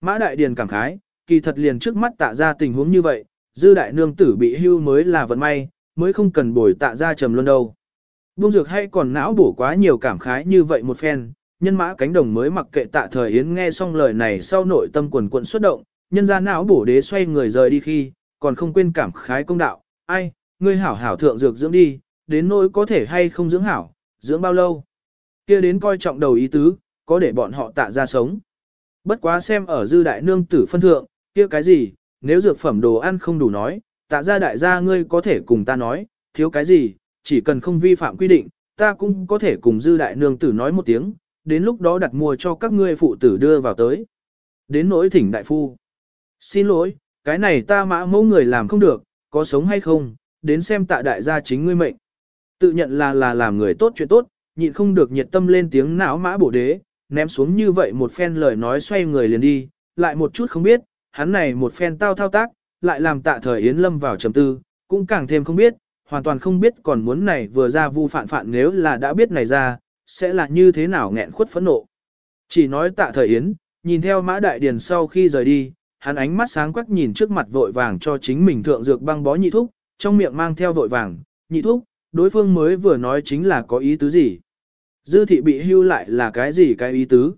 Mã Đại Điền cảm khái, kỳ thật liền trước mắt tạ ra tình huống như vậy, dư đại nương tử bị hưu mới là vận may, mới không cần bồi tạ ra trầm luôn đâu. Bung dược hay còn não bổ quá nhiều cảm khái như vậy một phen, nhân mã cánh đồng mới mặc kệ tạ thời yến nghe xong lời này sau nội tâm quần quận xuất động, nhân ra não bổ đế xoay người rời đi khi, còn không quên cảm khái công đạo, ai, ngươi hảo hảo thượng dược dưỡng đi, đến nỗi có thể hay không dưỡng hảo, dưỡng bao lâu. kia đến coi trọng đầu ý tứ, có để bọn họ tạ ra sống. Bất quá xem ở dư đại nương tử phân thượng, kia cái gì, nếu dược phẩm đồ ăn không đủ nói, tạ ra đại gia ngươi có thể cùng ta nói, thiếu cái gì, chỉ cần không vi phạm quy định, ta cũng có thể cùng dư đại nương tử nói một tiếng, đến lúc đó đặt mua cho các ngươi phụ tử đưa vào tới. Đến nỗi thỉnh đại phu. Xin lỗi, cái này ta mã mẫu người làm không được, có sống hay không, đến xem tạ đại gia chính ngươi mệnh. Tự nhận là là làm người tốt chuyện tốt, nhịn không được nhiệt tâm lên tiếng não mã bổ đế, ném xuống như vậy một phen lời nói xoay người liền đi, lại một chút không biết, hắn này một phen tao thao tác, lại làm tạ thời Yến Lâm vào trầm tư, cũng càng thêm không biết, hoàn toàn không biết còn muốn này vừa ra vu phản phản nếu là đã biết này ra, sẽ là như thế nào nghẹn khuất phẫn nộ. Chỉ nói tạ thời Yến, nhìn theo mã đại điền sau khi rời đi, hắn ánh mắt sáng quắc nhìn trước mặt vội vàng cho chính mình thượng dược băng bó nhị thúc, trong miệng mang theo vội vàng, nhị thúc, đối phương mới vừa nói chính là có ý tứ gì. Dư thị bị hưu lại là cái gì cái ý tứ.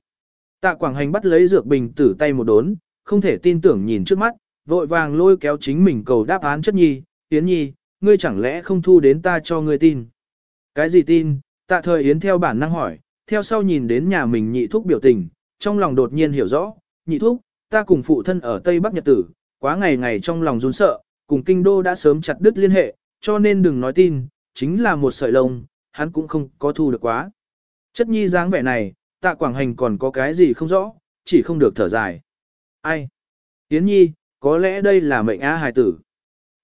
Tạ Quảng Hành bắt lấy dược bình tử tay một đốn, không thể tin tưởng nhìn trước mắt, vội vàng lôi kéo chính mình cầu đáp án chất nhi, Yến nhi, ngươi chẳng lẽ không thu đến ta cho ngươi tin. Cái gì tin, tạ thời Yến theo bản năng hỏi, theo sau nhìn đến nhà mình nhị thúc biểu tình, trong lòng đột nhiên hiểu rõ, nhị thúc, ta cùng phụ thân ở Tây Bắc Nhật Tử, quá ngày ngày trong lòng run sợ, cùng kinh đô đã sớm chặt đứt liên hệ, cho nên đừng nói tin, chính là một sợi lông, hắn cũng không có thu được quá. Chất nhi dáng vẻ này, tạ quảng hành còn có cái gì không rõ, chỉ không được thở dài. Ai? Yến nhi, có lẽ đây là mệnh á hài tử.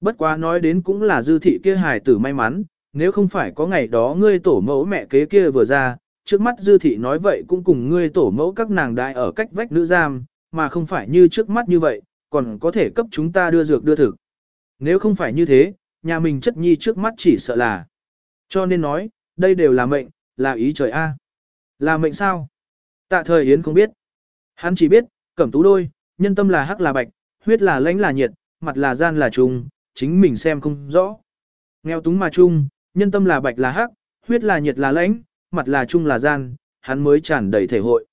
Bất quá nói đến cũng là dư thị kia hài tử may mắn, nếu không phải có ngày đó ngươi tổ mẫu mẹ kế kia vừa ra, trước mắt dư thị nói vậy cũng cùng ngươi tổ mẫu các nàng đại ở cách vách nữ giam, mà không phải như trước mắt như vậy, còn có thể cấp chúng ta đưa dược đưa thực. Nếu không phải như thế, nhà mình chất nhi trước mắt chỉ sợ là. Cho nên nói, đây đều là mệnh, là ý trời A. Là mệnh sao? Tạ thời Yến không biết. Hắn chỉ biết, cẩm tú đôi, nhân tâm là hắc là bạch, huyết là lãnh là nhiệt, mặt là gian là trùng, chính mình xem không rõ. Nghèo túng mà trung, nhân tâm là bạch là hắc, huyết là nhiệt là lãnh, mặt là trung là gian, hắn mới tràn đầy thể hội.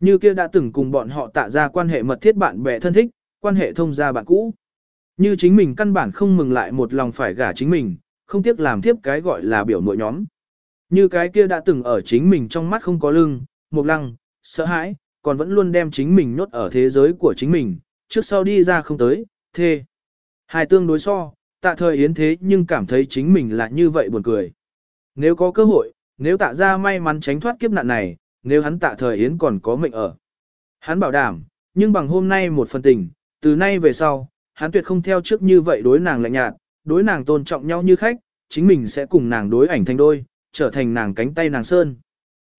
Như kia đã từng cùng bọn họ tạo ra quan hệ mật thiết bạn bè thân thích, quan hệ thông gia bạn cũ. Như chính mình căn bản không mừng lại một lòng phải gả chính mình, không tiếc làm tiếp cái gọi là biểu nội nhóm. Như cái kia đã từng ở chính mình trong mắt không có lưng, một lăng, sợ hãi, còn vẫn luôn đem chính mình nhốt ở thế giới của chính mình, trước sau đi ra không tới, thê. Hai tương đối so, tạ thời yến thế nhưng cảm thấy chính mình là như vậy buồn cười. Nếu có cơ hội, nếu tạ ra may mắn tránh thoát kiếp nạn này, nếu hắn tạ thời yến còn có mệnh ở. Hắn bảo đảm, nhưng bằng hôm nay một phần tình, từ nay về sau, hắn tuyệt không theo trước như vậy đối nàng lạnh nhạt, đối nàng tôn trọng nhau như khách, chính mình sẽ cùng nàng đối ảnh thành đôi, trở thành nàng cánh tay nàng sơn.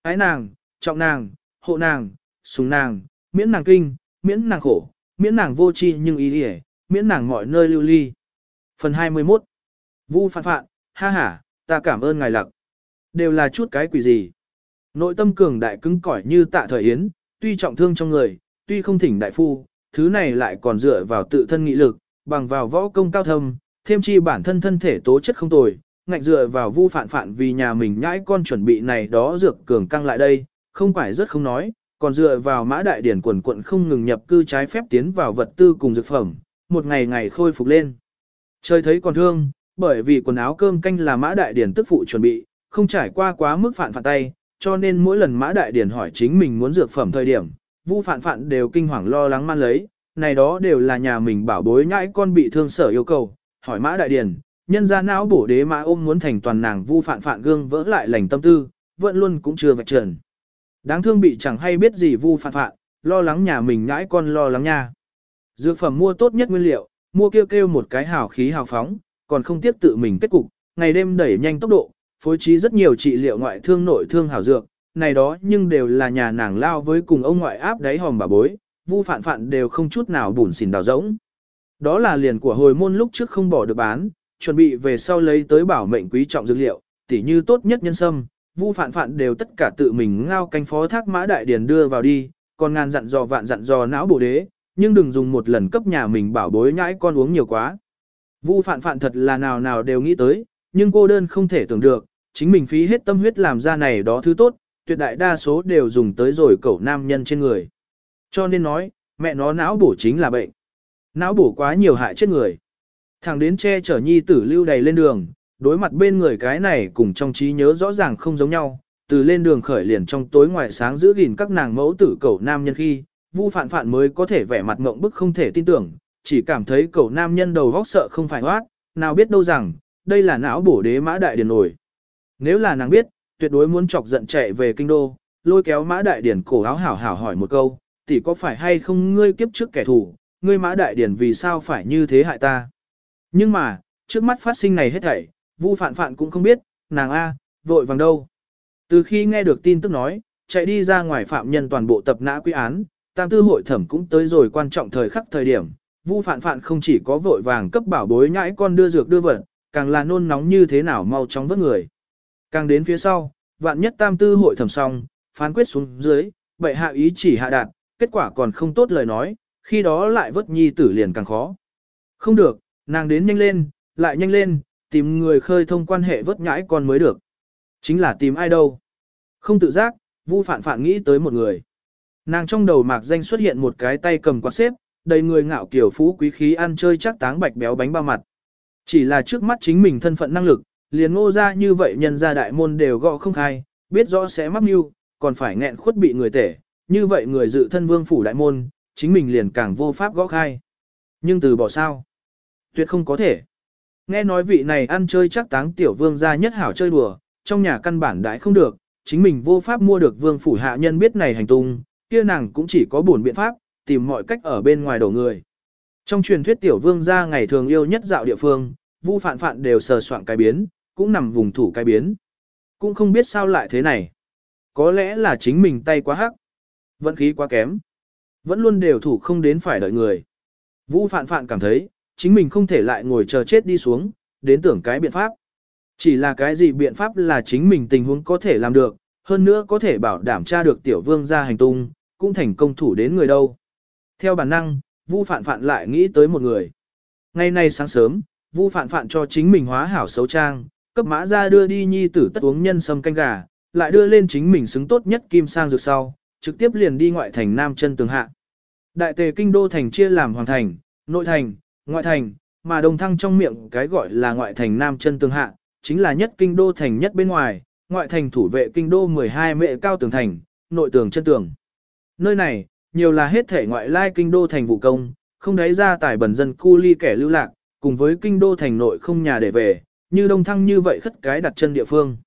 Ái nàng, trọng nàng, hộ nàng, sùng nàng, miễn nàng kinh, miễn nàng khổ, miễn nàng vô tri nhưng ý nghĩa, miễn nàng mọi nơi lưu ly. Phần 21 Vu phạn phạn, ha ha, ta cảm ơn ngài lặc. Đều là chút cái quỷ gì. Nội tâm cường đại cứng cỏi như tạ thời yến, tuy trọng thương trong người, tuy không thỉnh đại phu, thứ này lại còn dựa vào tự thân nghị lực, bằng vào võ công cao thâm, thêm chi bản thân thân thể tố chất không tồi, ngạnh dựa vào vu phản phản vì nhà mình nhãi con chuẩn bị này đó dược cường căng lại đây, không phải rất không nói, còn dựa vào mã đại điển quần quận không ngừng nhập cư trái phép tiến vào vật tư cùng dược phẩm, một ngày ngày khôi phục lên. Trời thấy còn thương, bởi vì quần áo cơm canh là mã đại điển tức phụ chuẩn bị, không trải qua quá mức phản phản tay, cho nên mỗi lần mã đại điển hỏi chính mình muốn dược phẩm thời điểm, vu phản phản đều kinh hoàng lo lắng man lấy, này đó đều là nhà mình bảo bối nhãi con bị thương sở yêu cầu, hỏi mã đại điển, nhân ra não bổ đế mã ôm muốn thành toàn nàng vu phản phản gương vỡ lại lành tâm tư, vẫn luôn cũng chưa vạch trần. Đáng thương bị chẳng hay biết gì vu phản phản, lo lắng nhà mình nhãi con lo lắng nha. Dược phẩm mua tốt nhất nguyên liệu, mua kêu kêu một cái hào khí hào phóng, còn không tiếp tự mình kết cục, ngày đêm đẩy nhanh tốc độ, phối trí rất nhiều trị liệu ngoại thương nội thương hảo dược, này đó nhưng đều là nhà nàng lao với cùng ông ngoại áp đáy hòm bà bối, vu phản phản đều không chút nào bùn xỉn đào rỗng. Đó là liền của hồi môn lúc trước không bỏ được bán, chuẩn bị về sau lấy tới bảo mệnh quý trọng dược liệu, tỉ như tốt nhất nhân sâm, vu phản phản đều tất cả tự mình ngao canh phó thác mã đại điền đưa vào đi, còn ngàn dặn dò vạn dặn dò não bổ đế, nhưng đừng dùng một lần cấp nhà mình bảo bối nhãi con uống nhiều quá. Vu phản phản thật là nào nào đều nghĩ tới, nhưng cô đơn không thể tưởng được, chính mình phí hết tâm huyết làm ra này đó thứ tốt, tuyệt đại đa số đều dùng tới rồi cậu nam nhân trên người. Cho nên nói, mẹ nó não bổ chính là bệnh. Não bổ quá nhiều hại chết người. Thằng đến che chở nhi tử lưu đầy lên đường, đối mặt bên người cái này cùng trong trí nhớ rõ ràng không giống nhau, từ lên đường khởi liền trong tối ngoài sáng giữ gìn các nàng mẫu tử cậu nam nhân khi, Vu Phạn Phạn mới có thể vẻ mặt ngộng bức không thể tin tưởng, chỉ cảm thấy cậu nam nhân đầu vóc sợ không phải hoát, nào biết đâu rằng, đây là não bổ đế mã đại điển nổi. Nếu là nàng biết, tuyệt đối muốn chọc giận chạy về kinh đô, lôi kéo mã đại điển cổ áo hảo hảo hỏi một câu, tỷ có phải hay không ngươi kiếp trước kẻ thù, ngươi mã đại điển vì sao phải như thế hại ta. Nhưng mà, trước mắt phát sinh này hết thảy, Vu Phạn Phạn cũng không biết, nàng A, vội vàng đâu. Từ khi nghe được tin tức nói, chạy đi ra ngoài phạm nhân toàn bộ tập nã quy án, tam tư hội thẩm cũng tới rồi quan trọng thời khắc thời điểm. Vu Phạn Phạn không chỉ có vội vàng cấp bảo bối nhãi con đưa dược đưa vật, càng là nôn nóng như thế nào mau chóng vớt người. Càng đến phía sau, vạn nhất tam tư hội thẩm xong, phán quyết xuống dưới, bệ hạ ý chỉ hạ đạt, kết quả còn không tốt lời nói, khi đó lại vớt nhi tử liền càng khó. Không được, nàng đến nhanh lên, lại nhanh lên, tìm người khơi thông quan hệ vớt nhãi con mới được. Chính là tìm ai đâu. Không tự giác, Vu Phạn Phạn nghĩ tới một người. Nàng trong đầu mạc danh xuất hiện một cái tay cầm quạt xếp, đầy người ngạo kiểu phú quý khí ăn chơi chắc táng bạch béo bánh ba mặt. Chỉ là trước mắt chính mình thân phận năng lực, liền ngô ra như vậy nhân gia đại môn đều gõ không khai, biết rõ sẽ mắc mưu, còn phải nghẹn khuất bị người tể, như vậy người dự thân vương phủ đại môn, chính mình liền càng vô pháp gõ khai. Nhưng từ bỏ sao? Tuyệt không có thể. Nghe nói vị này ăn chơi chắc táng tiểu vương gia nhất hảo chơi đùa, trong nhà căn bản đãi không được, chính mình vô pháp mua được vương phủ hạ nhân biết này hành tung, kia nàng cũng chỉ có buồn biện pháp, tìm mọi cách ở bên ngoài đổ người. Trong truyền thuyết tiểu vương gia ngày thường yêu nhất dạo địa phương, vu phạn phạn đều sờ soạn cái biến, cũng nằm vùng thủ cái biến. Cũng không biết sao lại thế này. Có lẽ là chính mình tay quá hắc, vận khí quá kém. Vẫn luôn đều thủ không đến phải đợi người. Vu phạn phạn cảm thấy, chính mình không thể lại ngồi chờ chết đi xuống, đến tưởng cái biện pháp. Chỉ là cái gì biện pháp là chính mình tình huống có thể làm được, hơn nữa có thể bảo đảm tra được tiểu vương ra hành tung, cũng thành công thủ đến người đâu. Theo bản năng, Vu Phạn Phạn lại nghĩ tới một người. Ngày nay sáng sớm, Vu Phạn Phạn cho chính mình hóa hảo xấu trang, cấp mã ra đưa đi nhi tử tất uống nhân sâm canh gà, lại đưa lên chính mình xứng tốt nhất kim sang dược sau, trực tiếp liền đi ngoại thành Nam chân tường hạ. Đại tề kinh đô thành chia làm hoàng thành, nội thành, ngoại thành, mà đồng thăng trong miệng cái gọi là ngoại thành Nam chân tường hạ, chính là nhất kinh đô thành nhất bên ngoài, ngoại thành thủ vệ kinh đô 12 mệ cao tường thành, nội tường chân tường. Nơi này, nhiều là hết thể ngoại lai kinh đô thành vụ công, không đáy ra tài bẩn dân cu ly kẻ lưu lạc, cùng với kinh đô thành nội không nhà để về, như đông thăng như vậy khất cái đặt chân địa phương.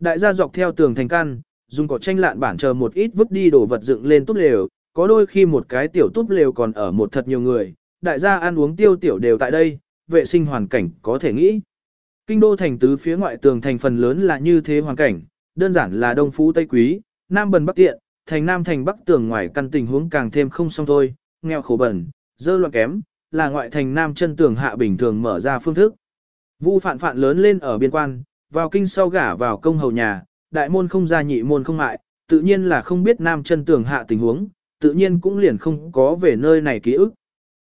Đại gia dọc theo tường thành căn, dùng cỏ tranh lạn bản chờ một ít vứt đi đồ vật dựng lên túp lều, có đôi khi một cái tiểu túp lều còn ở một thật nhiều người, đại gia ăn uống tiêu tiểu đều tại đây, vệ sinh hoàn cảnh có thể nghĩ. Kinh đô thành tứ phía ngoại tường thành phần lớn là như thế hoàn cảnh, đơn giản là đông phú tây quý, nam bần bắc tiện, thành nam thành bắc tường ngoài căn tình huống càng thêm không xong thôi, nghèo khổ bẩn, dơ loạn kém, là ngoại thành nam chân tường hạ bình thường mở ra phương thức. Vu phạn phạn lớn lên ở biên quan, vào kinh sau gả vào công hầu nhà, đại môn không ra nhị môn không mại, tự nhiên là không biết nam chân tường hạ tình huống, tự nhiên cũng liền không có về nơi này ký ức.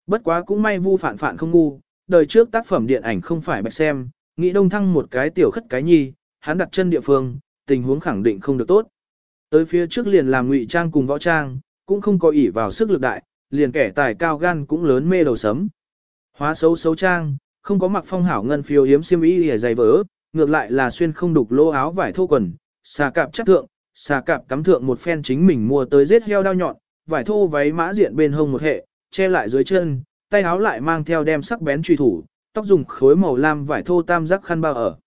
Bất quá cũng may vu phản phản không ngu, đời trước tác phẩm điện ảnh không phải bạch xem, nghĩ đông thăng một cái tiểu khất cái nhi, hắn đặt chân địa phương, tình huống khẳng định không được tốt. Tới phía trước liền làm ngụy trang cùng võ trang, cũng không có ỷ vào sức lực đại, liền kẻ tài cao gan cũng lớn mê đầu sấm. Hóa xấu xấu trang, không có mặc phong hảo ngân phiêu hiếm xiêm y hề dày vỡ, ngược lại là xuyên không đục lỗ áo vải thô quần, xà cạp chất thượng, xà cạp cắm thượng một phen chính mình mua tới giết heo đao nhọn, vải thô váy mã diện bên hông một hệ, che lại dưới chân, tay áo lại mang theo đem sắc bén truy thủ, tóc dùng khối màu lam vải thô tam giác khăn bao ở.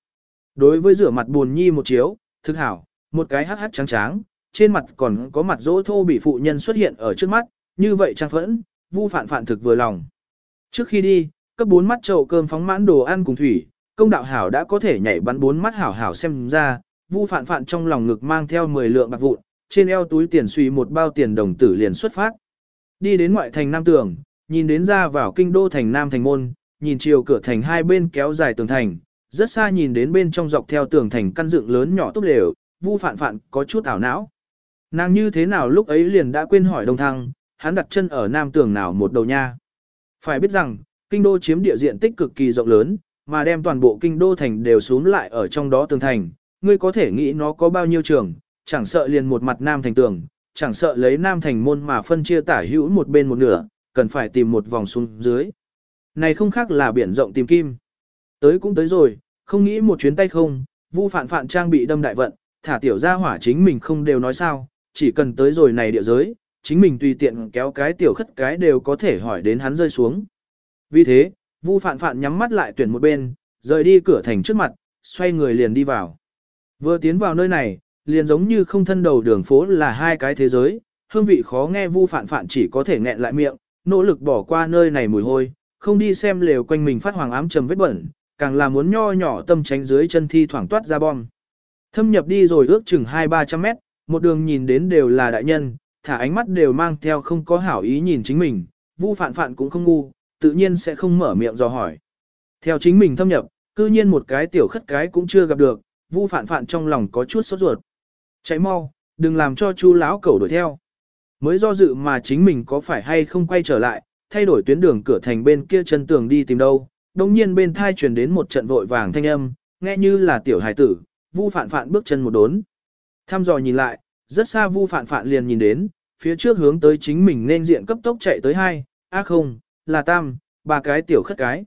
Đối với rửa mặt buồn nhi một chiếu, thực hảo, một cái hắc hắc trắng trắng, trên mặt còn có mặt dỗ thô bị phụ nhân xuất hiện ở trước mắt, như vậy trang phẫn, vu phản phản thực vừa lòng. Trước khi đi, cấp bốn mắt chậu cơm phóng mãn đồ ăn cùng thủy, công đạo hảo đã có thể nhảy bắn bốn mắt hảo hảo xem ra, vu phản phản trong lòng ngực mang theo 10 lượng bạc vụn, trên eo túi tiền suy một bao tiền đồng tử liền xuất phát. Đi đến ngoại thành Nam Tường, nhìn đến ra vào kinh đô thành Nam Thành Môn, nhìn chiều cửa thành hai bên kéo dài tường thành, rất xa nhìn đến bên trong dọc theo tường thành căn dựng lớn nhỏ tốt đều, vu phạn phạn có chút ảo não. Nàng như thế nào lúc ấy liền đã quên hỏi đồng thăng, hắn đặt chân ở nam tường nào một đầu nha. Phải biết rằng, kinh đô chiếm địa diện tích cực kỳ rộng lớn, mà đem toàn bộ kinh đô thành đều xuống lại ở trong đó tường thành, ngươi có thể nghĩ nó có bao nhiêu trường, chẳng sợ liền một mặt nam thành tường, chẳng sợ lấy nam thành môn mà phân chia tả hữu một bên một nửa, cần phải tìm một vòng xuống dưới. Này không khác là biển rộng tìm kim. Tới cũng tới rồi, không nghĩ một chuyến tay không, vu phản phản trang bị đâm đại vận, thả tiểu gia hỏa chính mình không đều nói sao, chỉ cần tới rồi này địa giới, chính mình tùy tiện kéo cái tiểu khất cái đều có thể hỏi đến hắn rơi xuống. Vì thế, vu phản phản nhắm mắt lại tuyển một bên, rời đi cửa thành trước mặt, xoay người liền đi vào. Vừa tiến vào nơi này, liền giống như không thân đầu đường phố là hai cái thế giới, hương vị khó nghe vu phản phản chỉ có thể nghẹn lại miệng, nỗ lực bỏ qua nơi này mùi hôi, không đi xem lều quanh mình phát hoàng ám trầm vết bẩn, càng là muốn nho nhỏ tâm tránh dưới chân thi thoảng toát ra bom. Thâm nhập đi rồi ước chừng 2-300 mét, một đường nhìn đến đều là đại nhân, thả ánh mắt đều mang theo không có hảo ý nhìn chính mình, vu phản phản cũng không ngu, tự nhiên sẽ không mở miệng dò hỏi. Theo chính mình thâm nhập, cư nhiên một cái tiểu khất cái cũng chưa gặp được, vu phản phản trong lòng có chút sốt ruột. Chạy mau, đừng làm cho chu lão cẩu đuổi theo. Mới do dự mà chính mình có phải hay không quay trở lại, thay đổi tuyến đường cửa thành bên kia chân tường đi tìm đâu. Đồng nhiên bên thai truyền đến một trận vội vàng thanh âm, nghe như là tiểu hài tử, vu phản phản bước chân một đốn. Thăm dò nhìn lại, rất xa vu phản phản liền nhìn đến, phía trước hướng tới chính mình nên diện cấp tốc chạy tới hai, a không, là tam, ba cái tiểu khất cái.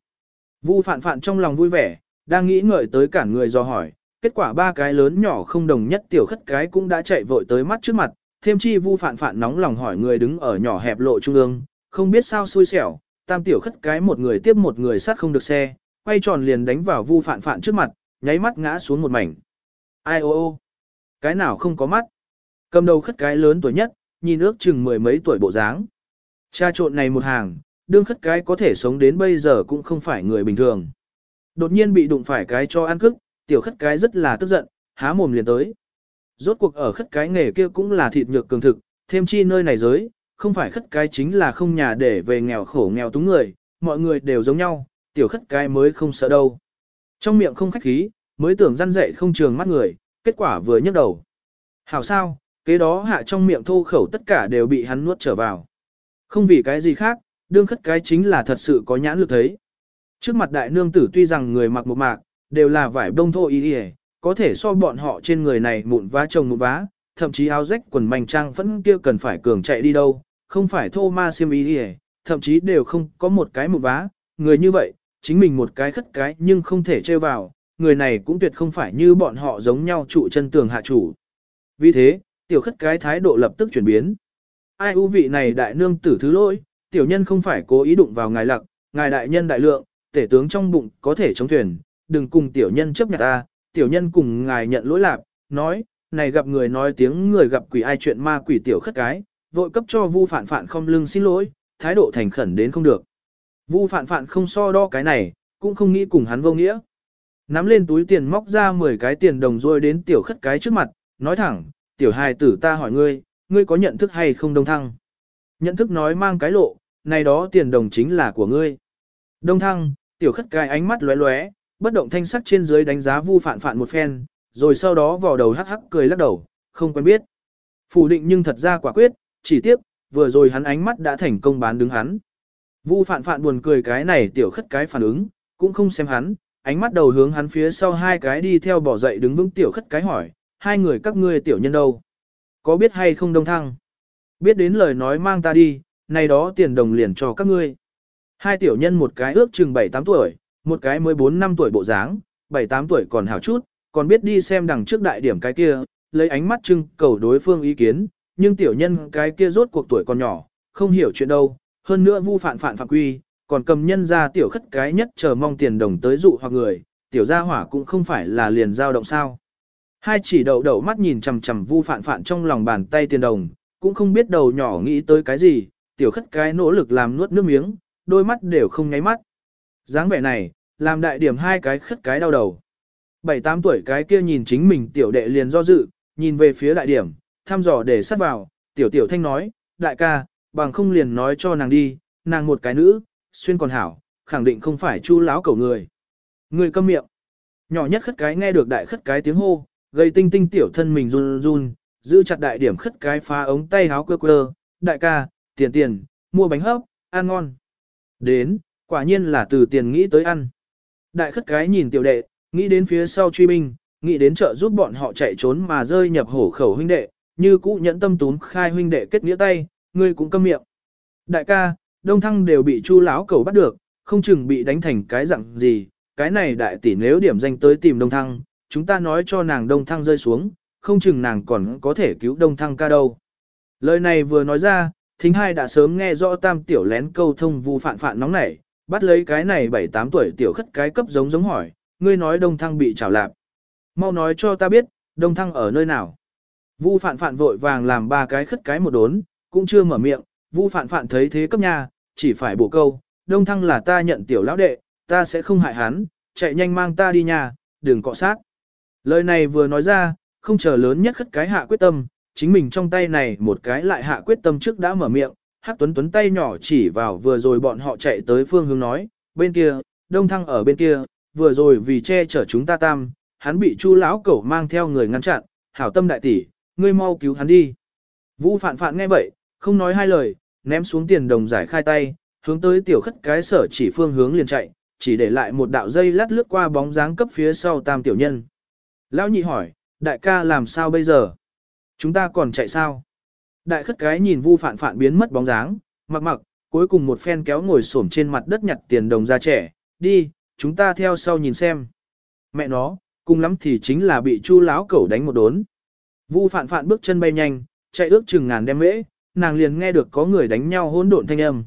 Vu phản phản trong lòng vui vẻ, đang nghĩ ngợi tới cản người do hỏi, kết quả ba cái lớn nhỏ không đồng nhất tiểu khất cái cũng đã chạy vội tới mắt trước mặt, thêm chi vu phản phản nóng lòng hỏi người đứng ở nhỏ hẹp lộ trung ương, không biết sao xui xẻo, tam tiểu khất cái một người tiếp một người sát không được xe, quay tròn liền đánh vào vu phản phản trước mặt, nháy mắt ngã xuống một mảnh. Ai ô ô, cái nào không có mắt. Cầm đầu khất cái lớn tuổi nhất, nhìn ước chừng mười mấy tuổi bộ dáng. Cha trộn này một hàng, đương khất cái có thể sống đến bây giờ cũng không phải người bình thường. Đột nhiên bị đụng phải cái cho ăn cức, tiểu khất cái rất là tức giận, há mồm liền tới. Rốt cuộc ở khất cái nghề kia cũng là thịt nhược cường thực, thêm chi nơi này giới, không phải khất cái chính là không nhà để về nghèo khổ nghèo túng người, mọi người đều giống nhau, tiểu khất cái mới không sợ đâu. Trong miệng không khách khí, mới tưởng răn dậy không trường mắt người, kết quả vừa nhấc đầu. Hảo sao, kế đó hạ trong miệng thô khẩu tất cả đều bị hắn nuốt trở vào. Không vì cái gì khác, đương khất cái chính là thật sự có nhãn lực thấy. Trước mặt đại nương tử tuy rằng người mặc một mạc, đều là vải đông thô y y, có thể so bọn họ trên người này mụn vá chồng mụn vá, thậm chí áo rách quần manh trang vẫn kia cần phải cường chạy đi đâu, không phải thô ma xiêm y y, thậm chí đều không có một cái mụn vá, người như vậy, chính mình một cái khất cái nhưng không thể chơi vào, người này cũng tuyệt không phải như bọn họ giống nhau trụ chân tường hạ chủ. Vì thế, tiểu khất cái thái độ lập tức chuyển biến. Ai ưu vị này đại nương tử thứ lỗi, tiểu nhân không phải cố ý đụng vào ngài lặc, ngài đại nhân đại lượng, tể tướng trong bụng có thể chống thuyền, đừng cùng tiểu nhân chấp nhận ta, tiểu nhân cùng ngài nhận lỗi lạc, nói, này gặp người nói tiếng người gặp quỷ ai chuyện ma quỷ tiểu khất cái, vội cấp cho vu phản phản không lưng xin lỗi, thái độ thành khẩn đến không được. Vu phản phản không so đo cái này, cũng không nghĩ cùng hắn vô nghĩa. Nắm lên túi tiền móc ra 10 cái tiền đồng rồi đến tiểu khất cái trước mặt, nói thẳng, tiểu hài tử ta hỏi ngươi, ngươi có nhận thức hay không đông thăng? Nhận thức nói mang cái lộ, này đó tiền đồng chính là của ngươi. Đông thăng, tiểu khất cái ánh mắt lóe lóe, bất động thanh sắc trên dưới đánh giá vu phản phản một phen, rồi sau đó vò đầu hắc hắc cười lắc đầu, không quen biết. Phủ định nhưng thật ra quả quyết, chỉ tiếc, vừa rồi hắn ánh mắt đã thành công bán đứng hắn. Vu phản phản buồn cười cái này tiểu khất cái phản ứng, cũng không xem hắn, ánh mắt đầu hướng hắn phía sau hai cái đi theo bỏ dậy đứng vững tiểu khất cái hỏi, hai người các ngươi tiểu nhân đâu? Có biết hay không đông thăng? Biết đến lời nói mang ta đi, này đó tiền đồng liền cho các ngươi. Hai tiểu nhân một cái ước chừng 7-8 tuổi, một cái mới 4 năm tuổi bộ dáng, 7-8 tuổi còn hảo chút, còn biết đi xem đằng trước đại điểm cái kia, lấy ánh mắt trưng cầu đối phương ý kiến, nhưng tiểu nhân cái kia rốt cuộc tuổi còn nhỏ, không hiểu chuyện đâu, hơn nữa vu phản phản phạm quy, còn cầm nhân ra tiểu khất cái nhất chờ mong tiền đồng tới dụ hoặc người, tiểu gia hỏa cũng không phải là liền dao động sao. Hai chỉ đầu đầu mắt nhìn chằm chằm vu phản phản trong lòng bàn tay tiền đồng, cũng không biết đầu nhỏ nghĩ tới cái gì, tiểu khất cái nỗ lực làm nuốt nước miếng, đôi mắt đều không nháy mắt dáng vẻ này, làm đại điểm hai cái khất cái đau đầu. Bảy tám tuổi cái kia nhìn chính mình tiểu đệ liền do dự, nhìn về phía đại điểm, thăm dò để sát vào, tiểu tiểu thanh nói, đại ca, bằng không liền nói cho nàng đi, nàng một cái nữ, xuyên còn hảo, khẳng định không phải chu láo cầu người. Người câm miệng. Nhỏ nhất khất cái nghe được đại khất cái tiếng hô, gây tinh tinh tiểu thân mình run run, giữ chặt đại điểm khất cái phá ống tay háo quơ quơ, đại ca, tiền tiền, mua bánh hấp, ăn ngon. Đến, quả nhiên là từ tiền nghĩ tới ăn. Đại khất cái nhìn tiểu đệ, nghĩ đến phía sau truy binh, nghĩ đến trợ giúp bọn họ chạy trốn mà rơi nhập hổ khẩu huynh đệ, như cũ nhẫn tâm tún khai huynh đệ kết nghĩa tay, ngươi cũng câm miệng. Đại ca, đông thăng đều bị chu lão cầu bắt được, không chừng bị đánh thành cái dạng gì, cái này đại tỷ nếu điểm danh tới tìm đông thăng, chúng ta nói cho nàng đông thăng rơi xuống, không chừng nàng còn có thể cứu đông thăng ca đâu. Lời này vừa nói ra, thính hai đã sớm nghe rõ tam tiểu lén câu thông vu phạn phạn nóng nảy, bắt lấy cái này 7-8 tuổi tiểu khất cái cấp giống giống hỏi, ngươi nói đông thăng bị trào lạp. Mau nói cho ta biết, đông thăng ở nơi nào. Vu phạn phạn vội vàng làm ba cái khất cái một đốn, cũng chưa mở miệng, vu phạn phạn thấy thế cấp nhà, chỉ phải bổ câu, đông thăng là ta nhận tiểu lão đệ, ta sẽ không hại hắn, chạy nhanh mang ta đi nhà, đừng cọ sát. Lời này vừa nói ra, không chờ lớn nhất khất cái hạ quyết tâm, chính mình trong tay này một cái lại hạ quyết tâm trước đã mở miệng, Hắc Tuấn Tuấn tay nhỏ chỉ vào vừa rồi bọn họ chạy tới phương hướng nói, bên kia, đông thăng ở bên kia, vừa rồi vì che chở chúng ta tam, hắn bị chu lão cẩu mang theo người ngăn chặn, hảo tâm đại tỷ, ngươi mau cứu hắn đi. Vũ phạn phạn nghe vậy, không nói hai lời, ném xuống tiền đồng giải khai tay, hướng tới tiểu khất cái sở chỉ phương hướng liền chạy, chỉ để lại một đạo dây lát lướt qua bóng dáng cấp phía sau tam tiểu nhân. Lão nhị hỏi, đại ca làm sao bây giờ? Chúng ta còn chạy sao? Đại khất cái nhìn vu phạn phạn biến mất bóng dáng, mặc mặc, cuối cùng một phen kéo ngồi xổm trên mặt đất nhặt tiền đồng ra trẻ, đi, chúng ta theo sau nhìn xem. Mẹ nó, cùng lắm thì chính là bị chu lão cẩu đánh một đốn. Vu phạn phạn bước chân bay nhanh, chạy ước chừng ngàn đem mễ, nàng liền nghe được có người đánh nhau hỗn độn thanh âm.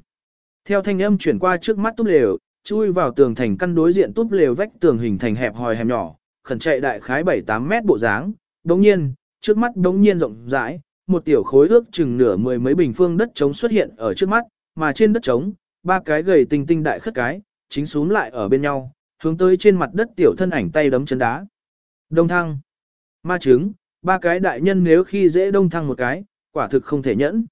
Theo thanh âm chuyển qua trước mắt túp lều, chui vào tường thành căn đối diện túp lều vách tường hình thành hẹp hòi hẹp nhỏ, khẩn chạy đại khái 7-8 mét bộ dáng. Đồng nhiên, trước mắt đống nhiên rộng rãi, một tiểu khối ước chừng nửa mười mấy bình phương đất trống xuất hiện ở trước mắt, mà trên đất trống, ba cái gầy tinh tinh đại khất cái, chính xuống lại ở bên nhau, hướng tới trên mặt đất tiểu thân ảnh tay đấm chân đá. Đông thăng, ma trứng, ba cái đại nhân nếu khi dễ đông thăng một cái, quả thực không thể nhẫn.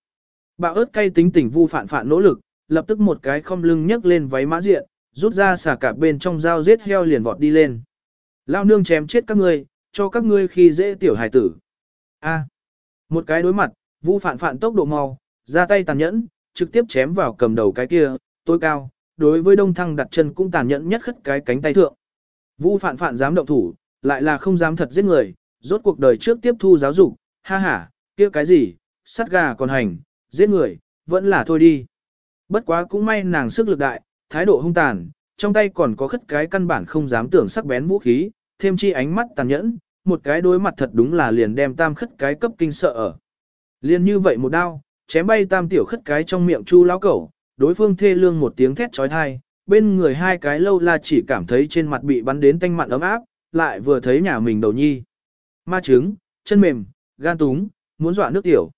Bạo ớt cay tính tình vu phản phản nỗ lực, lập tức một cái không lưng nhấc lên váy mã diện, rút ra xả cả bên trong dao giết heo liền vọt đi lên. Lao nương chém chết các ngươi, cho các ngươi khi dễ tiểu hài tử. A. Một cái đối mặt, Vu Phạn Phạn tốc độ mau, ra tay tàn nhẫn, trực tiếp chém vào cầm đầu cái kia, tối cao, đối với Đông Thăng đặt chân cũng tàn nhẫn nhất khất cái cánh tay thượng. Vu Phạn Phạn dám động thủ, lại là không dám thật giết người, rốt cuộc đời trước tiếp thu giáo dục, ha ha, kia cái gì, sắt gà còn hành, giết người, vẫn là thôi đi. Bất quá cũng may nàng sức lực đại, thái độ hung tàn, trong tay còn có khất cái căn bản không dám tưởng sắc bén vũ khí, thêm chi ánh mắt tàn nhẫn, một cái đối mặt thật đúng là liền đem tam khất cái cấp kinh sợ ở. Liền như vậy một đao, chém bay tam tiểu khất cái trong miệng chu lão cẩu, đối phương thê lương một tiếng thét trói thai, bên người hai cái lâu la chỉ cảm thấy trên mặt bị bắn đến tanh mặn ấm áp, lại vừa thấy nhà mình đầu nhi. Ma trứng, chân mềm, gan túng, muốn dọa nước tiểu.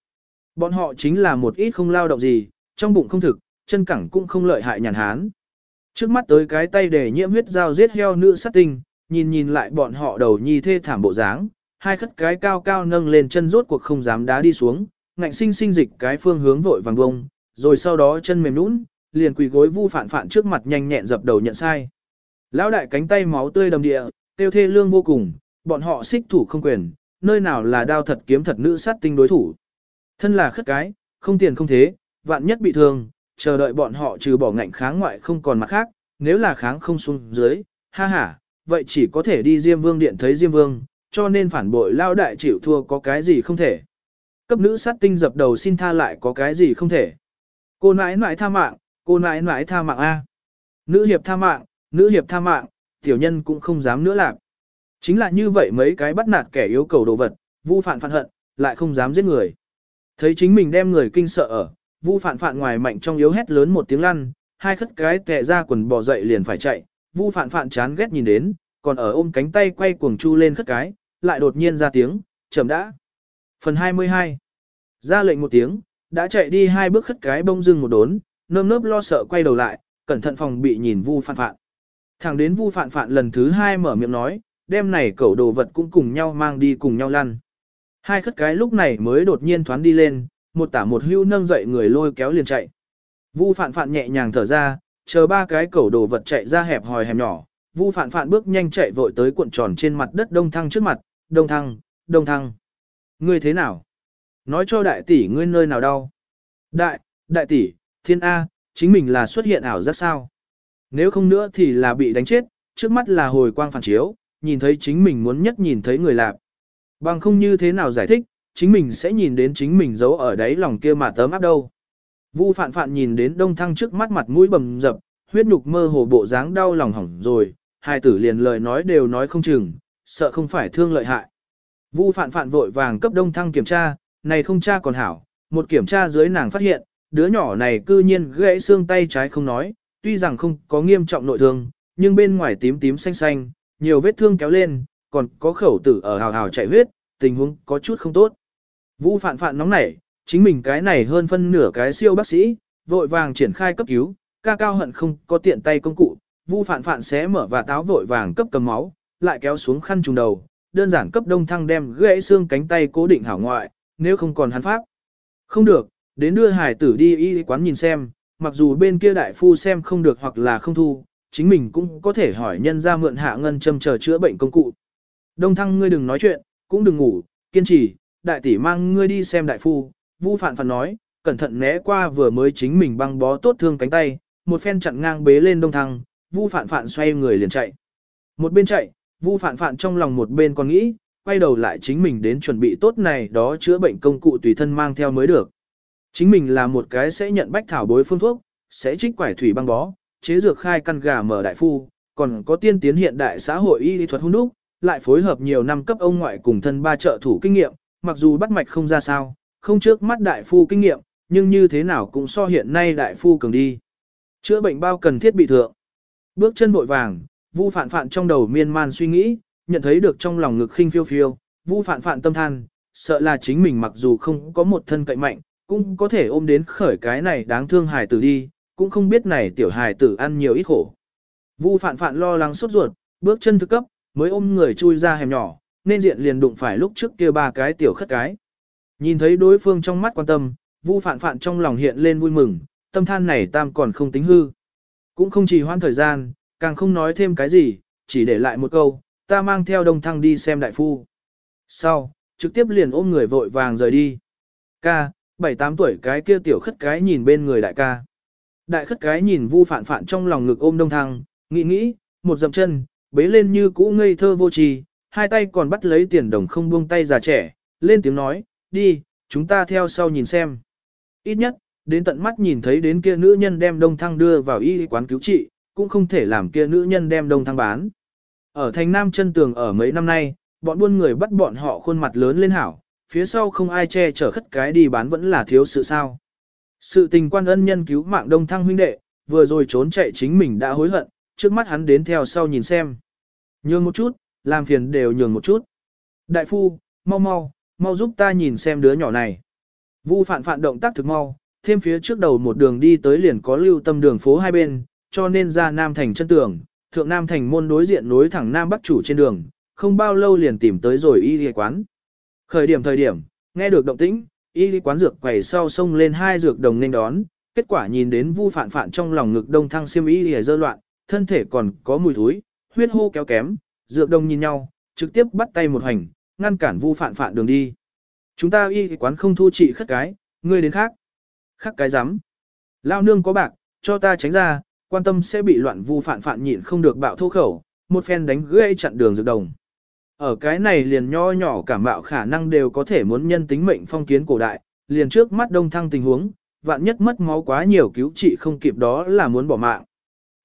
Bọn họ chính là một ít không lao động gì, trong bụng không thực, chân cẳng cũng không lợi hại nhàn hán. Trước mắt tới cái tay để nhiễm huyết dao giết heo nữ sát tinh, nhìn nhìn lại bọn họ đầu nhi thê thảm bộ dáng, hai khất cái cao cao nâng lên chân rốt cuộc không dám đá đi xuống, ngạnh sinh sinh dịch cái phương hướng vội vàng bông, rồi sau đó chân mềm nũng, liền quỳ gối vu phản phản trước mặt nhanh nhẹn dập đầu nhận sai. Lão đại cánh tay máu tươi đầm địa, tiêu thê lương vô cùng, bọn họ xích thủ không quyền, nơi nào là đao thật kiếm thật nữ sát tinh đối thủ. Thân là khất cái, không tiền không thế, vạn nhất bị thương, chờ đợi bọn họ trừ bỏ ngạnh kháng ngoại không còn mặt khác, nếu là kháng không xuống dưới, ha ha, vậy chỉ có thể đi Diêm Vương điện thấy Diêm Vương, cho nên phản bội lao đại chịu thua có cái gì không thể. Cấp nữ sát tinh dập đầu xin tha lại có cái gì không thể. Cô nãi nãi tha mạng, cô nãi nãi tha mạng A. Nữ hiệp tha mạng, nữ hiệp tha mạng, tiểu nhân cũng không dám nữa làm. Chính là như vậy mấy cái bắt nạt kẻ yêu cầu đồ vật, vu phản phản hận, lại không dám giết người. Thấy chính mình đem người kinh sợ ở, vu phản phản ngoài mạnh trong yếu hét lớn một tiếng lăn, hai khất cái tệ ra quần bò dậy liền phải chạy, Vu phạn phạn chán ghét nhìn đến, còn ở ôm cánh tay quay cuồng chu lên khất cái, lại đột nhiên ra tiếng, chậm đã. Phần 22 Ra lệnh một tiếng, đã chạy đi hai bước khất cái bông dưng một đốn, nơm nớp lo sợ quay đầu lại, cẩn thận phòng bị nhìn Vu phạn phạn. Thẳng đến Vu phạn phạn lần thứ hai mở miệng nói, đem này cẩu đồ vật cũng cùng nhau mang đi cùng nhau lăn. Hai khất cái lúc này mới đột nhiên thoán đi lên, một tả một hưu nâng dậy người lôi kéo liền chạy. Vu phạn phạn nhẹ nhàng thở ra, chờ ba cái cẩu đồ vật chạy ra hẹp hòi hẻm nhỏ, Vu Phạn Phạn bước nhanh chạy vội tới cuộn tròn trên mặt đất Đông Thăng trước mặt, "Đông Thăng, Đông Thăng, ngươi thế nào? Nói cho đại tỷ ngươi nơi nào đau?" "Đại, Đại tỷ, thiên A, chính mình là xuất hiện ảo giác sao? Nếu không nữa thì là bị đánh chết, trước mắt là hồi quang phản chiếu, nhìn thấy chính mình muốn nhất nhìn thấy người lạ. Bằng không như thế nào giải thích, chính mình sẽ nhìn đến chính mình giấu ở đáy lòng kia mà tấm áp đâu. Vu phạn phạn nhìn đến đông thăng trước mắt mặt mũi bầm dập, huyết nhục mơ hồ bộ dáng đau lòng hỏng rồi, hai tử liền lời nói đều nói không chừng, sợ không phải thương lợi hại. Vu phạn phạn vội vàng cấp đông thăng kiểm tra, này không tra còn hảo, một kiểm tra dưới nàng phát hiện, đứa nhỏ này cư nhiên gãy xương tay trái không nói, tuy rằng không có nghiêm trọng nội thương, nhưng bên ngoài tím tím xanh xanh, nhiều vết thương kéo lên, còn có khẩu tử ở hào hào chạy huyết, tình huống có chút không tốt. Vu phạn phạn nóng nảy, chính mình cái này hơn phân nửa cái siêu bác sĩ, vội vàng triển khai cấp cứu, ca cao hận không có tiện tay công cụ, Vu phạn phạn sẽ mở và táo vội vàng cấp cầm máu, lại kéo xuống khăn trùng đầu, đơn giản cấp đông thăng đem gãy xương cánh tay cố định hảo ngoại, nếu không còn hắn pháp. Không được, đến đưa hải tử đi y quán nhìn xem, mặc dù bên kia đại phu xem không được hoặc là không thu, chính mình cũng có thể hỏi nhân ra mượn hạ ngân châm chờ chữa bệnh công cụ. Đông thăng ngươi đừng nói chuyện, cũng đừng ngủ, kiên trì, đại tỷ mang ngươi đi xem đại phu, Vu Phạn Phạn nói, cẩn thận né qua vừa mới chính mình băng bó tốt thương cánh tay, một phen chặn ngang bế lên đông thăng, Vu Phạn Phạn xoay người liền chạy. Một bên chạy, Vu Phạn Phạn trong lòng một bên còn nghĩ, quay đầu lại chính mình đến chuẩn bị tốt này đó chữa bệnh công cụ tùy thân mang theo mới được. Chính mình là một cái sẽ nhận bách thảo bối phương thuốc, sẽ trích quải thủy băng bó, chế dược khai căn gà mở đại phu, còn có tiên tiến hiện đại xã hội y lý thuật hung đúc, lại phối hợp nhiều năm cấp ông ngoại cùng thân ba trợ thủ kinh nghiệm, mặc dù bắt mạch không ra sao, không trước mắt đại phu kinh nghiệm, nhưng như thế nào cũng so hiện nay đại phu cường đi. Chữa bệnh bao cần thiết bị thượng. Bước chân vội vàng, Vu Phạn Phạn trong đầu miên man suy nghĩ, nhận thấy được trong lòng ngực khinh phiêu phiêu, Vu Phạn Phạn tâm than, sợ là chính mình mặc dù không có một thân cậy mạnh, cũng có thể ôm đến khởi cái này đáng thương hài tử đi, cũng không biết này tiểu hài tử ăn nhiều ít khổ. Vu Phạn Phạn lo lắng sốt ruột, bước chân thức cấp, mới ôm người chui ra hẻm nhỏ, nên diện liền đụng phải lúc trước kia ba cái tiểu khất cái. Nhìn thấy đối phương trong mắt quan tâm, Vu Phạn Phạn trong lòng hiện lên vui mừng, tâm than này tam còn không tính hư. Cũng không chỉ hoãn thời gian, càng không nói thêm cái gì, chỉ để lại một câu, ta mang theo đông thăng đi xem đại phu. Sau, trực tiếp liền ôm người vội vàng rời đi. Ca, bảy tám tuổi cái kia tiểu khất cái nhìn bên người đại ca. Đại khất cái nhìn vu phạn phạn trong lòng ngực ôm đông thăng, nghĩ nghĩ, một dậm chân, bế lên như cũ ngây thơ vô trì, hai tay còn bắt lấy tiền đồng không buông tay già trẻ, lên tiếng nói, đi, chúng ta theo sau nhìn xem. Ít nhất, đến tận mắt nhìn thấy đến kia nữ nhân đem đông thăng đưa vào y quán cứu trị, cũng không thể làm kia nữ nhân đem đông thăng bán. Ở thành Nam chân tường ở mấy năm nay, bọn buôn người bắt bọn họ khuôn mặt lớn lên hảo, phía sau không ai che chở khất cái đi bán vẫn là thiếu sự sao. Sự tình quan ân nhân cứu mạng đông thăng huynh đệ, vừa rồi trốn chạy chính mình đã hối hận, trước mắt hắn đến theo sau nhìn xem. Nhường một chút, làm phiền đều nhường một chút. Đại phu, mau mau, mau giúp ta nhìn xem đứa nhỏ này. Vu phạn phạn động tác thực mau, thêm phía trước đầu một đường đi tới liền có lưu tâm đường phố hai bên, cho nên ra Nam Thành chân tường, thượng Nam Thành môn đối diện nối thẳng Nam Bắc chủ trên đường, không bao lâu liền tìm tới rồi y y quán. Khởi điểm thời điểm, nghe được động tĩnh, y y quán dược quầy sau sông lên hai dược đồng nên đón, kết quả nhìn đến vu phản phản trong lòng ngực đông thăng xiêm y y dơ loạn, thân thể còn có mùi thối, huyết hô kéo kém, dược đồng nhìn nhau, trực tiếp bắt tay một hành, ngăn cản vu phản phản đường đi. Chúng ta y quán không thu trị khất cái, ngươi đến khác. Khắc cái rắm Lao nương có bạc, cho ta tránh ra, quan tâm sẽ bị loạn vu phản phản nhịn không được bạo thô khẩu, một phen đánh gây chặn đường dược đồng. Ở cái này liền nho nhỏ cảm bạo khả năng đều có thể muốn nhân tính mệnh phong kiến cổ đại, liền trước mắt đông thăng tình huống, vạn nhất mất máu quá nhiều cứu trị không kịp đó là muốn bỏ mạng.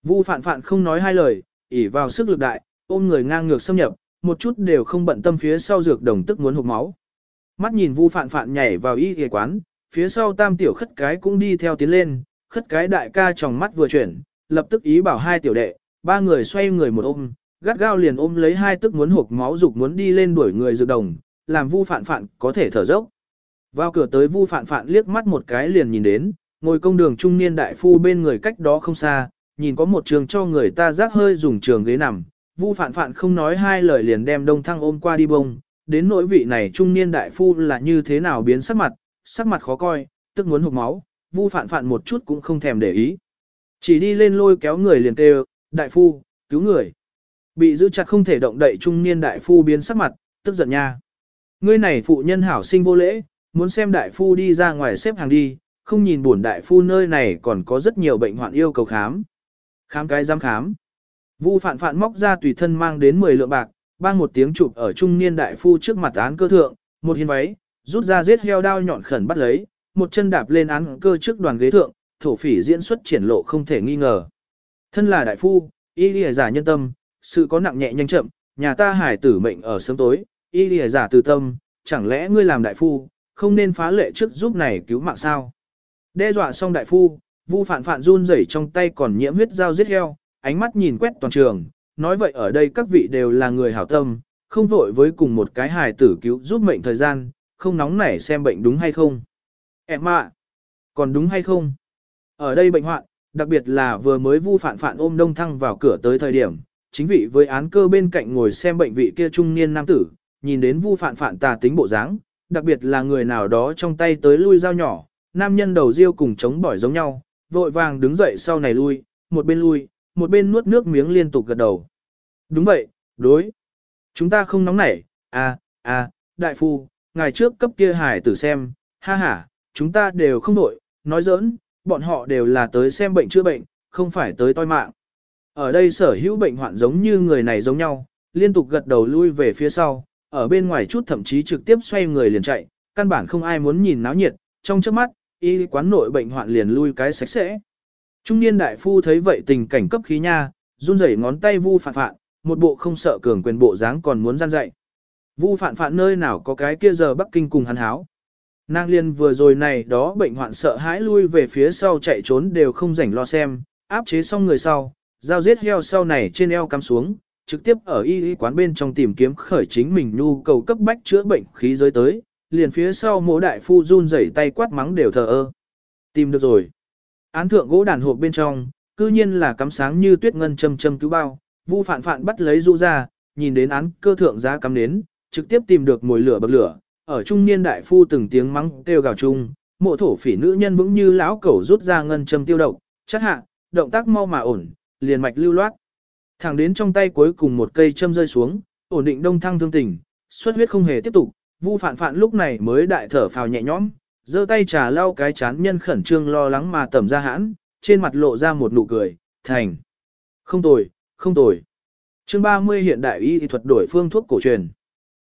Vu phản phản không nói hai lời, ỉ vào sức lực đại, ôm người ngang ngược xâm nhập, một chút đều không bận tâm phía sau dược đồng tức muốn hụt máu. Mắt nhìn Vu phạn phạn nhảy vào y y quán, phía sau tam tiểu khất cái cũng đi theo tiến lên, khất cái đại ca trong mắt vừa chuyển, lập tức ý bảo hai tiểu đệ, ba người xoay người một ôm, gắt gao liền ôm lấy hai tức muốn hụt máu dục muốn đi lên đuổi người dược đồng, làm vu phạn phạn có thể thở dốc. Vào cửa tới vu phạn phạn liếc mắt một cái liền nhìn đến, ngồi công đường trung niên đại phu bên người cách đó không xa, nhìn có một trường cho người ta rác hơi dùng trường ghế nằm, vu phạn phạn không nói hai lời liền đem đông thăng ôm qua đi bông, đến nỗi vị này trung niên đại phu là như thế nào biến sắc mặt, sắc mặt khó coi, tức muốn hụt máu, vu phạn phạn một chút cũng không thèm để ý. Chỉ đi lên lôi kéo người liền kêu, đại phu, cứu người. Bị giữ chặt không thể động đậy trung niên đại phu biến sắc mặt, tức giận nha. Ngươi này phụ nhân hảo sinh vô lễ, muốn xem đại phu đi ra ngoài xếp hàng đi, không nhìn buồn đại phu nơi này còn có rất nhiều bệnh hoạn yêu cầu khám. Khám cái dám khám. Vu phạn phạn móc ra tùy thân mang đến 10 lượng bạc, bang một tiếng chụp ở trung niên đại phu trước mặt án cơ thượng, một hiên váy, rút ra giết heo đao nhọn khẩn bắt lấy, một chân đạp lên án cơ trước đoàn ghế thượng, thổ phỉ diễn xuất triển lộ không thể nghi ngờ. Thân là đại phu, y lìa giả nhân tâm, sự có nặng nhẹ nhanh chậm, nhà ta hải tử mệnh ở sớm tối, y lìa giả từ tâm, chẳng lẽ ngươi làm đại phu, không nên phá lệ trước giúp này cứu mạng sao? Đe dọa xong đại phu, vu phản phản run rẩy trong tay còn nhiễm huyết dao giết heo, ánh mắt nhìn quét toàn trường, nói vậy ở đây các vị đều là người hảo tâm, không vội với cùng một cái hài tử cứu giúp mệnh thời gian, không nóng nảy xem bệnh đúng hay không. Em ạ, còn đúng hay không? Ở đây bệnh hoạn, đặc biệt là vừa mới vu phản phản ôm đông thăng vào cửa tới thời điểm, chính vị với án cơ bên cạnh ngồi xem bệnh vị kia trung niên nam tử, nhìn đến vu phản phản tà tính bộ dáng, đặc biệt là người nào đó trong tay tới lui dao nhỏ, nam nhân đầu riêu cùng chống bỏi giống nhau, vội vàng đứng dậy sau này lui, một bên lui, một bên nuốt nước miếng liên tục gật đầu. Đúng vậy, đối. Chúng ta không nóng nảy, à, à, đại phu, ngày trước cấp kia hải tử xem, ha ha, chúng ta đều không nổi, nói giỡn, bọn họ đều là tới xem bệnh chữa bệnh, không phải tới toi mạng. Ở đây sở hữu bệnh hoạn giống như người này giống nhau, liên tục gật đầu lui về phía sau, ở bên ngoài chút thậm chí trực tiếp xoay người liền chạy, căn bản không ai muốn nhìn náo nhiệt, trong trước mắt, y quán nội bệnh hoạn liền lui cái sạch sẽ. Trung niên đại phu thấy vậy tình cảnh cấp khí nha, run rẩy ngón tay vu phản phạn, một bộ không sợ cường quyền bộ dáng còn muốn gian dạy. Vu phản phạn nơi nào có cái kia giờ Bắc Kinh cùng hắn háo. Nàng liên vừa rồi này đó bệnh hoạn sợ hãi lui về phía sau chạy trốn đều không rảnh lo xem, áp chế xong người sau, giao giết heo sau này trên eo cắm xuống, trực tiếp ở y y quán bên trong tìm kiếm khởi chính mình nhu cầu cấp bách chữa bệnh khí giới tới, liền phía sau mỗi đại phu run rẩy tay quát mắng đều thờ ơ. Tìm được rồi. Án thượng gỗ đàn hộp bên trong, cư nhiên là cắm sáng như tuyết ngân châm châm cứu bao, Vu Phạn Phạn bắt lấy rũ ra, nhìn đến án cơ thượng giá cắm đến, trực tiếp tìm được mồi lửa bậc lửa, ở trung niên đại phu từng tiếng mắng kêu gào chung, mộ thổ phỉ nữ nhân vững như lão cẩu rút ra ngân châm tiêu độc, chắc hạ, động tác mau mà ổn, liền mạch lưu loát. Thẳng đến trong tay cuối cùng một cây châm rơi xuống, ổn định đông thăng thương tình, xuất huyết không hề tiếp tục, Vu Phạn Phạn lúc này mới đại thở phào nhẹ nhõm, giơ tay trà lau cái chán nhân khẩn trương lo lắng mà tẩm ra hãn, trên mặt lộ ra một nụ cười, thành. Không tồi, không tồi. Chương 30 hiện đại y thuật đổi phương thuốc cổ truyền.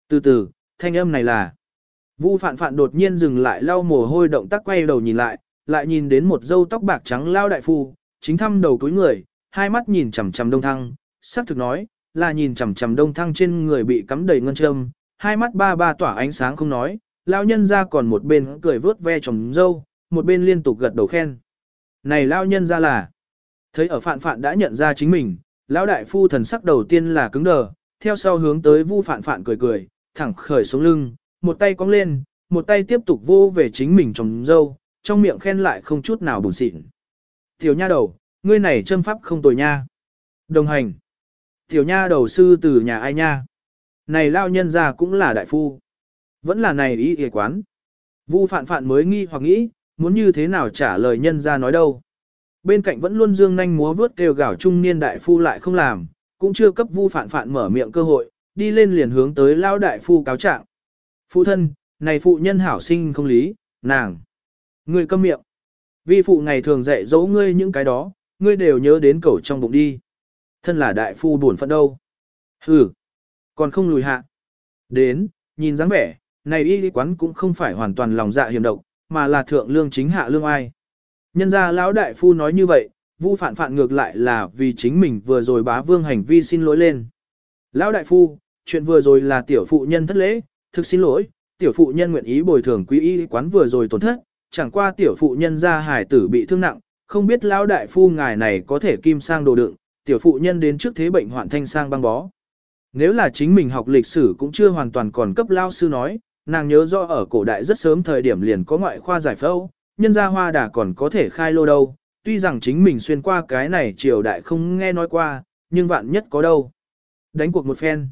Từ từ, thanh âm này là. Vu Phạn Phạn đột nhiên dừng lại lau mồ hôi động tác quay đầu nhìn lại, lại nhìn đến một dâu tóc bạc trắng lao đại phu, chính thăm đầu túi người, hai mắt nhìn chằm chằm đông thăng, sắc thực nói, là nhìn chằm chằm đông thăng trên người bị cắm đầy ngân châm, hai mắt ba ba tỏa ánh sáng không nói, lao nhân ra còn một bên cười vớt ve chồng dâu, một bên liên tục gật đầu khen. Này lao nhân ra là, thấy ở phạn phạn đã nhận ra chính mình, lão đại phu thần sắc đầu tiên là cứng đờ, theo sau hướng tới vu phạn phạn cười cười, thẳng khởi xuống lưng, một tay cong lên, một tay tiếp tục vô về chính mình chồng dâu, trong miệng khen lại không chút nào buồn xịn. Tiểu nha đầu, ngươi này châm pháp không tồi nha. Đồng hành. Tiểu nha đầu sư từ nhà ai nha. Này lao nhân ra cũng là đại phu. Vẫn là này ý y quán. Vu phạn phạn mới nghi hoặc nghĩ, muốn như thế nào trả lời nhân ra nói đâu. Bên cạnh vẫn luôn dương nhanh múa vướt kêu gào trung niên đại phu lại không làm, cũng chưa cấp vu phạn phạn mở miệng cơ hội, đi lên liền hướng tới lao đại phu cáo trạng. Phụ thân, này phụ nhân hảo sinh không lý, nàng. Ngươi câm miệng. Vi phụ ngày thường dạy dỗ ngươi những cái đó, ngươi đều nhớ đến cẩu trong bụng đi. Thân là đại phu buồn phận đâu. Hừ, còn không lùi hạ. Đến, nhìn dáng vẻ, này y quán cũng không phải hoàn toàn lòng dạ hiểm độc, mà là thượng lương chính hạ lương ai. Nhân ra lão đại phu nói như vậy, vu phản phản ngược lại là vì chính mình vừa rồi bá vương hành vi xin lỗi lên. Lão đại phu, chuyện vừa rồi là tiểu phụ nhân thất lễ, thực xin lỗi, tiểu phụ nhân nguyện ý bồi thường quý y quán vừa rồi tổn thất, chẳng qua tiểu phụ nhân ra hải tử bị thương nặng, không biết lão đại phu ngài này có thể kim sang đồ đựng, tiểu phụ nhân đến trước thế bệnh hoạn thanh sang băng bó. Nếu là chính mình học lịch sử cũng chưa hoàn toàn còn cấp lao sư nói, nàng nhớ rõ ở cổ đại rất sớm thời điểm liền có ngoại khoa giải phẫu, nhân gia hoa đà còn có thể khai lô đâu, tuy rằng chính mình xuyên qua cái này triều đại không nghe nói qua, nhưng vạn nhất có đâu. Đánh cuộc một phen.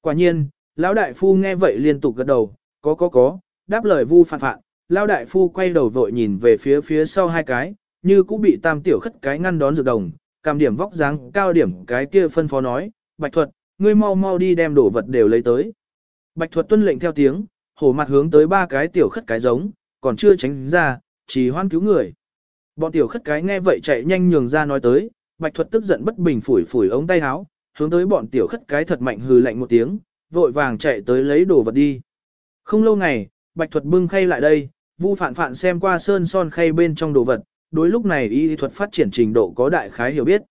Quả nhiên, lão đại phu nghe vậy liên tục gật đầu, có có có, đáp lời vu phạn phạn, lão đại phu quay đầu vội nhìn về phía phía sau hai cái, như cũng bị tam tiểu khất cái ngăn đón dược đồng, cảm điểm vóc dáng cao điểm cái kia phân phó nói, bạch thuật, ngươi mau mau đi đem đồ vật đều lấy tới. Bạch thuật tuân lệnh theo tiếng, hổ mặt hướng tới ba cái tiểu khất cái giống, còn chưa tránh ra, chỉ hoan cứu người. Bọn tiểu khất cái nghe vậy chạy nhanh nhường ra nói tới, bạch thuật tức giận bất bình phủi phủi ống tay áo, hướng tới bọn tiểu khất cái thật mạnh hừ lạnh một tiếng, vội vàng chạy tới lấy đồ vật đi. Không lâu ngày, bạch thuật bưng khay lại đây, vu phản phản xem qua sơn son khay bên trong đồ vật, đối lúc này y thuật phát triển trình độ có đại khái hiểu biết.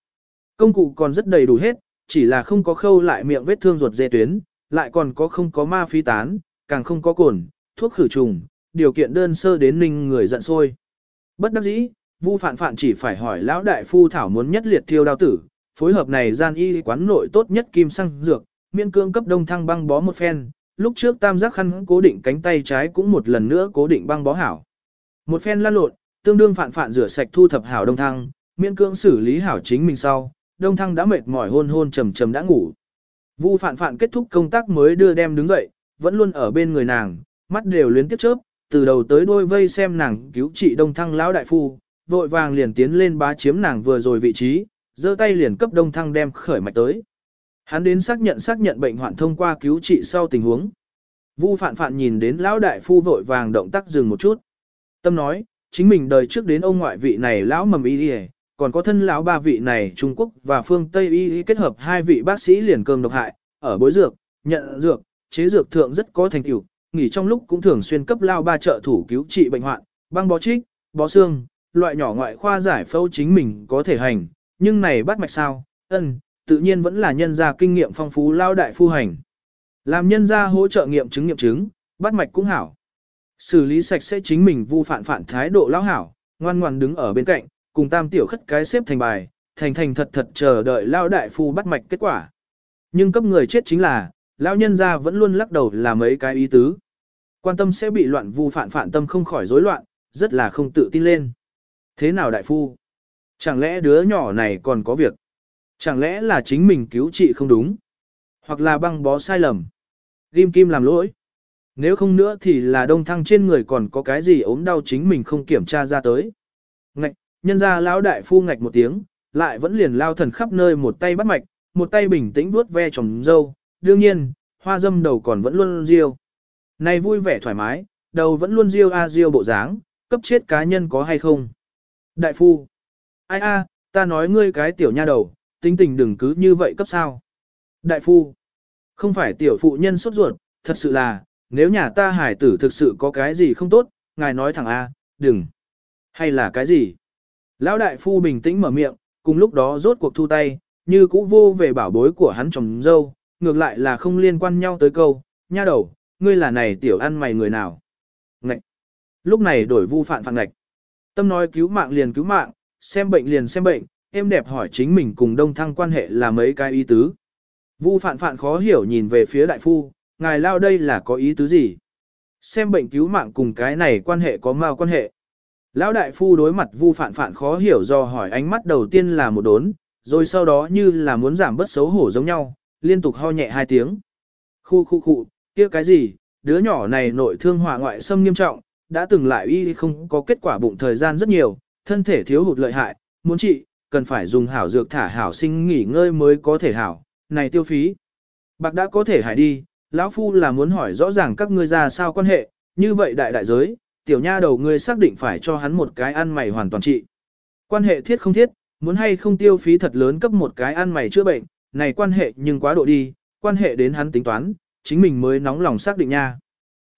Công cụ còn rất đầy đủ hết, chỉ là không có khâu lại miệng vết thương ruột dê tuyến, lại còn có không có ma phi tán, càng không có cồn, thuốc khử trùng, điều kiện đơn sơ đến ninh người giận sôi. Bất đắc dĩ, Vu Phạn Phạn chỉ phải hỏi lão đại phu thảo muốn nhất liệt thiêu đao tử, phối hợp này gian y quán nội tốt nhất kim xăng dược, miên cương cấp đông thăng băng bó một phen, lúc trước tam giác khăn cố định cánh tay trái cũng một lần nữa cố định băng bó hảo. Một phen lăn lộn, tương đương Phạn Phạn rửa sạch thu thập hảo đông thăng, miên cương xử lý hảo chính mình sau, đông thăng đã mệt mỏi hôn hôn trầm trầm đã ngủ. Vu Phạn Phạn kết thúc công tác mới đưa đem đứng dậy, vẫn luôn ở bên người nàng, mắt đều luyến tiếp chớp, từ đầu tới đuôi vây xem nàng cứu trị đông thăng lão đại phu, vội vàng liền tiến lên bá chiếm nàng vừa rồi vị trí, giơ tay liền cấp đông thăng đem khởi mạch tới. Hắn đến xác nhận xác nhận bệnh hoạn thông qua cứu trị sau tình huống. Vu phạn phạn nhìn đến lão đại phu vội vàng động tác dừng một chút. Tâm nói, chính mình đời trước đến ông ngoại vị này lão mầm y đi còn có thân lão ba vị này Trung Quốc và phương Tây y kết hợp hai vị bác sĩ liền cơm độc hại, ở bối dược, nhận dược, chế dược thượng rất có thành tựu, nghỉ trong lúc cũng thường xuyên cấp lao ba trợ thủ cứu trị bệnh hoạn, băng bó trích, bó xương, loại nhỏ ngoại khoa giải phẫu chính mình có thể hành, nhưng này bắt mạch sao, ân, tự nhiên vẫn là nhân gia kinh nghiệm phong phú lao đại phu hành. Làm nhân gia hỗ trợ nghiệm chứng nghiệm chứng, bắt mạch cũng hảo. Xử lý sạch sẽ chính mình vu phản phản thái độ lão hảo, ngoan ngoan đứng ở bên cạnh, cùng tam tiểu khất cái xếp thành bài, thành thành thật thật chờ đợi lao đại phu bắt mạch kết quả. Nhưng cấp người chết chính là, lão nhân gia vẫn luôn lắc đầu là mấy cái ý tứ. Quan tâm sẽ bị loạn vu phản phản tâm không khỏi rối loạn, rất là không tự tin lên. Thế nào đại phu? Chẳng lẽ đứa nhỏ này còn có việc? Chẳng lẽ là chính mình cứu trị không đúng? Hoặc là băng bó sai lầm? Kim kim làm lỗi? Nếu không nữa thì là đông thăng trên người còn có cái gì ốm đau chính mình không kiểm tra ra tới. Ngạch, nhân ra lão đại phu ngạch một tiếng, lại vẫn liền lao thần khắp nơi một tay bắt mạch, một tay bình tĩnh vuốt ve chồng dâu, đương nhiên, hoa dâm đầu còn vẫn luôn riêu. Này vui vẻ thoải mái, đầu vẫn luôn riêu a riêu bộ dáng, cấp chết cá nhân có hay không? Đại phu, ai a, ta nói ngươi cái tiểu nha đầu, tính tình đừng cứ như vậy cấp sao. Đại phu, không phải tiểu phụ nhân sốt ruột, thật sự là, nếu nhà ta hải tử thực sự có cái gì không tốt, ngài nói thẳng a, đừng. Hay là cái gì? Lão đại phu bình tĩnh mở miệng, cùng lúc đó rốt cuộc thu tay, như cũ vô về bảo bối của hắn chồng dâu, ngược lại là không liên quan nhau tới câu, nha đầu, ngươi là này tiểu ăn mày người nào. Ngạch. Lúc này đổi vu phạn phạn ngạch. Tâm nói cứu mạng liền cứu mạng, xem bệnh liền xem bệnh, em đẹp hỏi chính mình cùng đông thăng quan hệ là mấy cái ý tứ. Vu phạn phạn khó hiểu nhìn về phía đại phu, ngài lao đây là có ý tứ gì? Xem bệnh cứu mạng cùng cái này quan hệ có mao quan hệ. Lão đại phu đối mặt vu phạn phạn khó hiểu do hỏi ánh mắt đầu tiên là một đốn, rồi sau đó như là muốn giảm bớt xấu hổ giống nhau, liên tục ho nhẹ hai tiếng. Khu khu khu, kia cái gì, đứa nhỏ này nội thương hỏa ngoại xâm nghiêm trọng, đã từng lại y không có kết quả bụng thời gian rất nhiều, thân thể thiếu hụt lợi hại, muốn trị, cần phải dùng hảo dược thả hảo sinh nghỉ ngơi mới có thể hảo, này tiêu phí. Bạc đã có thể hại đi, lão phu là muốn hỏi rõ ràng các ngươi ra sao quan hệ, như vậy đại đại giới, tiểu nha đầu ngươi xác định phải cho hắn một cái ăn mày hoàn toàn trị. Quan hệ thiết không thiết, muốn hay không tiêu phí thật lớn cấp một cái ăn mày chữa bệnh, này quan hệ nhưng quá độ đi, quan hệ đến hắn tính toán, chính mình mới nóng lòng xác định nha.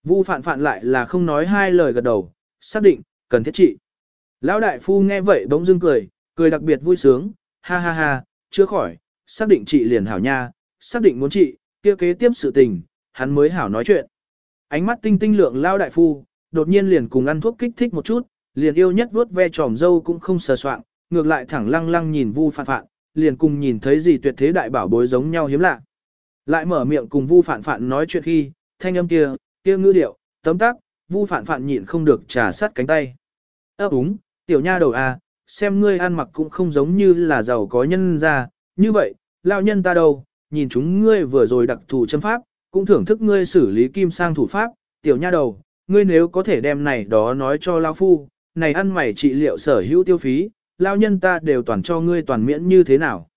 Vu phạn phạn lại là không nói hai lời gật đầu, xác định, cần thiết trị. Lão đại phu nghe vậy bỗng dưng cười, cười đặc biệt vui sướng, ha ha ha, chưa khỏi, xác định trị liền hảo nha, xác định muốn trị, kia kế tiếp sự tình, hắn mới hảo nói chuyện. Ánh mắt tinh tinh lượng lão đại phu, đột nhiên liền cùng ăn thuốc kích thích một chút, liền yêu nhất vuốt ve tròm dâu cũng không sờ soạng, ngược lại thẳng lăng lăng nhìn Vu Phạn Phạn, liền cùng nhìn thấy gì tuyệt thế đại bảo bối giống nhau hiếm lạ. Lại mở miệng cùng Vu Phạn Phạn nói chuyện khi, thanh âm kia, kia ngữ điệu, tấm tắc, Vu Phạn Phạn nhịn không được trà sát cánh tay. Ấp úng, tiểu nha đầu à, xem ngươi ăn mặc cũng không giống như là giàu có nhân ra, như vậy, lao nhân ta đâu, nhìn chúng ngươi vừa rồi đặc thù châm pháp, cũng thưởng thức ngươi xử lý kim sang thủ pháp, tiểu nha đầu, ngươi nếu có thể đem này đó nói cho lao phu, này ăn mày trị liệu sở hữu tiêu phí, lao nhân ta đều toàn cho ngươi toàn miễn như thế nào.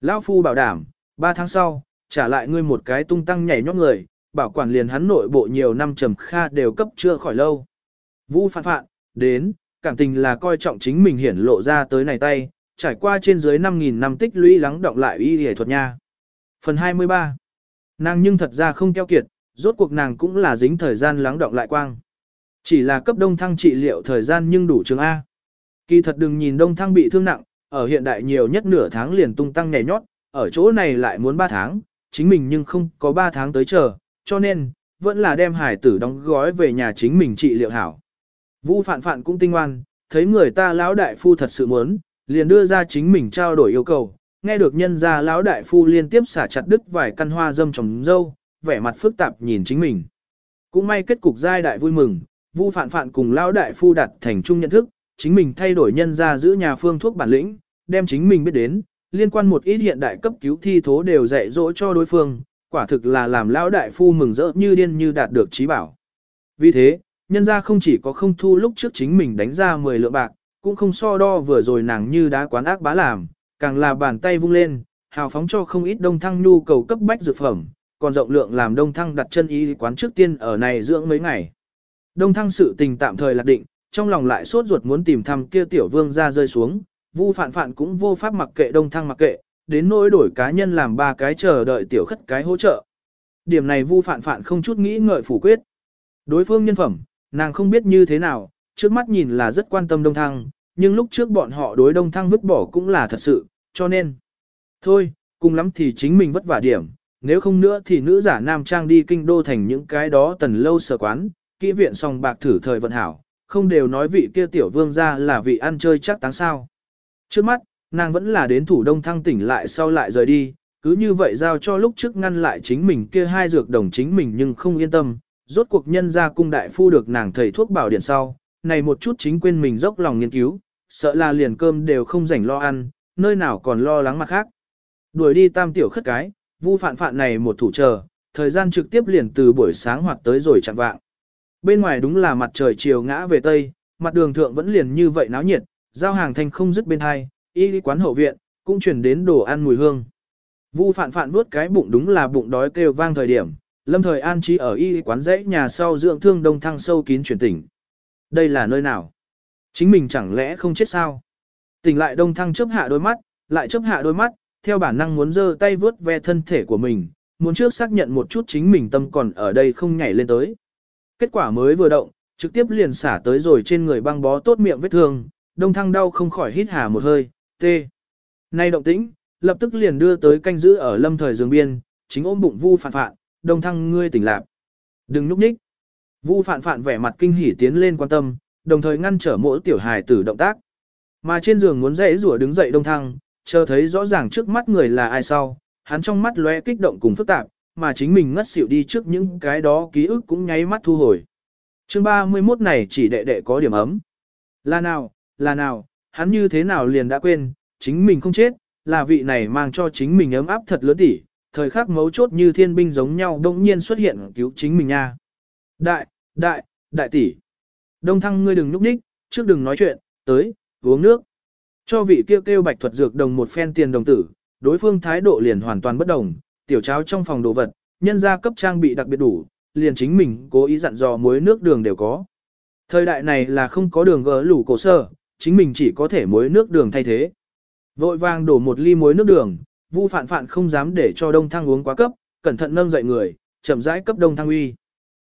Lao phu bảo đảm, 3 tháng sau, trả lại ngươi một cái tung tăng nhảy nhót người, bảo quản liền hắn nội bộ nhiều năm trầm kha đều cấp chưa khỏi lâu. Vu phạn phạn, đến, cảm tình là coi trọng chính mình hiển lộ ra tới này tay, trải qua trên dưới 5.000 năm tích lũy lắng động lại y y thuật nha. Phần 23 Nàng nhưng thật ra không keo kiệt, rốt cuộc nàng cũng là dính thời gian lắng động lại quang. Chỉ là cấp đông thăng trị liệu thời gian nhưng đủ trường A. Kỳ thật đừng nhìn đông thăng bị thương nặng, ở hiện đại nhiều nhất nửa tháng liền tung tăng nhảy nhót, ở chỗ này lại muốn 3 tháng, chính mình nhưng không có 3 tháng tới chờ, cho nên, vẫn là đem hải tử đóng gói về nhà chính mình trị liệu hảo. Vu phạn phạn cũng tinh ngoan, thấy người ta lão đại phu thật sự muốn, liền đưa ra chính mình trao đổi yêu cầu, nghe được nhân gia lão đại phu liên tiếp xả chặt đứt vài căn hoa dâm trồng dâu, vẻ mặt phức tạp nhìn chính mình. Cũng may kết cục giai đại vui mừng, Vu Phạn Phạn cùng lão đại phu đặt thành chung nhận thức, chính mình thay đổi nhân gia giữ nhà phương thuốc bản lĩnh, đem chính mình biết đến, liên quan một ít hiện đại cấp cứu thi thố đều dạy dỗ cho đối phương, quả thực là làm lão đại phu mừng rỡ như điên như đạt được trí bảo. Vì thế, nhân gia không chỉ có không thu lúc trước chính mình đánh ra 10 lượng bạc, cũng không so đo vừa rồi nàng như đá quán ác bá làm, càng là bàn tay vung lên, hào phóng cho không ít đông thăng nhu cầu cấp bách dược phẩm, còn rộng lượng làm đông thăng đặt chân y quán trước tiên ở này dưỡng mấy ngày. Đông thăng sự tình tạm thời lạc định, trong lòng lại sốt ruột muốn tìm thăm kia tiểu vương ra rơi xuống, vu phản phản cũng vô pháp mặc kệ đông thăng mặc kệ, đến nỗi đổi cá nhân làm ba cái chờ đợi tiểu khất cái hỗ trợ. Điểm này vu phản phản không chút nghĩ ngợi phủ quyết. Đối phương nhân phẩm, nàng không biết như thế nào, trước mắt nhìn là rất quan tâm đông thăng, nhưng lúc trước bọn họ đối đông thăng vứt bỏ cũng là thật sự, cho nên. Thôi, cùng lắm thì chính mình vất vả điểm, nếu không nữa thì nữ giả nam trang đi kinh đô thành những cái đó tần lâu sở quán, kỹ viện song bạc thử thời vận hảo, không đều nói vị kia tiểu vương ra là vị ăn chơi chắc táng sao. Trước mắt, nàng vẫn là đến thủ đông thăng tỉnh lại sau lại rời đi, cứ như vậy giao cho lúc trước ngăn lại chính mình kia hai dược đồng chính mình nhưng không yên tâm, rốt cuộc nhân ra cung đại phu được nàng thầy thuốc bảo điện sau, này một chút chính quên mình dốc lòng nghiên cứu, sợ là liền cơm đều không rảnh lo ăn, nơi nào còn lo lắng mặt khác. Đuổi đi tam tiểu khất cái, vu phạn phạn này một thủ chờ, thời gian trực tiếp liền từ buổi sáng hoặc tới rồi chặn vạng. Bên ngoài đúng là mặt trời chiều ngã về tây, mặt đường thượng vẫn liền như vậy náo nhiệt, giao hàng thanh không dứt bên hai, y quán hậu viện, cũng chuyển đến đồ ăn mùi hương. Vu phạn phạn nuốt cái bụng đúng là bụng đói kêu vang thời điểm, lâm thời an trí ở y quán dãy nhà sau dưỡng thương đông thăng sâu kín chuyển tỉnh. Đây là nơi nào? Chính mình chẳng lẽ không chết sao? Tỉnh lại đông thăng chớp hạ đôi mắt, lại chớp hạ đôi mắt, theo bản năng muốn giơ tay vướt ve thân thể của mình, muốn trước xác nhận một chút chính mình tâm còn ở đây không nhảy lên tới. Kết quả mới vừa động, trực tiếp liền xả tới rồi trên người băng bó tốt miệng vết thương, đông thăng đau không khỏi hít hà một hơi, tê. Nay động tĩnh, lập tức liền đưa tới canh giữ ở lâm thời giường biên, chính ôm bụng vu phản phạn, đông thăng ngươi tỉnh lạc. Đừng núp ních. Vu phạn phạn vẻ mặt kinh hỉ tiến lên quan tâm, đồng thời ngăn trở mỗi tiểu hài tử động tác. Mà trên giường muốn dậy rủa đứng dậy đông thăng, chờ thấy rõ ràng trước mắt người là ai sau, hắn trong mắt lóe kích động cùng phức tạp, mà chính mình ngất xỉu đi trước những cái đó ký ức cũng nháy mắt thu hồi. Chương 31 này chỉ đệ đệ có điểm ấm. Là nào, là nào, hắn như thế nào liền đã quên, chính mình không chết, là vị này mang cho chính mình ấm áp thật lớn tỉ, thời khắc mấu chốt như thiên binh giống nhau đông nhiên xuất hiện cứu chính mình nha. Đại, đại, đại tỷ. Đông thăng ngươi đừng núp ních, trước đừng nói chuyện, tới, uống nước. Cho vị kêu kêu bạch thuật dược đồng một phen tiền đồng tử, đối phương thái độ liền hoàn toàn bất đồng, tiểu cháo trong phòng đồ vật, nhân gia cấp trang bị đặc biệt đủ, liền chính mình cố ý dặn dò muối nước đường đều có. Thời đại này là không có đường gỡ lủ cổ sơ, chính mình chỉ có thể muối nước đường thay thế. Vội vàng đổ một ly muối nước đường, Vu Phạn Phạn không dám để cho Đông Thăng uống quá cấp, cẩn thận nâng dậy người, chậm rãi cấp Đông Thăng uy.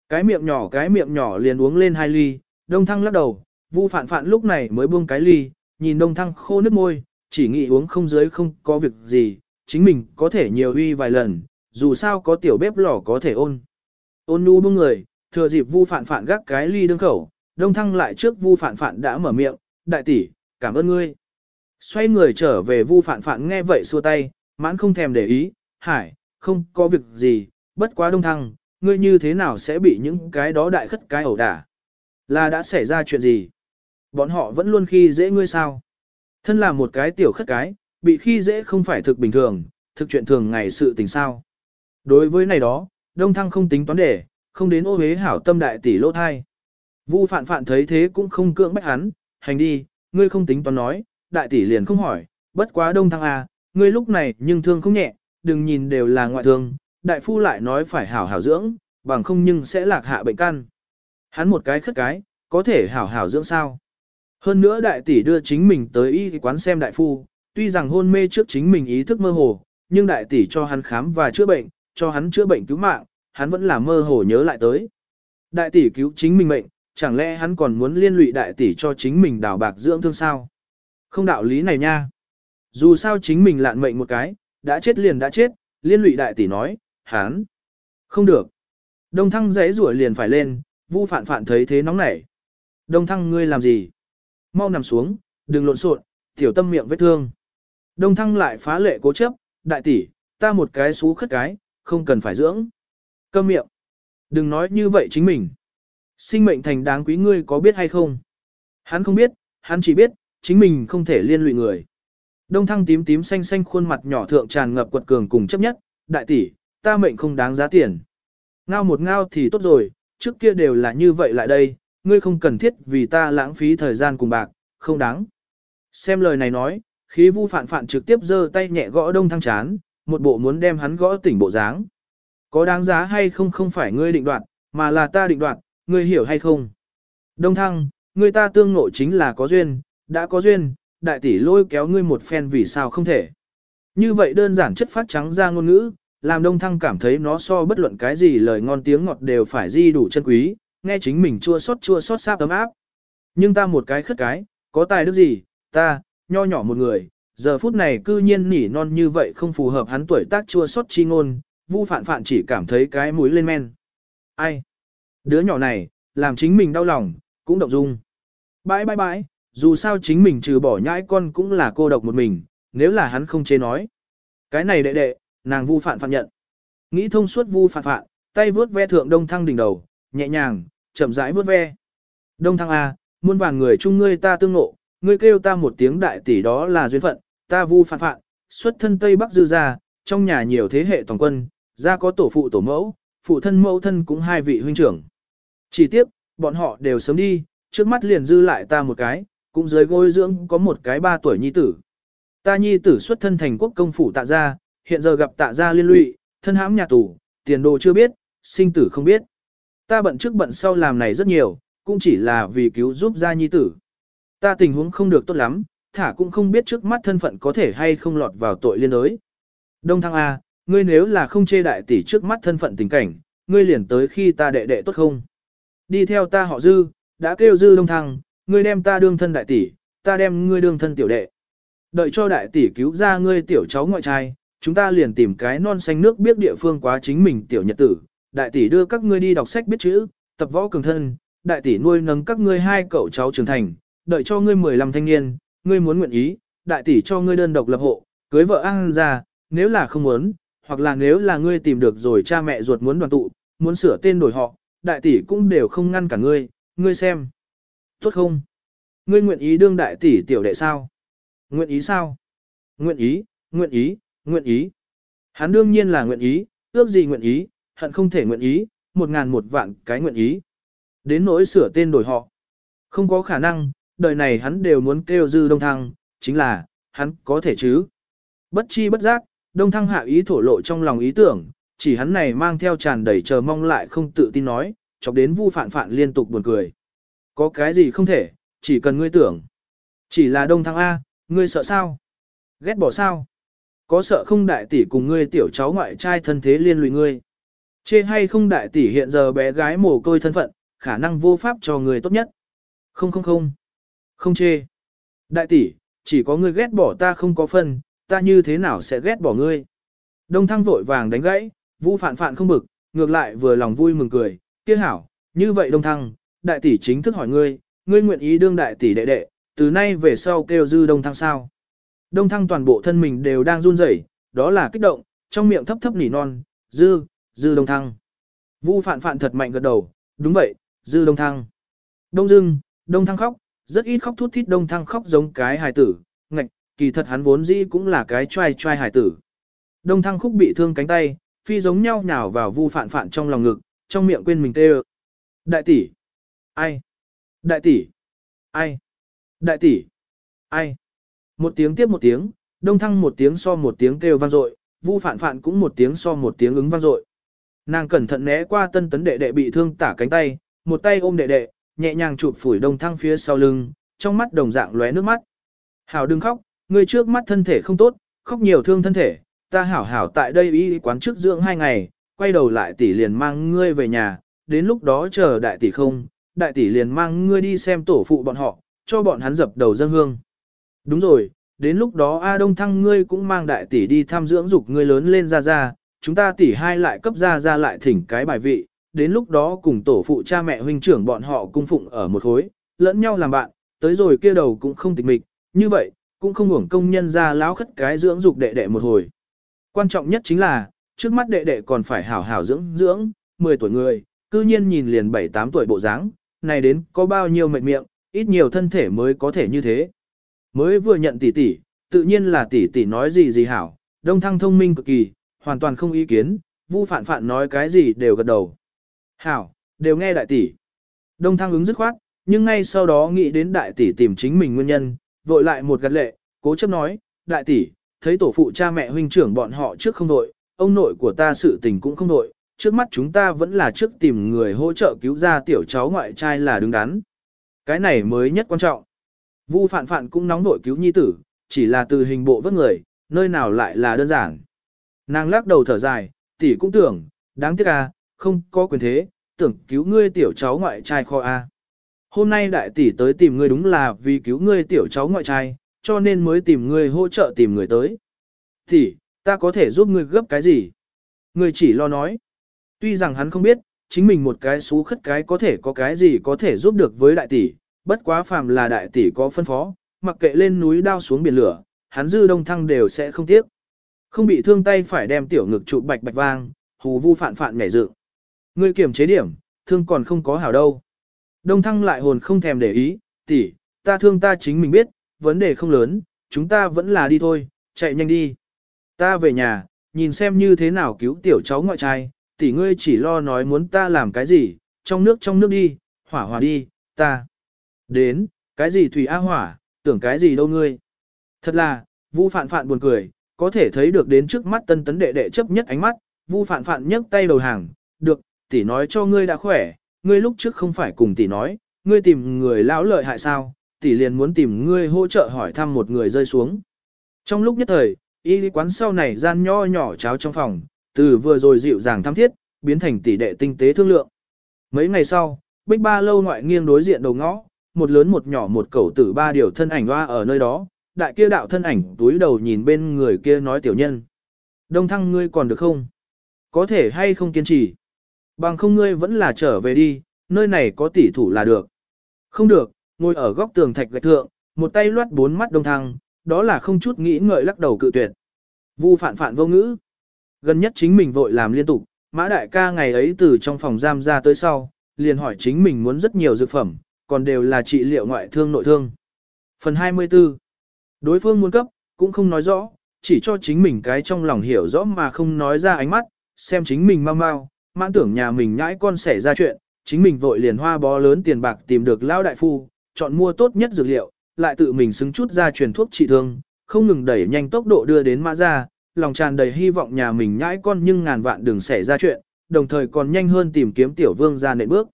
Cái miệng nhỏ cái miệng nhỏ liền uống lên hai ly, Đông Thăng lắc đầu, Vu Phạn Phạn lúc này mới buông cái ly, nhìn Đông Thăng khô nước môi, chỉ nghĩ uống không dưới không có việc gì, chính mình có thể nhiều uy vài lần, dù sao có tiểu bếp lò có thể ôn. Ôn nu buông người, thừa dịp Vu phản phản gác cái ly đương khẩu, Đông Thăng lại trước Vu phản phản đã mở miệng, "Đại tỷ, cảm ơn ngươi." Xoay người trở về Vu phản phản nghe vậy xua tay, mãn không thèm để ý, "Hải, không có việc gì, bất quá Đông Thăng, ngươi như thế nào sẽ bị những cái đó đại khất cái ẩu đả?" Là đã xảy ra chuyện gì? Bọn họ vẫn luôn khi dễ ngươi sao? Thân là một cái tiểu khất cái, bị khi dễ không phải thực bình thường, thực chuyện thường ngày sự tình sao. Đối với này đó, Đông Thăng không tính toán để, không đến ô hế hảo tâm đại tỷ lỗ thai. Vu phạn phạn thấy thế cũng không cưỡng bách hắn, hành đi, ngươi không tính toán nói, đại tỷ liền không hỏi, bất quá Đông Thăng à, ngươi lúc này nhưng thương không nhẹ, đừng nhìn đều là ngoại thương, đại phu lại nói phải hảo hảo dưỡng, bằng không nhưng sẽ lạc hạ bệnh căn. Hắn một cái khất cái, có thể hảo hảo dưỡng sao. Hơn nữa đại tỷ đưa chính mình tới y quán xem đại phu, tuy rằng hôn mê trước chính mình ý thức mơ hồ, nhưng đại tỷ cho hắn khám và chữa bệnh, cho hắn chữa bệnh cứu mạng, hắn vẫn là mơ hồ nhớ lại tới. Đại tỷ cứu chính mình mệnh, chẳng lẽ hắn còn muốn liên lụy đại tỷ cho chính mình đào bạc dưỡng thương sao? Không đạo lý này nha. Dù sao chính mình lạn mệnh một cái, đã chết liền đã chết, liên lụy đại tỷ nói, hắn. Không được. Đông thăng giấy rủa liền phải lên, vu phản phản thấy thế nóng nảy. Đông thăng ngươi làm gì? Mau nằm xuống, đừng lộn xộn, tiểu tâm miệng vết thương. Đông thăng lại phá lệ cố chấp, đại tỷ, ta một cái xú khất cái, không cần phải dưỡng. Câm miệng. Đừng nói như vậy chính mình. Sinh mệnh thành đáng quý ngươi có biết hay không? Hắn không biết, hắn chỉ biết, chính mình không thể liên lụy người. Đông thăng tím tím xanh xanh khuôn mặt nhỏ thượng tràn ngập quật cường cùng chấp nhất, đại tỷ, ta mệnh không đáng giá tiền. Ngao một ngao thì tốt rồi, trước kia đều là như vậy lại đây, ngươi không cần thiết vì ta lãng phí thời gian cùng bạc, không đáng. Xem lời này nói, khí vu phản phản trực tiếp giơ tay nhẹ gõ đông thăng chán, một bộ muốn đem hắn gõ tỉnh bộ dáng. Có đáng giá hay không không phải ngươi định đoạt, mà là ta định đoạt, ngươi hiểu hay không? Đông thăng, ngươi ta tương nội chính là có duyên, đã có duyên, đại tỷ lôi kéo ngươi một phen vì sao không thể. Như vậy đơn giản chất phát trắng ra ngôn ngữ, làm đông thăng cảm thấy nó so bất luận cái gì lời ngon tiếng ngọt đều phải di đủ chân quý, nghe chính mình chua xót chua xót sáp ấm áp. Nhưng ta một cái khất cái, có tài đức gì, ta, nho nhỏ một người, giờ phút này cư nhiên nỉ non như vậy không phù hợp hắn tuổi tác chua xót chi ngôn, vu phạn phạn chỉ cảm thấy cái mũi lên men. Ai? Đứa nhỏ này, làm chính mình đau lòng, cũng động dung. Bãi bãi bãi, dù sao chính mình trừ bỏ nhãi con cũng là cô độc một mình, nếu là hắn không chế nói. Cái này đệ đệ, nàng vu phạn phạn nhận. Nghĩ thông suốt vu phạn phạn tay vướt ve thượng đông thăng đỉnh đầu, nhẹ nhàng, chậm rãi vướt ve. Đông thăng A, muôn vàng người chung ngươi ta tương ngộ, ngươi kêu ta một tiếng đại tỷ đó là duyên phận, ta vu phản phạn. xuất thân Tây Bắc dư gia, trong nhà nhiều thế hệ toàn quân, gia có tổ phụ tổ mẫu, phụ thân mẫu thân cũng hai vị huynh trưởng. Chỉ tiếc, bọn họ đều sớm đi, trước mắt liền dư lại ta một cái, cũng dưới gối dưỡng có một cái ba tuổi nhi tử. Ta nhi tử xuất thân thành quốc công phủ tạ gia, hiện giờ gặp tạ gia liên lụy, thân hãm nhà tù, tiền đồ chưa biết, sinh tử không biết. Ta bận trước bận sau làm này rất nhiều, cũng chỉ là vì cứu giúp gia nhi tử. Ta tình huống không được tốt lắm, thả cũng không biết trước mắt thân phận có thể hay không lọt vào tội liên đới. Đông Thăng A, ngươi nếu là không chê đại tỷ trước mắt thân phận tình cảnh, ngươi liền tới khi ta đệ đệ tốt không? Đi theo ta họ dư, đã kêu dư Đông Thăng, ngươi đem ta đương thân đại tỷ, ta đem ngươi đương thân tiểu đệ. Đợi cho đại tỷ cứu ra ngươi tiểu cháu ngoại trai, chúng ta liền tìm cái non xanh nước biết địa phương quá chính mình tiểu nhật tử. Đại tỷ đưa các ngươi đi đọc sách biết chữ, tập võ cường thân, đại tỷ nuôi nấng các ngươi hai cậu cháu trưởng thành, đợi cho ngươi 15 thanh niên, ngươi muốn nguyện ý, đại tỷ cho ngươi đơn độc lập hộ, cưới vợ ăn ra, nếu là không muốn, hoặc là nếu là ngươi tìm được rồi cha mẹ ruột muốn đoàn tụ, muốn sửa tên đổi họ, đại tỷ cũng đều không ngăn cả ngươi, ngươi xem. Tốt không? Ngươi nguyện ý đương đại tỷ tiểu đệ sao? Nguyện ý sao? Nguyện ý, nguyện ý, nguyện ý. Hắn đương nhiên là nguyện ý, ước gì nguyện ý, hận không thể nguyện ý, một ngàn một vạn cái nguyện ý. Đến nỗi sửa tên đổi họ. Không có khả năng, đời này hắn đều muốn kêu dư đông thăng, chính là, hắn có thể chứ. Bất chi bất giác, đông thăng hạ ý thổ lộ trong lòng ý tưởng, chỉ hắn này mang theo tràn đầy chờ mong lại không tự tin nói, chọc đến vu phản phản liên tục buồn cười. Có cái gì không thể, chỉ cần ngươi tưởng. Chỉ là đông thăng A, ngươi sợ sao? Ghét bỏ sao? Có sợ không đại tỷ cùng ngươi tiểu cháu ngoại trai thân thế liên lụy ngươi? Chê hay không đại tỷ hiện giờ bé gái mồ côi thân phận, khả năng vô pháp cho người tốt nhất? Không không không. Không chê. Đại tỷ, chỉ có ngươi ghét bỏ ta không có phân, ta như thế nào sẽ ghét bỏ ngươi? Đông thăng vội vàng đánh gãy, Vu phạn phạn không bực, ngược lại vừa lòng vui mừng cười, kia hảo, như vậy đông thăng, đại tỷ chính thức hỏi ngươi, ngươi nguyện ý đương đại tỷ đệ đệ, từ nay về sau kêu dư đông thăng sao. Đông thăng toàn bộ thân mình đều đang run rẩy, đó là kích động, trong miệng thấp thấp nỉ non, dư, dư đông thăng. Vu phạn phạn thật mạnh gật đầu, đúng vậy, dư đông thăng. Đông dưng, đông thăng khóc, rất ít khóc thút thít đông thăng khóc giống cái hài tử, ngạch, kỳ thật hắn vốn dĩ cũng là cái trai trai hài tử. Đông thăng khúc bị thương cánh tay, phi giống nhau nhào vào vu phạn phạn trong lòng ngực, trong miệng quên mình tê Đại tỷ. Ai? Đại tỷ. Ai? Đại tỷ. Ai? Một tiếng tiếp một tiếng, đông thăng một tiếng so một tiếng kêu vang dội, vu phạn phạn cũng một tiếng so một tiếng ứng vang dội. Nàng cẩn thận né qua tân tấn đệ đệ bị thương tả cánh tay, một tay ôm đệ đệ, nhẹ nhàng chụp phủi đông thăng phía sau lưng, trong mắt đồng dạng lóe nước mắt. Hảo đừng khóc, ngươi trước mắt thân thể không tốt, khóc nhiều thương thân thể, ta hảo hảo tại đây y quán trước dưỡng hai ngày, quay đầu lại tỷ liền mang ngươi về nhà, đến lúc đó chờ đại tỷ không, đại tỷ liền mang ngươi đi xem tổ phụ bọn họ, cho bọn hắn dập đầu dân hương. Đúng rồi, đến lúc đó A Đông Thăng ngươi cũng mang đại tỷ đi thăm dưỡng dục ngươi lớn lên ra ra, chúng ta tỷ hai lại cấp ra ra lại thỉnh cái bài vị, đến lúc đó cùng tổ phụ cha mẹ huynh trưởng bọn họ cung phụng ở một khối, lẫn nhau làm bạn, tới rồi kia đầu cũng không tịch mịch, như vậy, cũng không hưởng công nhân ra láo khất cái dưỡng dục đệ đệ một hồi. Quan trọng nhất chính là, trước mắt đệ đệ còn phải hảo hảo dưỡng dưỡng, 10 tuổi người, cư nhiên nhìn liền 7-8 tuổi bộ dáng, này đến có bao nhiêu mệt miệng, ít nhiều thân thể mới có thể như thế. Mới vừa nhận tỷ tỷ, tự nhiên là tỷ tỷ nói gì gì hảo, đông thăng thông minh cực kỳ, hoàn toàn không ý kiến, vu phản phản nói cái gì đều gật đầu. Hảo, đều nghe đại tỷ. Đông thăng ứng dứt khoát, nhưng ngay sau đó nghĩ đến đại tỷ tìm chính mình nguyên nhân, vội lại một gật lệ, cố chấp nói, đại tỷ, thấy tổ phụ cha mẹ huynh trưởng bọn họ trước không đội, ông nội của ta sự tình cũng không đội, trước mắt chúng ta vẫn là trước tìm người hỗ trợ cứu ra tiểu cháu ngoại trai là đứng đắn. Cái này mới nhất quan trọng. Vu phạn phạn cũng nóng nội cứu nhi tử, chỉ là từ hình bộ vất người, nơi nào lại là đơn giản. Nàng lắc đầu thở dài, tỷ cũng tưởng, đáng tiếc à, không có quyền thế, tưởng cứu ngươi tiểu cháu ngoại trai kho a. Hôm nay đại tỷ tới tìm ngươi đúng là vì cứu ngươi tiểu cháu ngoại trai, cho nên mới tìm ngươi hỗ trợ tìm người tới. Tỷ, ta có thể giúp ngươi gấp cái gì? Ngươi chỉ lo nói. Tuy rằng hắn không biết, chính mình một cái xú khất cái có thể có cái gì có thể giúp được với đại tỷ, bất quá phàm là đại tỷ có phân phó, mặc kệ lên núi đao xuống biển lửa, hắn dư đông thăng đều sẽ không tiếc. Không bị thương tay phải đem tiểu ngực trụ bạch bạch vang, hù vu phạn phạn nhảy dựng. Ngươi kiểm chế điểm, thương còn không có hảo đâu. Đông thăng lại hồn không thèm để ý, tỷ, ta thương ta chính mình biết, vấn đề không lớn, chúng ta vẫn là đi thôi, chạy nhanh đi. Ta về nhà, nhìn xem như thế nào cứu tiểu cháu ngoại trai, tỷ ngươi chỉ lo nói muốn ta làm cái gì, trong nước trong nước đi, hỏa hỏa đi, ta. Đến, cái gì thủy a hỏa, tưởng cái gì đâu ngươi. Thật là, Vu Phạn Phạn buồn cười, có thể thấy được đến trước mắt tân tấn đệ đệ chấp nhất ánh mắt, Vu Phạn Phạn nhấc tay đầu hàng, được, tỷ nói cho ngươi đã khỏe, ngươi lúc trước không phải cùng tỷ nói, ngươi tìm người lão lợi hại sao, tỷ liền muốn tìm ngươi hỗ trợ hỏi thăm một người rơi xuống. Trong lúc nhất thời, y quán sau này gian nho nhỏ cháo trong phòng, từ vừa rồi dịu dàng thăm thiết, biến thành tỷ đệ tinh tế thương lượng. Mấy ngày sau, bích ba lâu ngoại nghiêng đối diện đầu ngõ, một lớn một nhỏ một cẩu tử ba điều thân ảnh hoa ở nơi đó, đại kia đạo thân ảnh túi đầu nhìn bên người kia nói tiểu nhân. Đông thăng ngươi còn được không? Có thể hay không kiên trì? Bằng không ngươi vẫn là trở về đi, nơi này có tỷ thủ là được. Không được, ngồi ở góc tường thạch gạch thượng, một tay loát bốn mắt đông thăng, đó là không chút nghĩ ngợi lắc đầu cự tuyệt. Vu phản phản vô ngữ. Gần nhất chính mình vội làm liên tục, mã đại ca ngày ấy từ trong phòng giam ra tới sau, liền hỏi chính mình muốn rất nhiều dược phẩm, còn đều là trị liệu ngoại thương nội thương. Phần 24 Đối phương muốn cấp, cũng không nói rõ, chỉ cho chính mình cái trong lòng hiểu rõ mà không nói ra ánh mắt, xem chính mình mau mau, mãn tưởng nhà mình nhãi con xảy ra chuyện, chính mình vội liền hoa bó lớn tiền bạc tìm được lao đại phu, chọn mua tốt nhất dược liệu, lại tự mình xứng chút ra truyền thuốc trị thương, không ngừng đẩy nhanh tốc độ đưa đến mã ra, lòng tràn đầy hy vọng nhà mình nhãi con nhưng ngàn vạn đừng xảy ra chuyện, đồng thời còn nhanh hơn tìm kiếm tiểu vương ra nệ bước.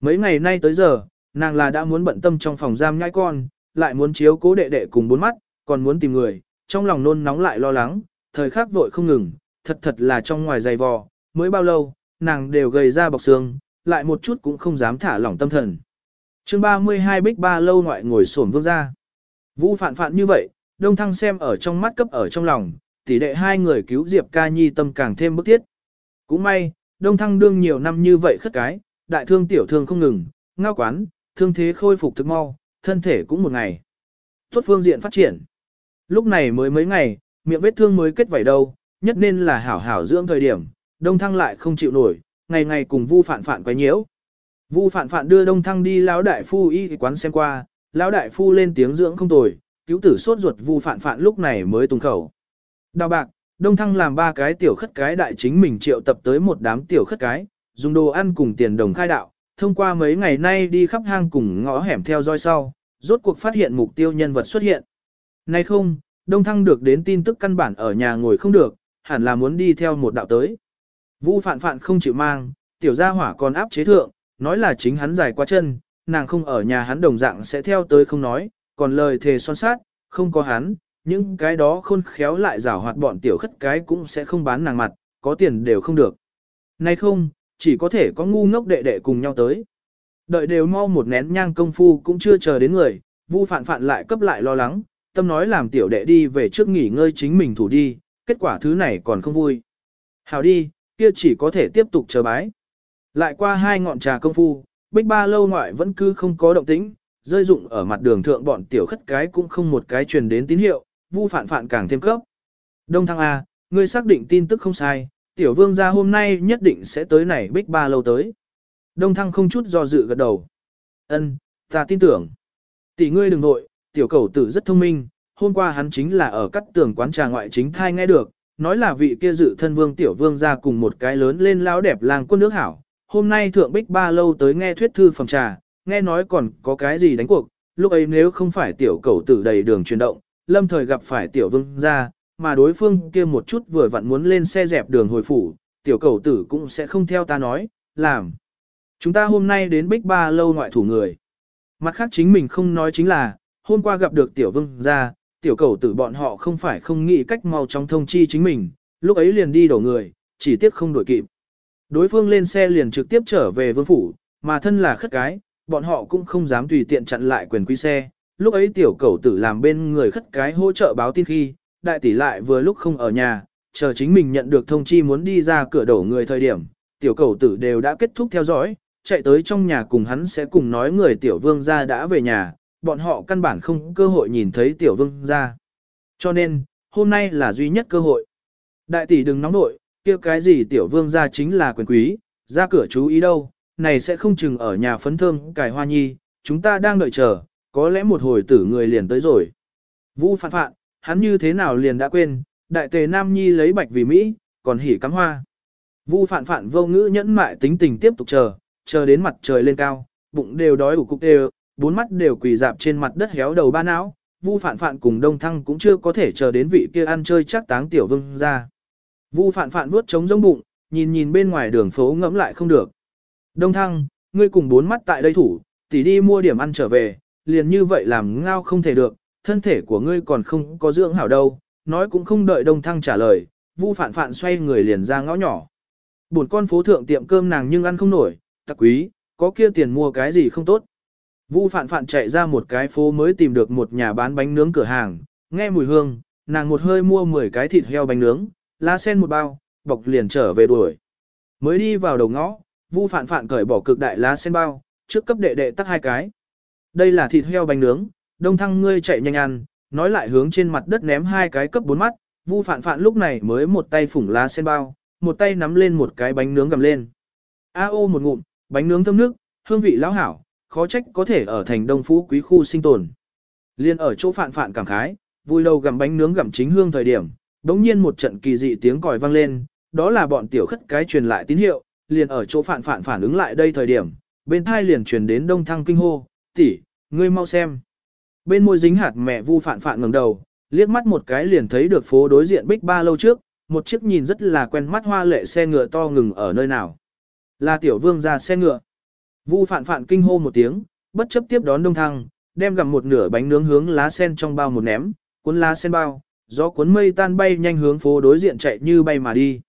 Mấy ngày nay tới giờ, nàng là đã muốn bận tâm trong phòng giam nhãi con, lại muốn chiếu cố đệ đệ cùng bốn mắt, còn muốn tìm người, trong lòng nôn nóng lại lo lắng, thời khắc vội không ngừng, thật thật là trong ngoài dày vò, mới bao lâu, nàng đều gầy ra bọc xương, lại một chút cũng không dám thả lỏng tâm thần. chương 32 bích ba lâu ngoại ngồi sổm vương ra. Vũ phản phản như vậy, đông thăng xem ở trong mắt cấp ở trong lòng, tỷ đệ hai người cứu Diệp ca nhi tâm càng thêm bức thiết. Cũng may, đông thăng đương nhiều năm như vậy khất cái, đại thương tiểu thương không ngừng, ngao quán, thương thế khôi phục thực mau, thân thể cũng một ngày. Tốt phương diện phát triển. Lúc này mới mấy ngày, miệng vết thương mới kết vảy đâu, nhất nên là hảo hảo dưỡng thời điểm, đông thăng lại không chịu nổi, ngày ngày cùng vu phản phản quấy nhiễu. Vu phản phản đưa đông thăng đi lão đại phu y quán xem qua, lão đại phu lên tiếng dưỡng không tồi, cứu tử sốt ruột vu phản phản lúc này mới tung khẩu. Đào bạc, đông thăng làm ba cái tiểu khất cái đại chính mình triệu tập tới một đám tiểu khất cái, dùng đồ ăn cùng tiền đồng khai đạo, thông qua mấy ngày nay đi khắp hang cùng ngõ hẻm theo dõi sau, rốt cuộc phát hiện mục tiêu nhân vật xuất hiện. Nay không, đông thăng được đến tin tức căn bản ở nhà ngồi không được, hẳn là muốn đi theo một đạo tới. Vu phạn phạn không chịu mang, tiểu gia hỏa còn áp chế thượng, nói là chính hắn dài quá chân, nàng không ở nhà hắn đồng dạng sẽ theo tới không nói, còn lời thề son sát, không có hắn, những cái đó khôn khéo lại rảo hoạt bọn tiểu khất cái cũng sẽ không bán nàng mặt, có tiền đều không được. Nay không, chỉ có thể có ngu ngốc đệ đệ cùng nhau tới. Đợi đều mau một nén nhang công phu cũng chưa chờ đến người, vu phạn phạn lại cấp lại lo lắng, tâm nói làm tiểu đệ đi về trước nghỉ ngơi chính mình thủ đi, kết quả thứ này còn không vui. Hào đi, kia chỉ có thể tiếp tục chờ bái. Lại qua hai ngọn trà công phu, bích ba lâu ngoại vẫn cứ không có động tĩnh, rơi dụng ở mặt đường thượng bọn tiểu khất cái cũng không một cái truyền đến tín hiệu, vu phản phản càng thêm cấp. Đông thăng A, ngươi xác định tin tức không sai, tiểu vương gia hôm nay nhất định sẽ tới này bích ba lâu tới. Đông thăng không chút do dự gật đầu. Ân, ta tin tưởng. Tỷ ngươi đừng nội, tiểu cầu tử rất thông minh, hôm qua hắn chính là ở cắt tường quán trà ngoại chính thai nghe được, nói là vị kia dự thân vương tiểu vương gia cùng một cái lớn lên lão đẹp làng quân nước hảo. Hôm nay thượng bích ba lâu tới nghe thuyết thư phòng trà, nghe nói còn có cái gì đánh cuộc, lúc ấy nếu không phải tiểu cầu tử đầy đường chuyển động, lâm thời gặp phải tiểu vương gia, mà đối phương kia một chút vừa vặn muốn lên xe dẹp đường hồi phủ, tiểu cầu tử cũng sẽ không theo ta nói, làm. Chúng ta hôm nay đến bích ba lâu ngoại thủ người. Mặt khác chính mình không nói chính là, hôm qua gặp được tiểu vương gia, tiểu cầu tử bọn họ không phải không nghĩ cách mau chóng thông chi chính mình, lúc ấy liền đi đổ người, chỉ tiếc không đổi kịp. Đối phương lên xe liền trực tiếp trở về vương phủ, mà thân là khất cái, bọn họ cũng không dám tùy tiện chặn lại quyền quý xe. Lúc ấy tiểu cầu tử làm bên người khất cái hỗ trợ báo tin khi, đại tỷ lại vừa lúc không ở nhà, chờ chính mình nhận được thông chi muốn đi ra cửa đổ người thời điểm, tiểu cầu tử đều đã kết thúc theo dõi, chạy tới trong nhà cùng hắn sẽ cùng nói người tiểu vương gia đã về nhà, bọn họ căn bản không cơ hội nhìn thấy tiểu vương gia. Cho nên, hôm nay là duy nhất cơ hội. Đại tỷ đừng nóng nội, kia cái gì tiểu vương gia chính là quyền quý, ra cửa chú ý đâu, này sẽ không chừng ở nhà phấn thơm cài hoa nhi, chúng ta đang đợi chờ, có lẽ một hồi tử người liền tới rồi. Vũ phạn phạn, hắn như thế nào liền đã quên, đại tề nam nhi lấy bạch vì Mỹ, còn hỉ cắm hoa. Vu phạn phạn vô ngữ nhẫn mại tính tình tiếp tục chờ, chờ đến mặt trời lên cao, bụng đều đói ủ cục đều, bốn mắt đều quỳ dạp trên mặt đất héo đầu ba não. Vu phạn phạn cùng đông thăng cũng chưa có thể chờ đến vị kia ăn chơi chắc táng tiểu vương ra. Vu phạn phạn nuốt trống rỗng bụng, nhìn nhìn bên ngoài đường phố ngẫm lại không được. Đông thăng, ngươi cùng bốn mắt tại đây thủ, tỉ đi mua điểm ăn trở về, liền như vậy làm ngao không thể được, thân thể của ngươi còn không có dưỡng hảo đâu, nói cũng không đợi đông thăng trả lời, vu phạn phạn xoay người liền ra ngõ nhỏ. Buồn con phố thượng tiệm cơm nàng nhưng ăn không nổi, tặc quý, có kia tiền mua cái gì không tốt. Vu phạn phạn chạy ra một cái phố mới tìm được một nhà bán bánh nướng cửa hàng, nghe mùi hương, nàng một hơi mua 10 cái thịt heo bánh nướng, lá sen một bao, bọc liền trở về đuổi. Mới đi vào đầu ngõ, Vu phạn phạn cởi bỏ cực đại lá sen bao, trước cấp đệ đệ tắt hai cái. Đây là thịt heo bánh nướng, đông thăng ngươi chạy nhanh ăn, nói lại hướng trên mặt đất ném hai cái cấp bốn mắt, Vu phạn phạn lúc này mới một tay phủng lá sen bao, một tay nắm lên một cái bánh nướng gầm lên. A ô một ngụm, bánh nướng thơm nước, hương vị lão hảo, khó trách có thể ở thành đông phú quý khu sinh tồn. Liên ở chỗ phạn phạn cảm khái, vui lâu gặm bánh nướng gặm chính hương thời điểm, đống nhiên một trận kỳ dị tiếng còi vang lên, đó là bọn tiểu khất cái truyền lại tín hiệu, liền ở chỗ phạn phạn phản ứng lại đây thời điểm, bên thai liền truyền đến đông thăng kinh hô, tỷ, ngươi mau xem. Bên môi dính hạt mẹ vu phạn phạn ngẩng đầu, liếc mắt một cái liền thấy được phố đối diện bích ba lâu trước, một chiếc nhìn rất là quen mắt hoa lệ xe ngựa to ngừng ở nơi nào. Là tiểu vương ra xe ngựa. Vu phạn phạn kinh hô một tiếng, bất chấp tiếp đón đông thăng, đem gặm một nửa bánh nướng hướng lá sen trong bao một ném, cuốn lá sen bao, gió cuốn mây tan bay nhanh hướng phố đối diện chạy như bay mà đi.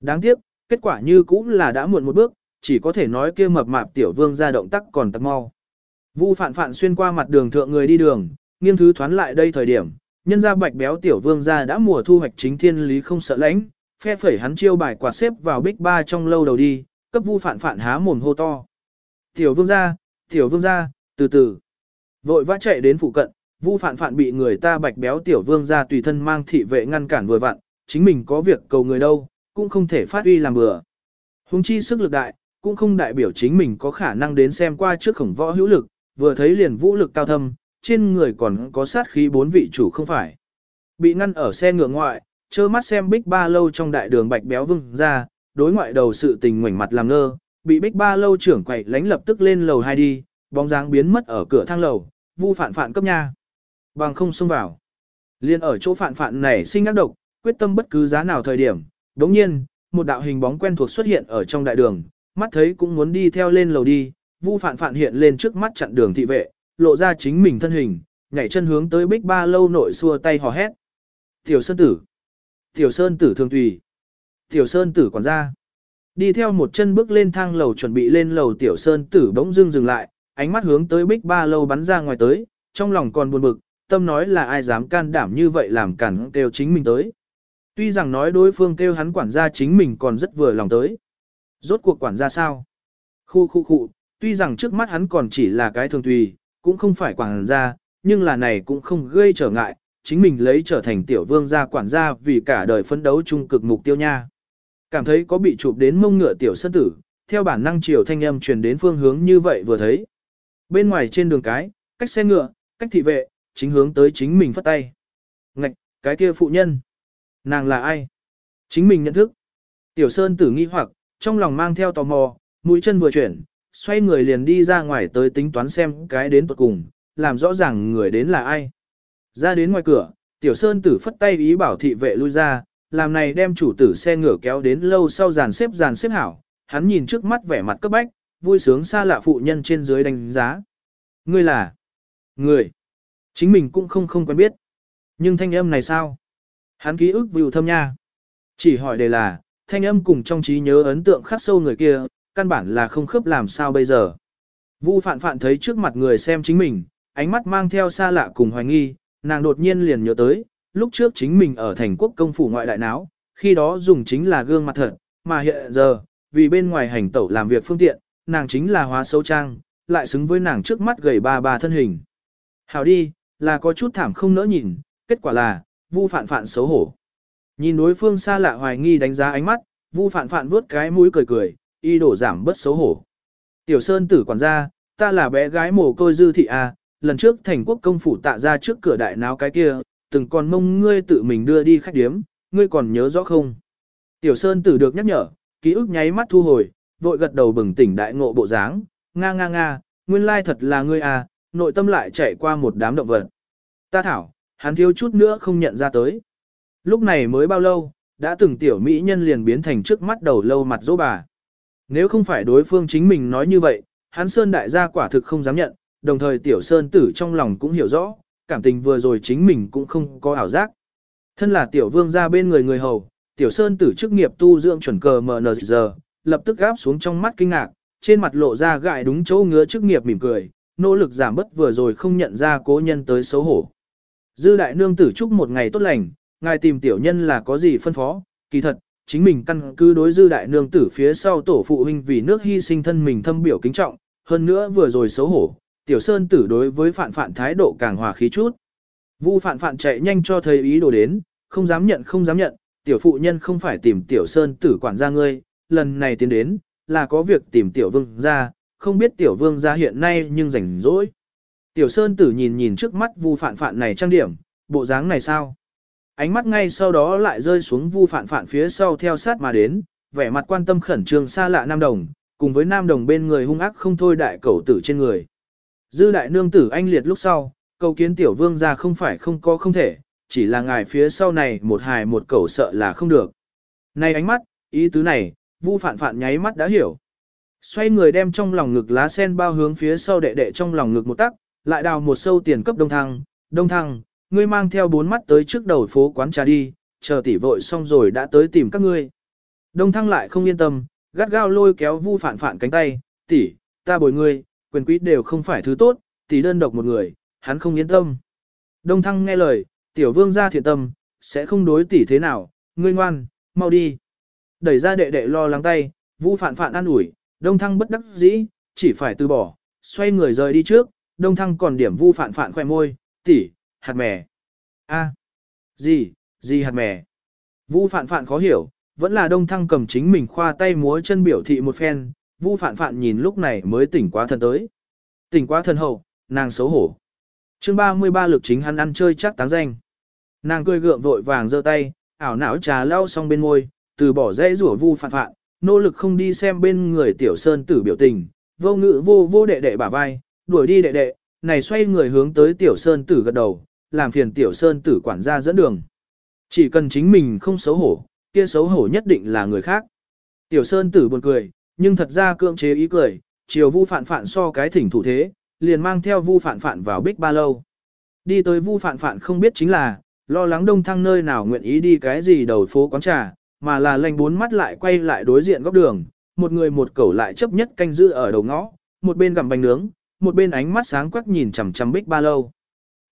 Đáng tiếc, kết quả như cũng là đã muộn một bước, chỉ có thể nói kia mập mạp tiểu vương ra động tác còn tắc mau. Vu phạn phạn xuyên qua mặt đường thượng người đi đường, nghiêng thứ thoán lại đây thời điểm, nhân ra bạch béo tiểu vương ra đã mùa thu hoạch chính thiên lý không sợ lãnh, phe phẩy hắn chiêu bài quạt xếp vào bích ba trong lâu đầu đi, cấp vu phạn phạn há mồm hô to. Tiểu vương gia, tiểu vương gia, từ từ. Vội vã chạy đến phụ cận, vu phạn phạn bị người ta bạch béo tiểu vương gia tùy thân mang thị vệ ngăn cản vừa vặn, chính mình có việc cầu người đâu, cũng không thể phát uy làm bừa. Hùng chi sức lực đại, cũng không đại biểu chính mình có khả năng đến xem qua trước khổng võ hữu lực, vừa thấy liền vũ lực cao thâm, trên người còn có sát khí bốn vị chủ không phải. Bị ngăn ở xe ngựa ngoại, trơ mắt xem bích ba lâu trong đại đường bạch béo vương ra, đối ngoại đầu sự tình ngoảnh mặt làm ngơ, bị bích ba lâu trưởng quậy lánh lập tức lên lầu hai đi, bóng dáng biến mất ở cửa thang lầu, vu phản phản cấp nha. Bằng không xông vào. Liên ở chỗ phản phản này sinh ác độc, quyết tâm bất cứ giá nào thời điểm, đống nhiên, một đạo hình bóng quen thuộc xuất hiện ở trong đại đường, mắt thấy cũng muốn đi theo lên lầu đi, Vu phản phản hiện lên trước mắt chặn đường thị vệ, lộ ra chính mình thân hình, nhảy chân hướng tới Bích Ba lâu nội xua tay hò hét. "Tiểu Sơn tử! Tiểu Sơn tử thường tùy! Tiểu Sơn tử quản gia!" Đi theo một chân bước lên thang lầu chuẩn bị lên lầu Tiểu Sơn tử bỗng dưng dừng lại, ánh mắt hướng tới Bích Ba lâu bắn ra ngoài tới, trong lòng còn buồn bực, tâm nói là ai dám can đảm như vậy làm cản kêu chính mình tới. Tuy rằng nói đối phương kêu hắn quản gia chính mình còn rất vừa lòng tới. Rốt cuộc quản gia sao? Khu khu khu, tuy rằng trước mắt hắn còn chỉ là cái thường tùy, cũng không phải quản gia, nhưng là này cũng không gây trở ngại, chính mình lấy trở thành tiểu vương gia quản gia vì cả đời phấn đấu chung cực mục tiêu nha. Cảm thấy có bị chụp đến mông ngựa tiểu sân tử, theo bản năng chiều thanh âm truyền đến phương hướng như vậy vừa thấy. Bên ngoài trên đường cái, cách xe ngựa, cách thị vệ, chính hướng tới chính mình phất tay. Ngạch, cái kia phụ nhân. Nàng là ai? Chính mình nhận thức. Tiểu Sơn tử nghi hoặc, trong lòng mang theo tò mò, mũi chân vừa chuyển, xoay người liền đi ra ngoài tới tính toán xem cái đến tuột cùng, làm rõ ràng người đến là ai. Ra đến ngoài cửa, Tiểu Sơn tử phất tay ý bảo thị vệ lui ra, làm này đem chủ tử xe ngựa kéo đến lâu sau dàn xếp dàn xếp hảo, hắn nhìn trước mắt vẻ mặt cấp bách, vui sướng xa lạ phụ nhân trên dưới đánh giá. Ngươi là? Người. Chính mình cũng không không quen biết. Nhưng thanh âm này sao? Hắn ký ức view thâm nha. Chỉ hỏi đề là, thanh âm cùng trong trí nhớ ấn tượng khắc sâu người kia, căn bản là không khớp làm sao bây giờ. Vu phạn phạn thấy trước mặt người xem chính mình, ánh mắt mang theo xa lạ cùng hoài nghi, nàng đột nhiên liền nhớ tới, lúc trước chính mình ở thành quốc công phủ ngoại đại náo, khi đó dùng chính là gương mặt thật, mà hiện giờ, vì bên ngoài hành tẩu làm việc phương tiện, nàng chính là hóa xấu trang, lại xứng với nàng trước mắt gầy ba ba thân hình. Hào đi, là có chút thảm không nỡ nhìn, kết quả là, vu phạn phạn xấu hổ. Nhìn đối phương xa lạ hoài nghi đánh giá ánh mắt, vu phạn phạn vuốt cái mũi cười cười, y đổ giảm bớt xấu hổ. Tiểu Sơn tử quản gia, ta là bé gái mồ côi dư thị a, lần trước thành quốc công phủ tạ ra trước cửa đại náo cái kia, từng còn mông ngươi tự mình đưa đi khách điếm, ngươi còn nhớ rõ không? Tiểu Sơn tử được nhắc nhở, ký ức nháy mắt thu hồi, vội gật đầu bừng tỉnh đại ngộ bộ dáng, nga nga nga, nguyên lai thật là ngươi à, nội tâm lại chạy qua một đám động vật. Ta thảo, hắn thiếu chút nữa không nhận ra tới. Lúc này mới bao lâu, đã từng tiểu mỹ nhân liền biến thành trước mắt đầu lâu mặt dỗ bà. Nếu không phải đối phương chính mình nói như vậy, hắn Sơn đại gia quả thực không dám nhận, đồng thời tiểu Sơn tử trong lòng cũng hiểu rõ, cảm tình vừa rồi chính mình cũng không có ảo giác. Thân là tiểu vương gia bên người người hầu, tiểu Sơn tử chức nghiệp tu dưỡng chuẩn cờ MNZ, lập tức gáp xuống trong mắt kinh ngạc, trên mặt lộ ra gại đúng chỗ ngứa chức nghiệp mỉm cười, nỗ lực giảm bớt vừa rồi không nhận ra cố nhân tới xấu hổ. Dư đại nương tử chúc một ngày tốt lành, ngài tìm tiểu nhân là có gì phân phó, kỳ thật, chính mình căn cứ đối dư đại nương tử phía sau tổ phụ huynh vì nước hy sinh thân mình thâm biểu kính trọng, hơn nữa vừa rồi xấu hổ, tiểu sơn tử đối với phản phản thái độ càng hòa khí chút. Vu phản phản chạy nhanh cho thầy ý đồ đến, không dám nhận không dám nhận, tiểu phụ nhân không phải tìm tiểu sơn tử quản gia ngươi, lần này tiến đến, là có việc tìm tiểu vương ra, không biết tiểu vương ra hiện nay nhưng rảnh rỗi. Tiểu sơn tử nhìn nhìn trước mắt vu phản phản này trang điểm, bộ dáng này sao? Ánh mắt ngay sau đó lại rơi xuống vu phản phản phía sau theo sát mà đến, vẻ mặt quan tâm khẩn trương xa lạ nam đồng, cùng với nam đồng bên người hung ác không thôi đại cẩu tử trên người. Dư đại nương tử anh liệt lúc sau, cầu kiến tiểu vương ra không phải không có không thể, chỉ là ngài phía sau này một hài một cẩu sợ là không được. Này ánh mắt, ý tứ này, vu phản phản nháy mắt đã hiểu. Xoay người đem trong lòng ngực lá sen bao hướng phía sau đệ đệ trong lòng ngực một tắc, lại đào một sâu tiền cấp đông thăng, đông thăng, ngươi mang theo bốn mắt tới trước đầu phố quán trà đi, chờ tỷ vội xong rồi đã tới tìm các ngươi. Đông thăng lại không yên tâm, gắt gao lôi kéo vu phản phản cánh tay, tỷ, ta bồi ngươi, quyền quý đều không phải thứ tốt, tỷ đơn độc một người, hắn không yên tâm. Đông thăng nghe lời, tiểu vương ra thiện tâm, sẽ không đối tỷ thế nào, ngươi ngoan, mau đi. Đẩy ra đệ đệ lo lắng tay, vu phản phản an ủi, đông thăng bất đắc dĩ, chỉ phải từ bỏ, xoay người rời đi trước, đông thăng còn điểm vu phản phản khoe môi, tỷ, hạt mè. a gì, gì hạt mè. Vu phản phản khó hiểu, vẫn là đông thăng cầm chính mình khoa tay múa chân biểu thị một phen, vu Phạn Phạn nhìn lúc này mới tỉnh quá thần tới. Tỉnh quá thần hậu, nàng xấu hổ. chương 33 lực chính hắn ăn chơi chắc táng danh. Nàng cười gượng vội vàng giơ tay, ảo não trà lau xong bên môi, từ bỏ dễ rủa vu Phạn Phạn, nỗ lực không đi xem bên người tiểu sơn tử biểu tình, vô ngữ vô vô đệ đệ bả vai, đuổi đi đệ đệ, này xoay người hướng tới tiểu sơn tử gật đầu, làm phiền tiểu sơn tử quản gia dẫn đường. Chỉ cần chính mình không xấu hổ, kia xấu hổ nhất định là người khác. Tiểu sơn tử buồn cười, nhưng thật ra cưỡng chế ý cười, chiều vu phạn phạn so cái thỉnh thủ thế, liền mang theo vu phạn phạn vào bích ba lâu. Đi tới vu phạn phạn không biết chính là, lo lắng đông thăng nơi nào nguyện ý đi cái gì đầu phố quán trà, mà là lành bốn mắt lại quay lại đối diện góc đường, một người một cẩu lại chấp nhất canh giữ ở đầu ngõ, một bên gặm bánh nướng, một bên ánh mắt sáng quắc nhìn chằm chằm bích ba lâu.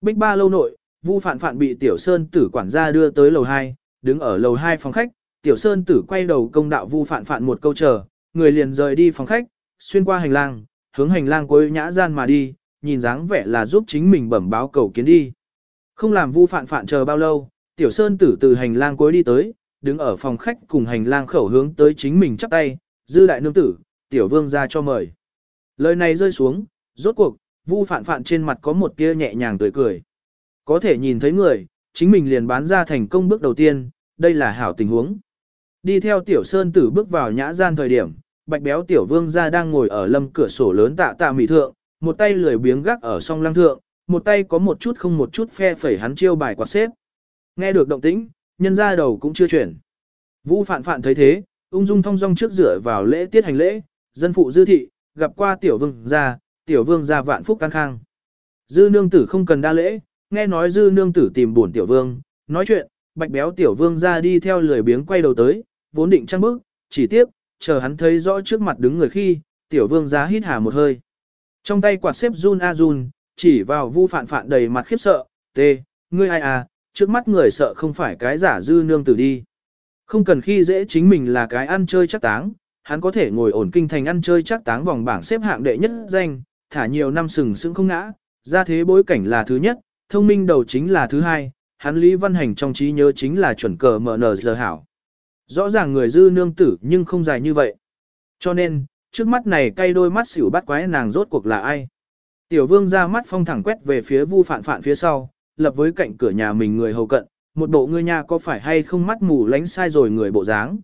Bích ba lâu nội, vu phạn phạn bị tiểu sơn tử quản gia đưa tới lầu 2, đứng ở lầu 2 phòng khách, tiểu sơn tử quay đầu công đạo vu phạn phạn một câu chờ, người liền rời đi phòng khách, xuyên qua hành lang, hướng hành lang cuối nhã gian mà đi, nhìn dáng vẻ là giúp chính mình bẩm báo cầu kiến đi. Không làm vu phạn phạn chờ bao lâu, tiểu sơn tử từ hành lang cuối đi tới, đứng ở phòng khách cùng hành lang khẩu hướng tới chính mình chắp tay, dư đại nương tử, tiểu vương ra cho mời. Lời này rơi xuống, rốt cuộc, vu phạn phạn trên mặt có một tia nhẹ nhàng tươi cười. Có thể nhìn thấy người, chính mình liền bán ra thành công bước đầu tiên, đây là hảo tình huống. Đi theo tiểu sơn tử bước vào nhã gian thời điểm, bạch béo tiểu vương gia đang ngồi ở lâm cửa sổ lớn tạ tạ mỹ thượng, một tay lười biếng gác ở song lăng thượng, một tay có một chút không một chút phe phẩy hắn chiêu bài quạt xếp. Nghe được động tĩnh, nhân ra đầu cũng chưa chuyển. Vũ phạn phạn thấy thế, ung dung thong dong trước rửa vào lễ tiết hành lễ, dân phụ dư thị, gặp qua tiểu vương gia, tiểu vương gia vạn phúc can khang. Dư nương tử không cần đa lễ, nghe nói dư nương tử tìm buồn tiểu vương, nói chuyện, bạch béo tiểu vương ra đi theo lười biếng quay đầu tới, vốn định trăng bước, chỉ tiếc, chờ hắn thấy rõ trước mặt đứng người khi, tiểu vương giá hít hà một hơi. Trong tay quạt xếp run a run, chỉ vào vu phạn phạn đầy mặt khiếp sợ, tê, ngươi ai à, trước mắt người sợ không phải cái giả dư nương tử đi. Không cần khi dễ chính mình là cái ăn chơi chắc táng, hắn có thể ngồi ổn kinh thành ăn chơi chắc táng vòng bảng xếp hạng đệ nhất danh, thả nhiều năm sừng sững không ngã, ra thế bối cảnh là thứ nhất, thông minh đầu chính là thứ hai, hắn Lý Văn Hành trong trí nhớ chính là chuẩn cờ mở nở giờ hảo. Rõ ràng người dư nương tử nhưng không dài như vậy. Cho nên, trước mắt này cay đôi mắt xỉu bắt quái nàng rốt cuộc là ai. Tiểu vương ra mắt phong thẳng quét về phía vu phạn phạn phía sau, lập với cạnh cửa nhà mình người hầu cận, một bộ ngươi nhà có phải hay không mắt mù lánh sai rồi người bộ dáng.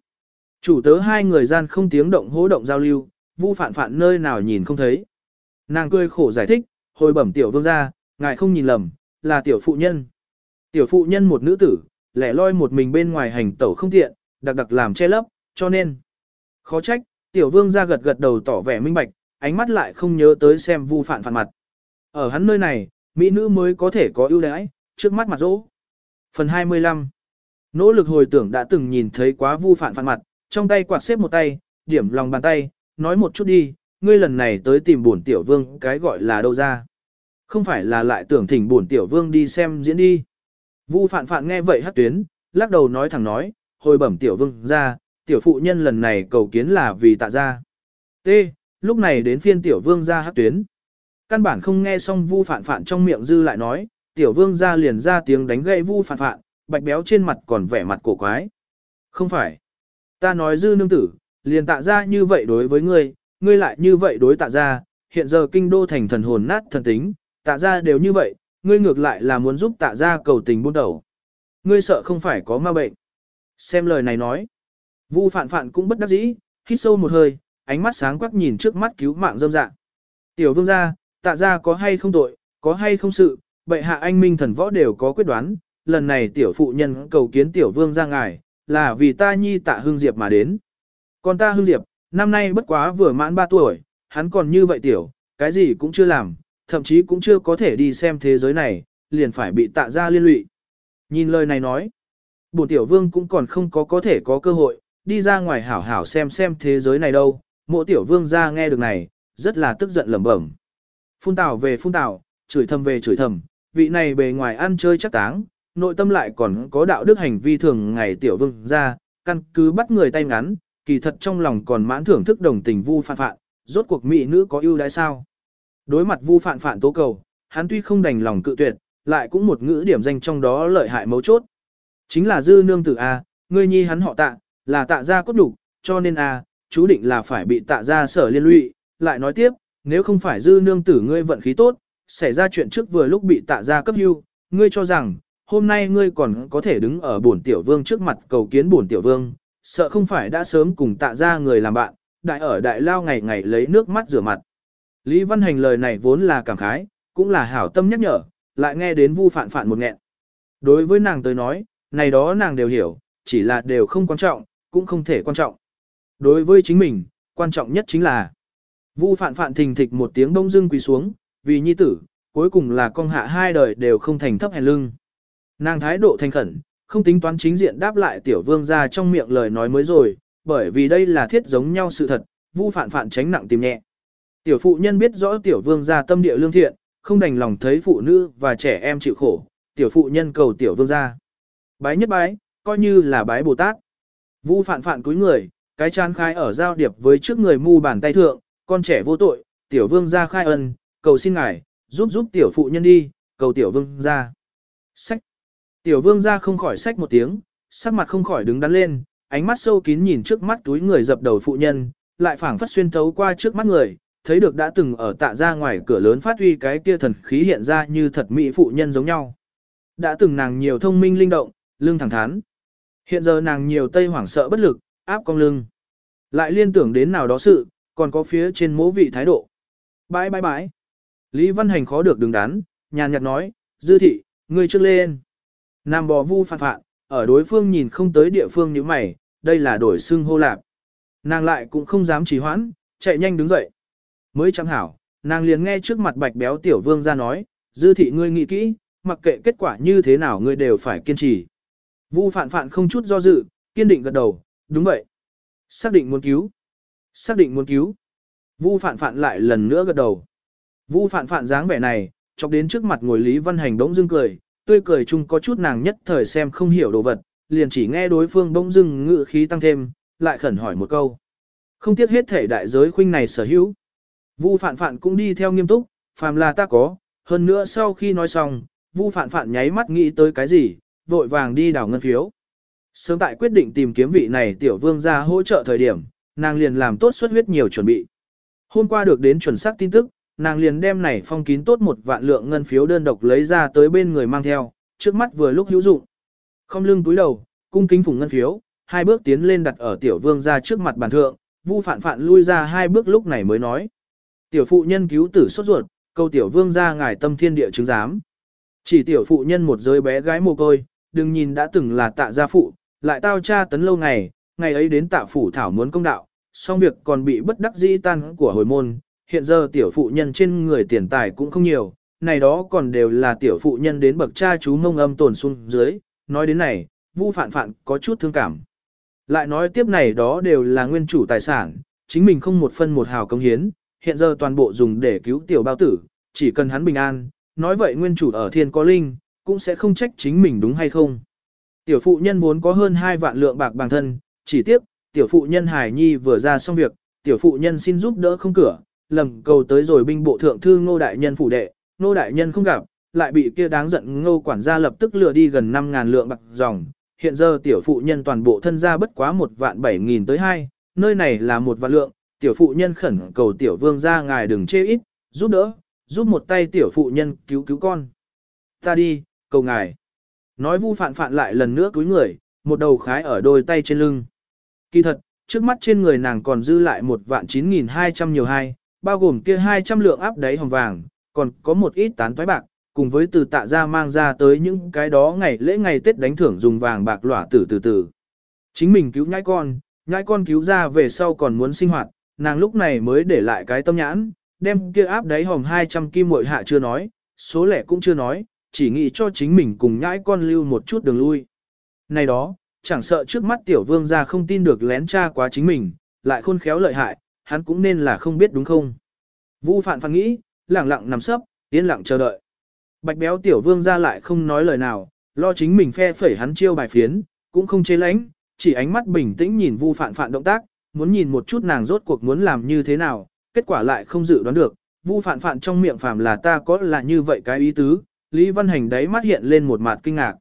Chủ tớ hai người gian không tiếng động hố động giao lưu, vu phạn phạn nơi nào nhìn không thấy. Nàng cười khổ giải thích, hồi bẩm tiểu vương ra, ngài không nhìn lầm, là tiểu phụ nhân. Tiểu phụ nhân một nữ tử, lẻ loi một mình bên ngoài hành tẩu không tiện, đặc đặc làm che lấp, cho nên. Khó trách, tiểu vương ra gật gật đầu tỏ vẻ minh bạch, ánh mắt lại không nhớ tới xem vu phản phản mặt. Ở hắn nơi này, mỹ nữ mới có thể có ưu đãi, trước mắt mặt dỗ. Phần 25 Nỗ lực hồi tưởng đã từng nhìn thấy quá vu phản phản mặt, trong tay quạt xếp một tay, điểm lòng bàn tay, nói một chút đi, ngươi lần này tới tìm bổn tiểu vương cái gọi là đâu ra. Không phải là lại tưởng thỉnh bổn tiểu vương đi xem diễn đi. Vu phản phản nghe vậy hát tuyến, lắc đầu nói thẳng nói, hồi bẩm tiểu vương ra, tiểu phụ nhân lần này cầu kiến là vì tạ ra. T. Lúc này đến phiên tiểu vương ra hát tuyến. Căn bản không nghe xong vu phản phản trong miệng dư lại nói, tiểu vương ra liền ra tiếng đánh gậy vu phản phản bạch béo trên mặt còn vẻ mặt cổ quái. Không phải. Ta nói dư nương tử, liền tạ ra như vậy đối với ngươi, ngươi lại như vậy đối tạ ra, hiện giờ kinh đô thành thần hồn nát thần tính, tạ ra đều như vậy, ngươi ngược lại là muốn giúp tạ ra cầu tình buôn đầu. Ngươi sợ không phải có ma bệnh. Xem lời này nói. Vu phạn phạn cũng bất đắc dĩ, hít sâu một hơi, ánh mắt sáng quắc nhìn trước mắt cứu mạng dâm dạ. Tiểu vương gia, tạ gia có hay không tội, có hay không sự, bệ hạ anh minh thần võ đều có quyết đoán, lần này tiểu phụ nhân cầu kiến tiểu vương gia ngài, là vì ta nhi tạ hương diệp mà đến. Còn ta hương diệp, năm nay bất quá vừa mãn 3 tuổi, hắn còn như vậy tiểu, cái gì cũng chưa làm, thậm chí cũng chưa có thể đi xem thế giới này, liền phải bị tạ gia liên lụy. Nhìn lời này nói, bổn tiểu vương cũng còn không có có thể có cơ hội, đi ra ngoài hảo hảo xem xem thế giới này đâu, mộ tiểu vương ra nghe được này, rất là tức giận lẩm bẩm. Phun tào về phun tào, chửi thầm về chửi thầm, vị này bề ngoài ăn chơi chắc táng, nội tâm lại còn có đạo đức hành vi thường ngày tiểu vương ra, căn cứ bắt người tay ngắn, kỳ thật trong lòng còn mãn thưởng thức đồng tình vu phạn phạn, rốt cuộc mỹ nữ có ưu đãi sao. Đối mặt vu phạn phạn tố cầu, hắn tuy không đành lòng cự tuyệt, lại cũng một ngữ điểm danh trong đó lợi hại mấu chốt. Chính là dư nương tử A, ngươi nhi hắn họ tạ, là tạ gia cốt đủ, cho nên A, chú định là phải bị tạ gia sở liên lụy. Lại nói tiếp, nếu không phải dư nương tử ngươi vận khí tốt, xảy ra chuyện trước vừa lúc bị tạ gia cấp hưu, ngươi cho rằng, hôm nay ngươi còn có thể đứng ở bổn tiểu vương trước mặt cầu kiến bổn tiểu vương, sợ không phải đã sớm cùng tạ gia người làm bạn, đại ở đại lao ngày ngày lấy nước mắt rửa mặt. Lý Văn Hành lời này vốn là cảm khái, cũng là hảo tâm nhắc nhở, lại nghe đến vu phạn phạn một nghẹn. Đối với nàng tới nói, này đó nàng đều hiểu, chỉ là đều không quan trọng, cũng không thể quan trọng. Đối với chính mình, quan trọng nhất chính là Vu phạn phạn thình thịch một tiếng bông dưng quỳ xuống, vì nhi tử, cuối cùng là con hạ hai đời đều không thành thấp hèn lưng. Nàng thái độ thành khẩn, không tính toán chính diện đáp lại tiểu vương ra trong miệng lời nói mới rồi, bởi vì đây là thiết giống nhau sự thật, vu phạn phạn tránh nặng tìm nhẹ. Tiểu phụ nhân biết rõ tiểu vương ra tâm địa lương thiện, không đành lòng thấy phụ nữ và trẻ em chịu khổ, tiểu phụ nhân cầu tiểu vương ra. Bái nhất bái, coi như là bái Bồ Tát. Vu phạn phạn cúi người, cái chán khai ở giao điệp với trước người mu bàn tay thượng, con trẻ vô tội, tiểu vương ra khai ân, cầu xin ngài, giúp giúp tiểu phụ nhân đi, cầu tiểu vương ra. Sách. Tiểu vương ra không khỏi sách một tiếng, sắc mặt không khỏi đứng đắn lên, ánh mắt sâu kín nhìn trước mắt túi người dập đầu phụ nhân, lại phảng phất xuyên thấu qua trước mắt người, thấy được đã từng ở tạ ra ngoài cửa lớn phát huy cái kia thần khí hiện ra như thật mỹ phụ nhân giống nhau. Đã từng nàng nhiều thông minh linh động, lưng thẳng thắn. Hiện giờ nàng nhiều tây hoảng sợ bất lực, áp cong lưng. Lại liên tưởng đến nào đó sự, còn có phía trên mố vị thái độ. Bãi bãi bãi. Lý Văn Hành khó được đứng đắn, nhàn nhạt nói, dư thị, ngươi trước lên. Nam bò vu phạt phạn, ở đối phương nhìn không tới địa phương như mày, đây là đổi xưng hô lạp. Nàng lại cũng không dám trì hoãn, chạy nhanh đứng dậy. Mới chẳng hảo, nàng liền nghe trước mặt bạch béo tiểu vương ra nói, dư thị ngươi nghĩ kỹ, mặc kệ kết quả như thế nào ngươi đều phải kiên trì. Vu phạn phạn không chút do dự, kiên định gật đầu, đúng vậy. Xác định muốn cứu. Xác định muốn cứu. Vu phạn phạn lại lần nữa gật đầu. Vu phạn phạn dáng vẻ này, chọc đến trước mặt ngồi Lý Văn Hành đống dưng cười, tươi cười chung có chút nàng nhất thời xem không hiểu đồ vật, liền chỉ nghe đối phương bỗng dưng ngự khí tăng thêm, lại khẩn hỏi một câu. Không tiếc hết thể đại giới khuynh này sở hữu. Vu phạn phạn cũng đi theo nghiêm túc, phàm là ta có, hơn nữa sau khi nói xong, Vu phạn phạn nháy mắt nghĩ tới cái gì, vội vàng đi đảo ngân phiếu. Sớm tại quyết định tìm kiếm vị này tiểu vương ra hỗ trợ thời điểm, nàng liền làm tốt suất huyết nhiều chuẩn bị. Hôm qua được đến chuẩn xác tin tức, nàng liền đem này phong kín tốt một vạn lượng ngân phiếu đơn độc lấy ra tới bên người mang theo, trước mắt vừa lúc hữu dụng. Không lưng túi đầu, cung kính phùng ngân phiếu, hai bước tiến lên đặt ở tiểu vương ra trước mặt bàn thượng, vu phản phản lui ra hai bước lúc này mới nói. Tiểu phụ nhân cứu tử sốt ruột, câu tiểu vương ra ngài tâm thiên địa chứng giám. Chỉ tiểu phụ nhân một giới bé gái mồ côi, đừng nhìn đã từng là tạ gia phụ, lại tao cha tấn lâu ngày, ngày ấy đến tạ phủ thảo muốn công đạo, xong việc còn bị bất đắc dĩ tan của hồi môn, hiện giờ tiểu phụ nhân trên người tiền tài cũng không nhiều, này đó còn đều là tiểu phụ nhân đến bậc cha chú mông âm tồn xuống dưới, nói đến này, vu phạn phạn có chút thương cảm. Lại nói tiếp này đó đều là nguyên chủ tài sản, chính mình không một phân một hào công hiến, hiện giờ toàn bộ dùng để cứu tiểu bao tử, chỉ cần hắn bình an, nói vậy nguyên chủ ở thiên có linh, cũng sẽ không trách chính mình đúng hay không. Tiểu phụ nhân muốn có hơn 2 vạn lượng bạc bằng thân, chỉ tiếp, tiểu phụ nhân Hải Nhi vừa ra xong việc, tiểu phụ nhân xin giúp đỡ không cửa, lầm cầu tới rồi binh bộ thượng thư ngô đại nhân phủ đệ, ngô đại nhân không gặp, lại bị kia đáng giận ngô quản gia lập tức lừa đi gần 5.000 lượng bạc dòng. Hiện giờ tiểu phụ nhân toàn bộ thân gia bất quá một vạn 7 nghìn tới hai, nơi này là một vạn lượng, tiểu phụ nhân khẩn cầu tiểu vương ra ngài đừng chê ít, giúp đỡ, giúp một tay tiểu phụ nhân cứu cứu con. Ta đi, cầu ngài. Nói vu phạn phạn lại lần nữa cúi người, một đầu khái ở đôi tay trên lưng. Kỳ thật, trước mắt trên người nàng còn dư lại một vạn 9.200 nhiều hai, bao gồm kia 200 lượng áp đáy hồng vàng, còn có một ít tán thoái bạc, cùng với từ tạ ra mang ra tới những cái đó ngày lễ ngày Tết đánh thưởng dùng vàng bạc lỏa tử từ từ. Chính mình cứu nhãi con, nhãi con cứu ra về sau còn muốn sinh hoạt, nàng lúc này mới để lại cái tâm nhãn, đem kia áp đáy hồng 200 kim muội hạ chưa nói, số lẻ cũng chưa nói, chỉ nghĩ cho chính mình cùng nhãi con lưu một chút đường lui. Này đó, chẳng sợ trước mắt tiểu vương ra không tin được lén tra quá chính mình, lại khôn khéo lợi hại, hắn cũng nên là không biết đúng không. Vu phạn phạn nghĩ, lặng lặng nằm sấp, yên lặng chờ đợi. Bạch béo tiểu vương ra lại không nói lời nào, lo chính mình phe phẩy hắn chiêu bài phiến, cũng không chế lánh, chỉ ánh mắt bình tĩnh nhìn vu phạn phạn động tác, muốn nhìn một chút nàng rốt cuộc muốn làm như thế nào, kết quả lại không dự đoán được. Vu phạn phạn trong miệng phàm là ta có là như vậy cái ý tứ, Lý Văn Hành đáy mắt hiện lên một mặt kinh ngạc.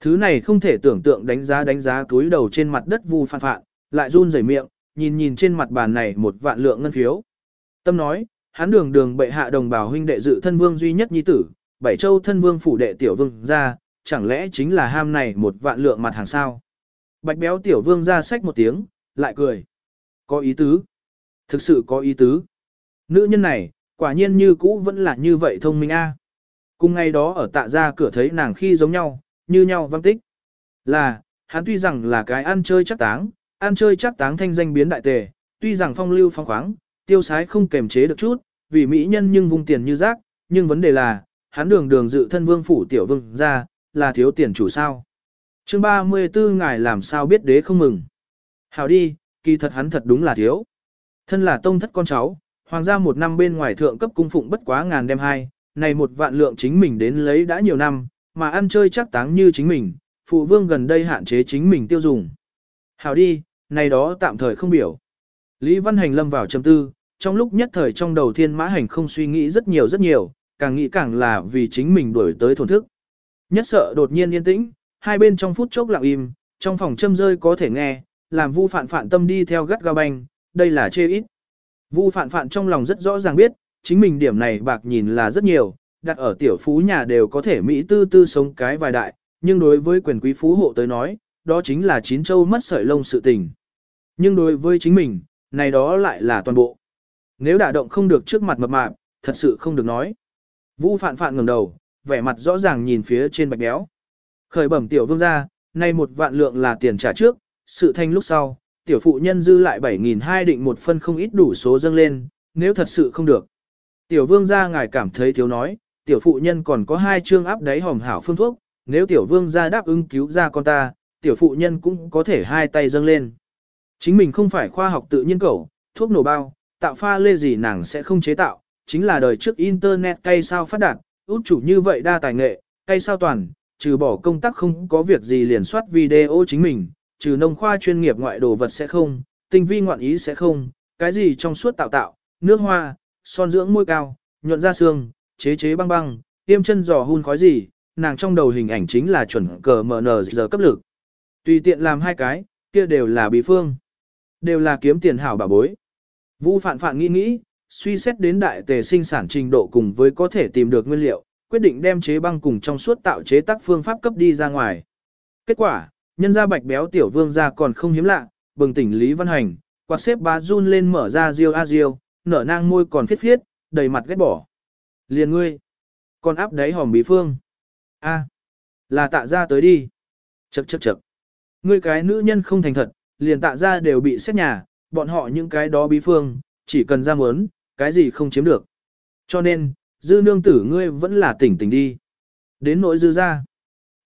Thứ này không thể tưởng tượng đánh giá đánh giá túi đầu trên mặt đất vu phạn phạn, lại run rẩy miệng, nhìn nhìn trên mặt bàn này một vạn lượng ngân phiếu. Tâm nói, hắn đường đường bệ hạ đồng bào huynh đệ dự thân vương duy nhất nhi tử, bảy châu thân vương phủ đệ tiểu vương ra, chẳng lẽ chính là ham này một vạn lượng mặt hàng sao. Bạch béo tiểu vương ra sách một tiếng, lại cười. Có ý tứ. Thực sự có ý tứ. Nữ nhân này, quả nhiên như cũ vẫn là như vậy thông minh a. Cùng ngày đó ở tạ ra cửa thấy nàng khi giống nhau, như nhau văng tích. Là, hắn tuy rằng là cái ăn chơi chắc táng, ăn chơi chắc táng thanh danh biến đại tề, tuy rằng phong lưu phong khoáng, tiêu sái không kềm chế được chút, vì mỹ nhân nhưng vung tiền như rác, nhưng vấn đề là, hắn đường đường dự thân vương phủ tiểu vương ra, là thiếu tiền chủ sao. chương 34 ngài làm sao biết đế không mừng. Hảo đi, kỳ thật hắn thật đúng là thiếu. Thân là tông thất con cháu, hoàng gia một năm bên ngoài thượng cấp cung phụng bất quá ngàn đem hai, này một vạn lượng chính mình đến lấy đã nhiều năm, mà ăn chơi chắc táng như chính mình, phụ vương gần đây hạn chế chính mình tiêu dùng. Hảo đi, này đó tạm thời không biểu. Lý Văn Hành lâm vào trầm tư, trong lúc nhất thời trong đầu thiên mã hành không suy nghĩ rất nhiều rất nhiều, càng nghĩ càng là vì chính mình đuổi tới thổn thức. Nhất sợ đột nhiên yên tĩnh, hai bên trong phút chốc lặng im, trong phòng châm rơi có thể nghe, làm vu phản phản tâm đi theo gắt ga banh, đây là chê ít. Vu phản phản trong lòng rất rõ ràng biết, chính mình điểm này bạc nhìn là rất nhiều, đặt ở tiểu phú nhà đều có thể Mỹ tư tư sống cái vài đại, nhưng đối với quyền quý phú hộ tới nói, đó chính là chín châu mất sợi lông sự tình. Nhưng đối với chính mình, này đó lại là toàn bộ. Nếu đả động không được trước mặt mập mạp, thật sự không được nói. vũ phạn phạn ngẩng đầu, vẻ mặt rõ ràng nhìn phía trên bạch béo. Khởi bẩm tiểu vương gia, nay một vạn lượng là tiền trả trước, sự thanh lúc sau, tiểu phụ nhân dư lại 7.200 định một phân không ít đủ số dâng lên, nếu thật sự không được. Tiểu vương gia ngài cảm thấy thiếu nói, tiểu phụ nhân còn có hai chương áp đáy hòm hảo phương thuốc, nếu tiểu vương gia đáp ứng cứu ra con ta, tiểu phụ nhân cũng có thể hai tay dâng lên. Chính mình không phải khoa học tự nhiên cầu, thuốc nổ bao, tạo pha lê gì nàng sẽ không chế tạo, chính là đời trước internet cây sao phát đạt, út chủ như vậy đa tài nghệ, cây sao toàn, trừ bỏ công tác không có việc gì liền soát video chính mình, trừ nông khoa chuyên nghiệp ngoại đồ vật sẽ không, tinh vi ngoạn ý sẽ không, cái gì trong suốt tạo tạo, nước hoa, son dưỡng môi cao, nhuận ra xương, chế chế băng băng, tiêm chân giò hun khói gì, nàng trong đầu hình ảnh chính là chuẩn cờ MN giờ cấp lực. Tùy tiện làm hai cái, kia đều là bí phương. Đều là kiếm tiền hảo bà bối. Vu phạn phạn nghĩ nghĩ, suy xét đến đại tề sinh sản trình độ cùng với có thể tìm được nguyên liệu, quyết định đem chế băng cùng trong suốt tạo chế tác phương pháp cấp đi ra ngoài. Kết quả, nhân gia bạch béo tiểu vương gia còn không hiếm lạ, bừng tỉnh Lý Văn Hành, quạt xếp bá run lên mở ra riêu a riêu, nở nang môi còn phiết phiết, đầy mặt ghét bỏ. Liền ngươi, còn áp đáy hòm bí phương. a là tạ ra tới đi. Chậc chậc chậc. Ngươi cái nữ nhân không thành thật, liền tạ ra đều bị xét nhà, bọn họ những cái đó bí phương, chỉ cần ra muốn, cái gì không chiếm được. Cho nên, dư nương tử ngươi vẫn là tỉnh tỉnh đi. Đến nỗi dư ra,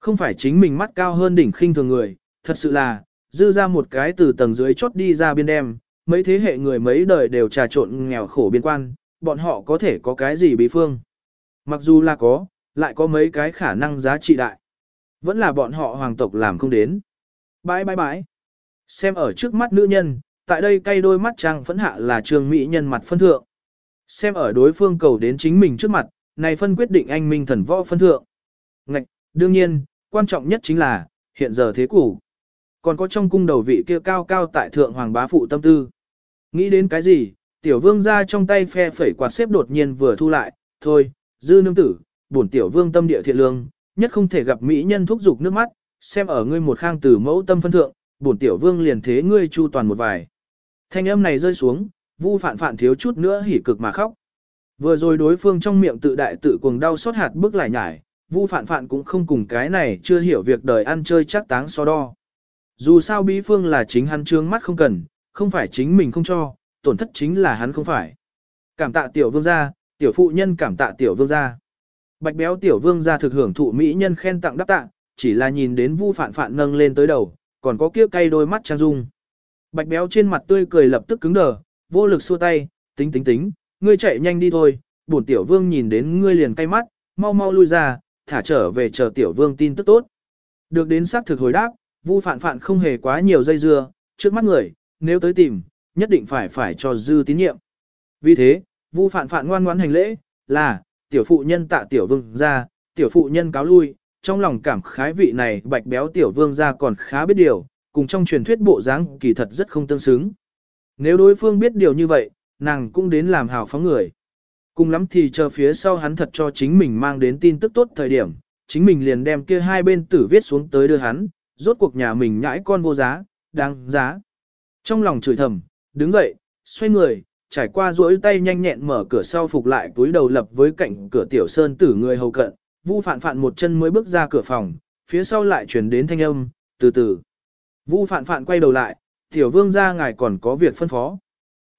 không phải chính mình mắt cao hơn đỉnh khinh thường người, thật sự là, dư ra một cái từ tầng dưới chốt đi ra biên đem, mấy thế hệ người mấy đời đều trà trộn nghèo khổ biên quan, bọn họ có thể có cái gì bí phương. Mặc dù là có, lại có mấy cái khả năng giá trị đại. Vẫn là bọn họ hoàng tộc làm không đến. Bãi bãi bãi. Xem ở trước mắt nữ nhân, tại đây cay đôi mắt trang phẫn hạ là trường mỹ nhân mặt phân thượng. Xem ở đối phương cầu đến chính mình trước mặt, này phân quyết định anh minh thần võ phân thượng. Ngạch, đương nhiên, quan trọng nhất chính là, hiện giờ thế cũ. Còn có trong cung đầu vị kia cao cao tại thượng hoàng bá phụ tâm tư. Nghĩ đến cái gì, tiểu vương ra trong tay phe phẩy quạt xếp đột nhiên vừa thu lại, thôi, dư nương tử, bổn tiểu vương tâm địa thiện lương, nhất không thể gặp mỹ nhân thúc dục nước mắt, xem ở ngươi một khang từ mẫu tâm phân thượng, bổn tiểu vương liền thế ngươi chu toàn một vài. Thanh âm này rơi xuống, Vu phản phản thiếu chút nữa hỉ cực mà khóc. Vừa rồi đối phương trong miệng tự đại tự cuồng đau xót hạt bước lại nhải, Vu phản phản cũng không cùng cái này chưa hiểu việc đời ăn chơi chắc táng so đo. Dù sao bí phương là chính hắn trương mắt không cần, không phải chính mình không cho, tổn thất chính là hắn không phải. Cảm tạ tiểu vương gia, tiểu phụ nhân cảm tạ tiểu vương gia. Bạch béo tiểu vương gia thực hưởng thụ mỹ nhân khen tặng đáp tạ, chỉ là nhìn đến Vu Phạn Phạn nâng lên tới đầu, còn có kia cay đôi mắt trang dung. Bạch béo trên mặt tươi cười lập tức cứng đờ, vô lực xua tay, tính tính tính, ngươi chạy nhanh đi thôi, bổn tiểu vương nhìn đến ngươi liền cay mắt, mau mau lui ra, thả trở về chờ tiểu vương tin tức tốt. Được đến xác thực hồi đáp, Vu Phạn Phạn không hề quá nhiều dây dưa, trước mắt người, nếu tới tìm, nhất định phải phải cho dư tín nhiệm. Vì thế, Vu Phạn Phạn ngoan ngoãn hành lễ, là, tiểu phụ nhân tạ tiểu vương gia, tiểu phụ nhân cáo lui, trong lòng cảm khái vị này bạch béo tiểu vương gia còn khá biết điều, cùng trong truyền thuyết bộ dáng kỳ thật rất không tương xứng. Nếu đối phương biết điều như vậy, nàng cũng đến làm hào phóng người. Cùng lắm thì chờ phía sau hắn thật cho chính mình mang đến tin tức tốt thời điểm, chính mình liền đem kia hai bên tử viết xuống tới đưa hắn, rốt cuộc nhà mình nhãi con vô giá, đáng giá. Trong lòng chửi thầm, đứng dậy, xoay người, trải qua duỗi tay nhanh nhẹn mở cửa sau phục lại túi đầu lập với cạnh cửa tiểu sơn tử người hầu cận, Vu Phạn Phạn một chân mới bước ra cửa phòng, phía sau lại truyền đến thanh âm, từ từ. Vu Phạn Phạn quay đầu lại, tiểu vương gia ngài còn có việc phân phó.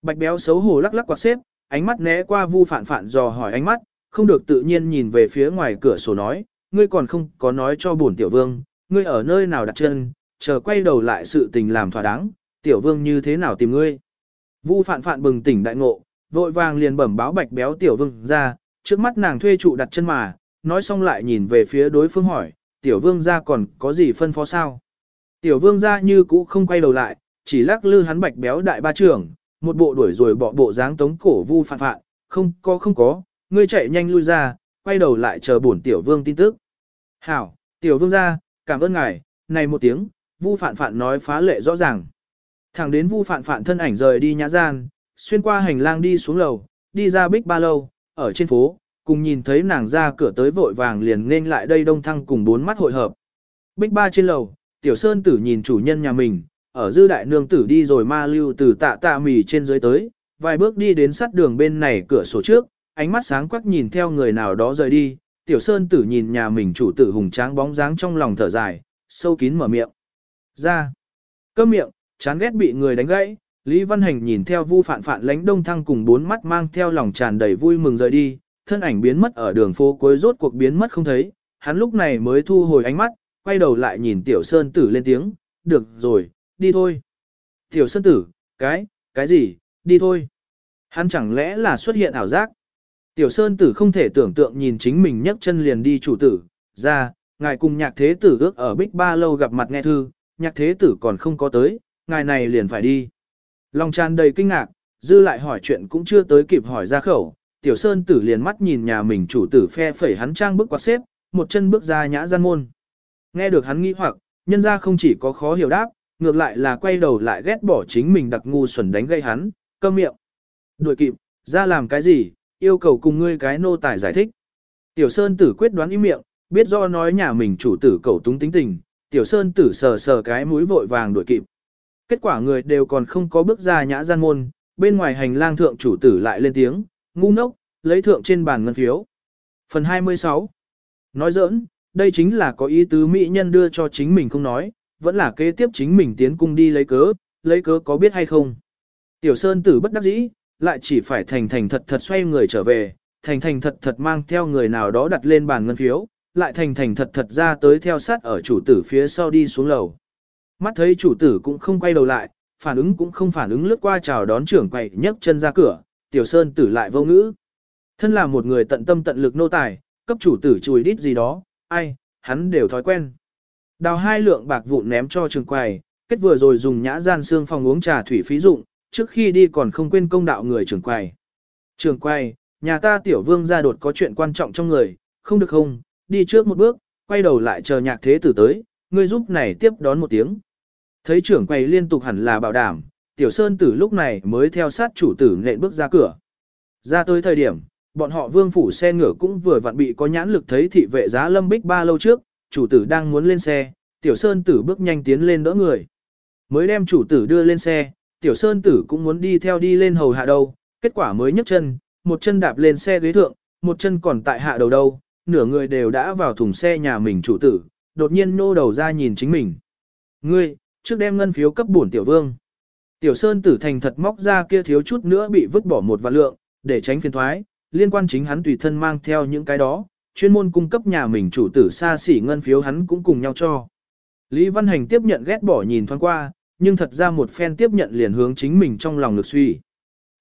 Bạch béo xấu hổ lắc lắc quạt xếp, ánh mắt né qua vu phản phản dò hỏi ánh mắt, không được tự nhiên nhìn về phía ngoài cửa sổ nói, ngươi còn không có nói cho bổn tiểu vương, ngươi ở nơi nào đặt chân, chờ quay đầu lại sự tình làm thỏa đáng, tiểu vương như thế nào tìm ngươi. Vu phản phản bừng tỉnh đại ngộ, vội vàng liền bẩm báo bạch béo tiểu vương ra, trước mắt nàng thuê trụ đặt chân mà, nói xong lại nhìn về phía đối phương hỏi, tiểu vương ra còn có gì phân phó sao. Tiểu vương ra như cũ không quay đầu lại, chỉ lắc lư hắn bạch béo đại ba trưởng, một bộ đuổi rồi bỏ bộ dáng tống cổ vu phản phạn, không có không có, ngươi chạy nhanh lui ra, quay đầu lại chờ bổn tiểu vương tin tức. Hảo, tiểu vương ra, cảm ơn ngài, này một tiếng, vu Phạn phạn nói phá lệ rõ ràng. Thẳng đến vu Phạn phạn thân ảnh rời đi nhã gian, xuyên qua hành lang đi xuống lầu, đi ra bích ba lâu, ở trên phố, cùng nhìn thấy nàng ra cửa tới vội vàng liền nên lại đây đông thăng cùng bốn mắt hội hợp. Bích ba trên lầu, tiểu sơn tử nhìn chủ nhân nhà mình, ở dư đại nương tử đi rồi ma lưu từ tạ tạ mì trên dưới tới, vài bước đi đến sát đường bên này cửa sổ trước, ánh mắt sáng quắc nhìn theo người nào đó rời đi, tiểu sơn tử nhìn nhà mình chủ tử hùng tráng bóng dáng trong lòng thở dài, sâu kín mở miệng. Ra, cơm miệng, chán ghét bị người đánh gãy, Lý Văn Hành nhìn theo vu phạn phạn lánh đông thăng cùng bốn mắt mang theo lòng tràn đầy vui mừng rời đi, thân ảnh biến mất ở đường phố cuối rốt cuộc biến mất không thấy, hắn lúc này mới thu hồi ánh mắt, quay đầu lại nhìn tiểu sơn tử lên tiếng, được rồi, đi thôi. Tiểu sơn tử, cái, cái gì, đi thôi. Hắn chẳng lẽ là xuất hiện ảo giác. Tiểu sơn tử không thể tưởng tượng nhìn chính mình nhấc chân liền đi chủ tử, ra, ngài cùng nhạc thế tử ước ở Bích Ba lâu gặp mặt nghe thư, nhạc thế tử còn không có tới, ngài này liền phải đi. Lòng tràn đầy kinh ngạc, dư lại hỏi chuyện cũng chưa tới kịp hỏi ra khẩu, tiểu sơn tử liền mắt nhìn nhà mình chủ tử phe phẩy hắn trang bước quạt xếp, một chân bước ra nhã gian môn. Nghe được hắn nghĩ hoặc, nhân ra không chỉ có khó hiểu đáp, ngược lại là quay đầu lại ghét bỏ chính mình đặc ngu xuẩn đánh gây hắn, câm miệng. Đuổi kịp, ra làm cái gì, yêu cầu cùng ngươi cái nô tài giải thích. Tiểu Sơn tử quyết đoán ý miệng, biết do nói nhà mình chủ tử cầu túng tính tình, Tiểu Sơn tử sờ sờ cái mũi vội vàng đuổi kịp. Kết quả người đều còn không có bước ra nhã gian môn, bên ngoài hành lang thượng chủ tử lại lên tiếng, ngu ngốc, lấy thượng trên bàn ngân phiếu. Phần 26 Nói giỡn, đây chính là có ý tứ mỹ nhân đưa cho chính mình không nói, vẫn là kế tiếp chính mình tiến cung đi lấy cớ, lấy cớ có biết hay không. Tiểu Sơn tử bất đắc dĩ, lại chỉ phải thành thành thật thật xoay người trở về, thành thành thật thật mang theo người nào đó đặt lên bàn ngân phiếu, lại thành thành thật thật ra tới theo sát ở chủ tử phía sau đi xuống lầu. Mắt thấy chủ tử cũng không quay đầu lại, phản ứng cũng không phản ứng lướt qua chào đón trưởng quầy nhấc chân ra cửa, tiểu sơn tử lại vô ngữ. Thân là một người tận tâm tận lực nô tài, cấp chủ tử chùi đít gì đó, ai, hắn đều thói quen. Đào hai lượng bạc vụn ném cho trường quầy, kết vừa rồi dùng nhã gian xương phòng uống trà thủy phí dụng, trước khi đi còn không quên công đạo người trưởng quầy. Trường quầy, nhà ta tiểu vương gia đột có chuyện quan trọng trong người, không được không, đi trước một bước, quay đầu lại chờ nhạc thế tử tới, ngươi giúp này tiếp đón một tiếng. Thấy trưởng quầy liên tục hẳn là bảo đảm, tiểu sơn tử lúc này mới theo sát chủ tử nện bước ra cửa. Ra tới thời điểm, bọn họ vương phủ xe ngựa cũng vừa vặn bị có nhãn lực thấy thị vệ giá lâm bích ba lâu trước, chủ tử đang muốn lên xe, tiểu sơn tử bước nhanh tiến lên đỡ người. Mới đem chủ tử đưa lên xe, tiểu sơn tử cũng muốn đi theo đi lên hầu hạ đâu, kết quả mới nhấc chân, một chân đạp lên xe ghế thượng, một chân còn tại hạ đầu đâu, nửa người đều đã vào thùng xe nhà mình chủ tử, đột nhiên nô đầu ra nhìn chính mình. Ngươi, trước đem ngân phiếu cấp bổn tiểu vương. Tiểu sơn tử thành thật móc ra kia thiếu chút nữa bị vứt bỏ một vạn lượng, để tránh phiền thoái, liên quan chính hắn tùy thân mang theo những cái đó, chuyên môn cung cấp nhà mình chủ tử xa xỉ ngân phiếu hắn cũng cùng nhau cho. Lý Văn Hành tiếp nhận ghét bỏ nhìn thoáng qua, nhưng thật ra một phen tiếp nhận liền hướng chính mình trong lòng lực suy.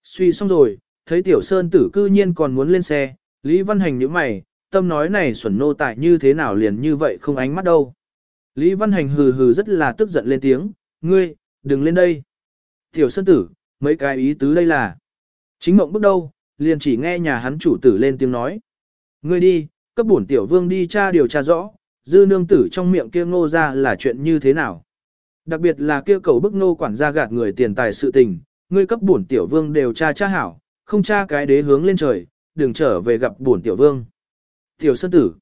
Suy xong rồi, thấy tiểu sơn tử cư nhiên còn muốn lên xe, Lý Văn Hành nhíu mày, tâm nói này xuẩn nô tại như thế nào liền như vậy không ánh mắt đâu. Lý Văn Hành hừ hừ rất là tức giận lên tiếng, ngươi, đừng lên đây. Tiểu sơn tử, mấy cái ý tứ đây là. Chính mộng bước đâu, liền chỉ nghe nhà hắn chủ tử lên tiếng nói. Ngươi đi, cấp bổn tiểu vương đi tra điều tra rõ, dư nương tử trong miệng kia ngô ra là chuyện như thế nào. Đặc biệt là kia cầu bức nô quản gia gạt người tiền tài sự tình, ngươi cấp bổn tiểu vương đều tra tra hảo, không tra cái đế hướng lên trời, đừng trở về gặp bổn tiểu vương. Tiểu sơn tử.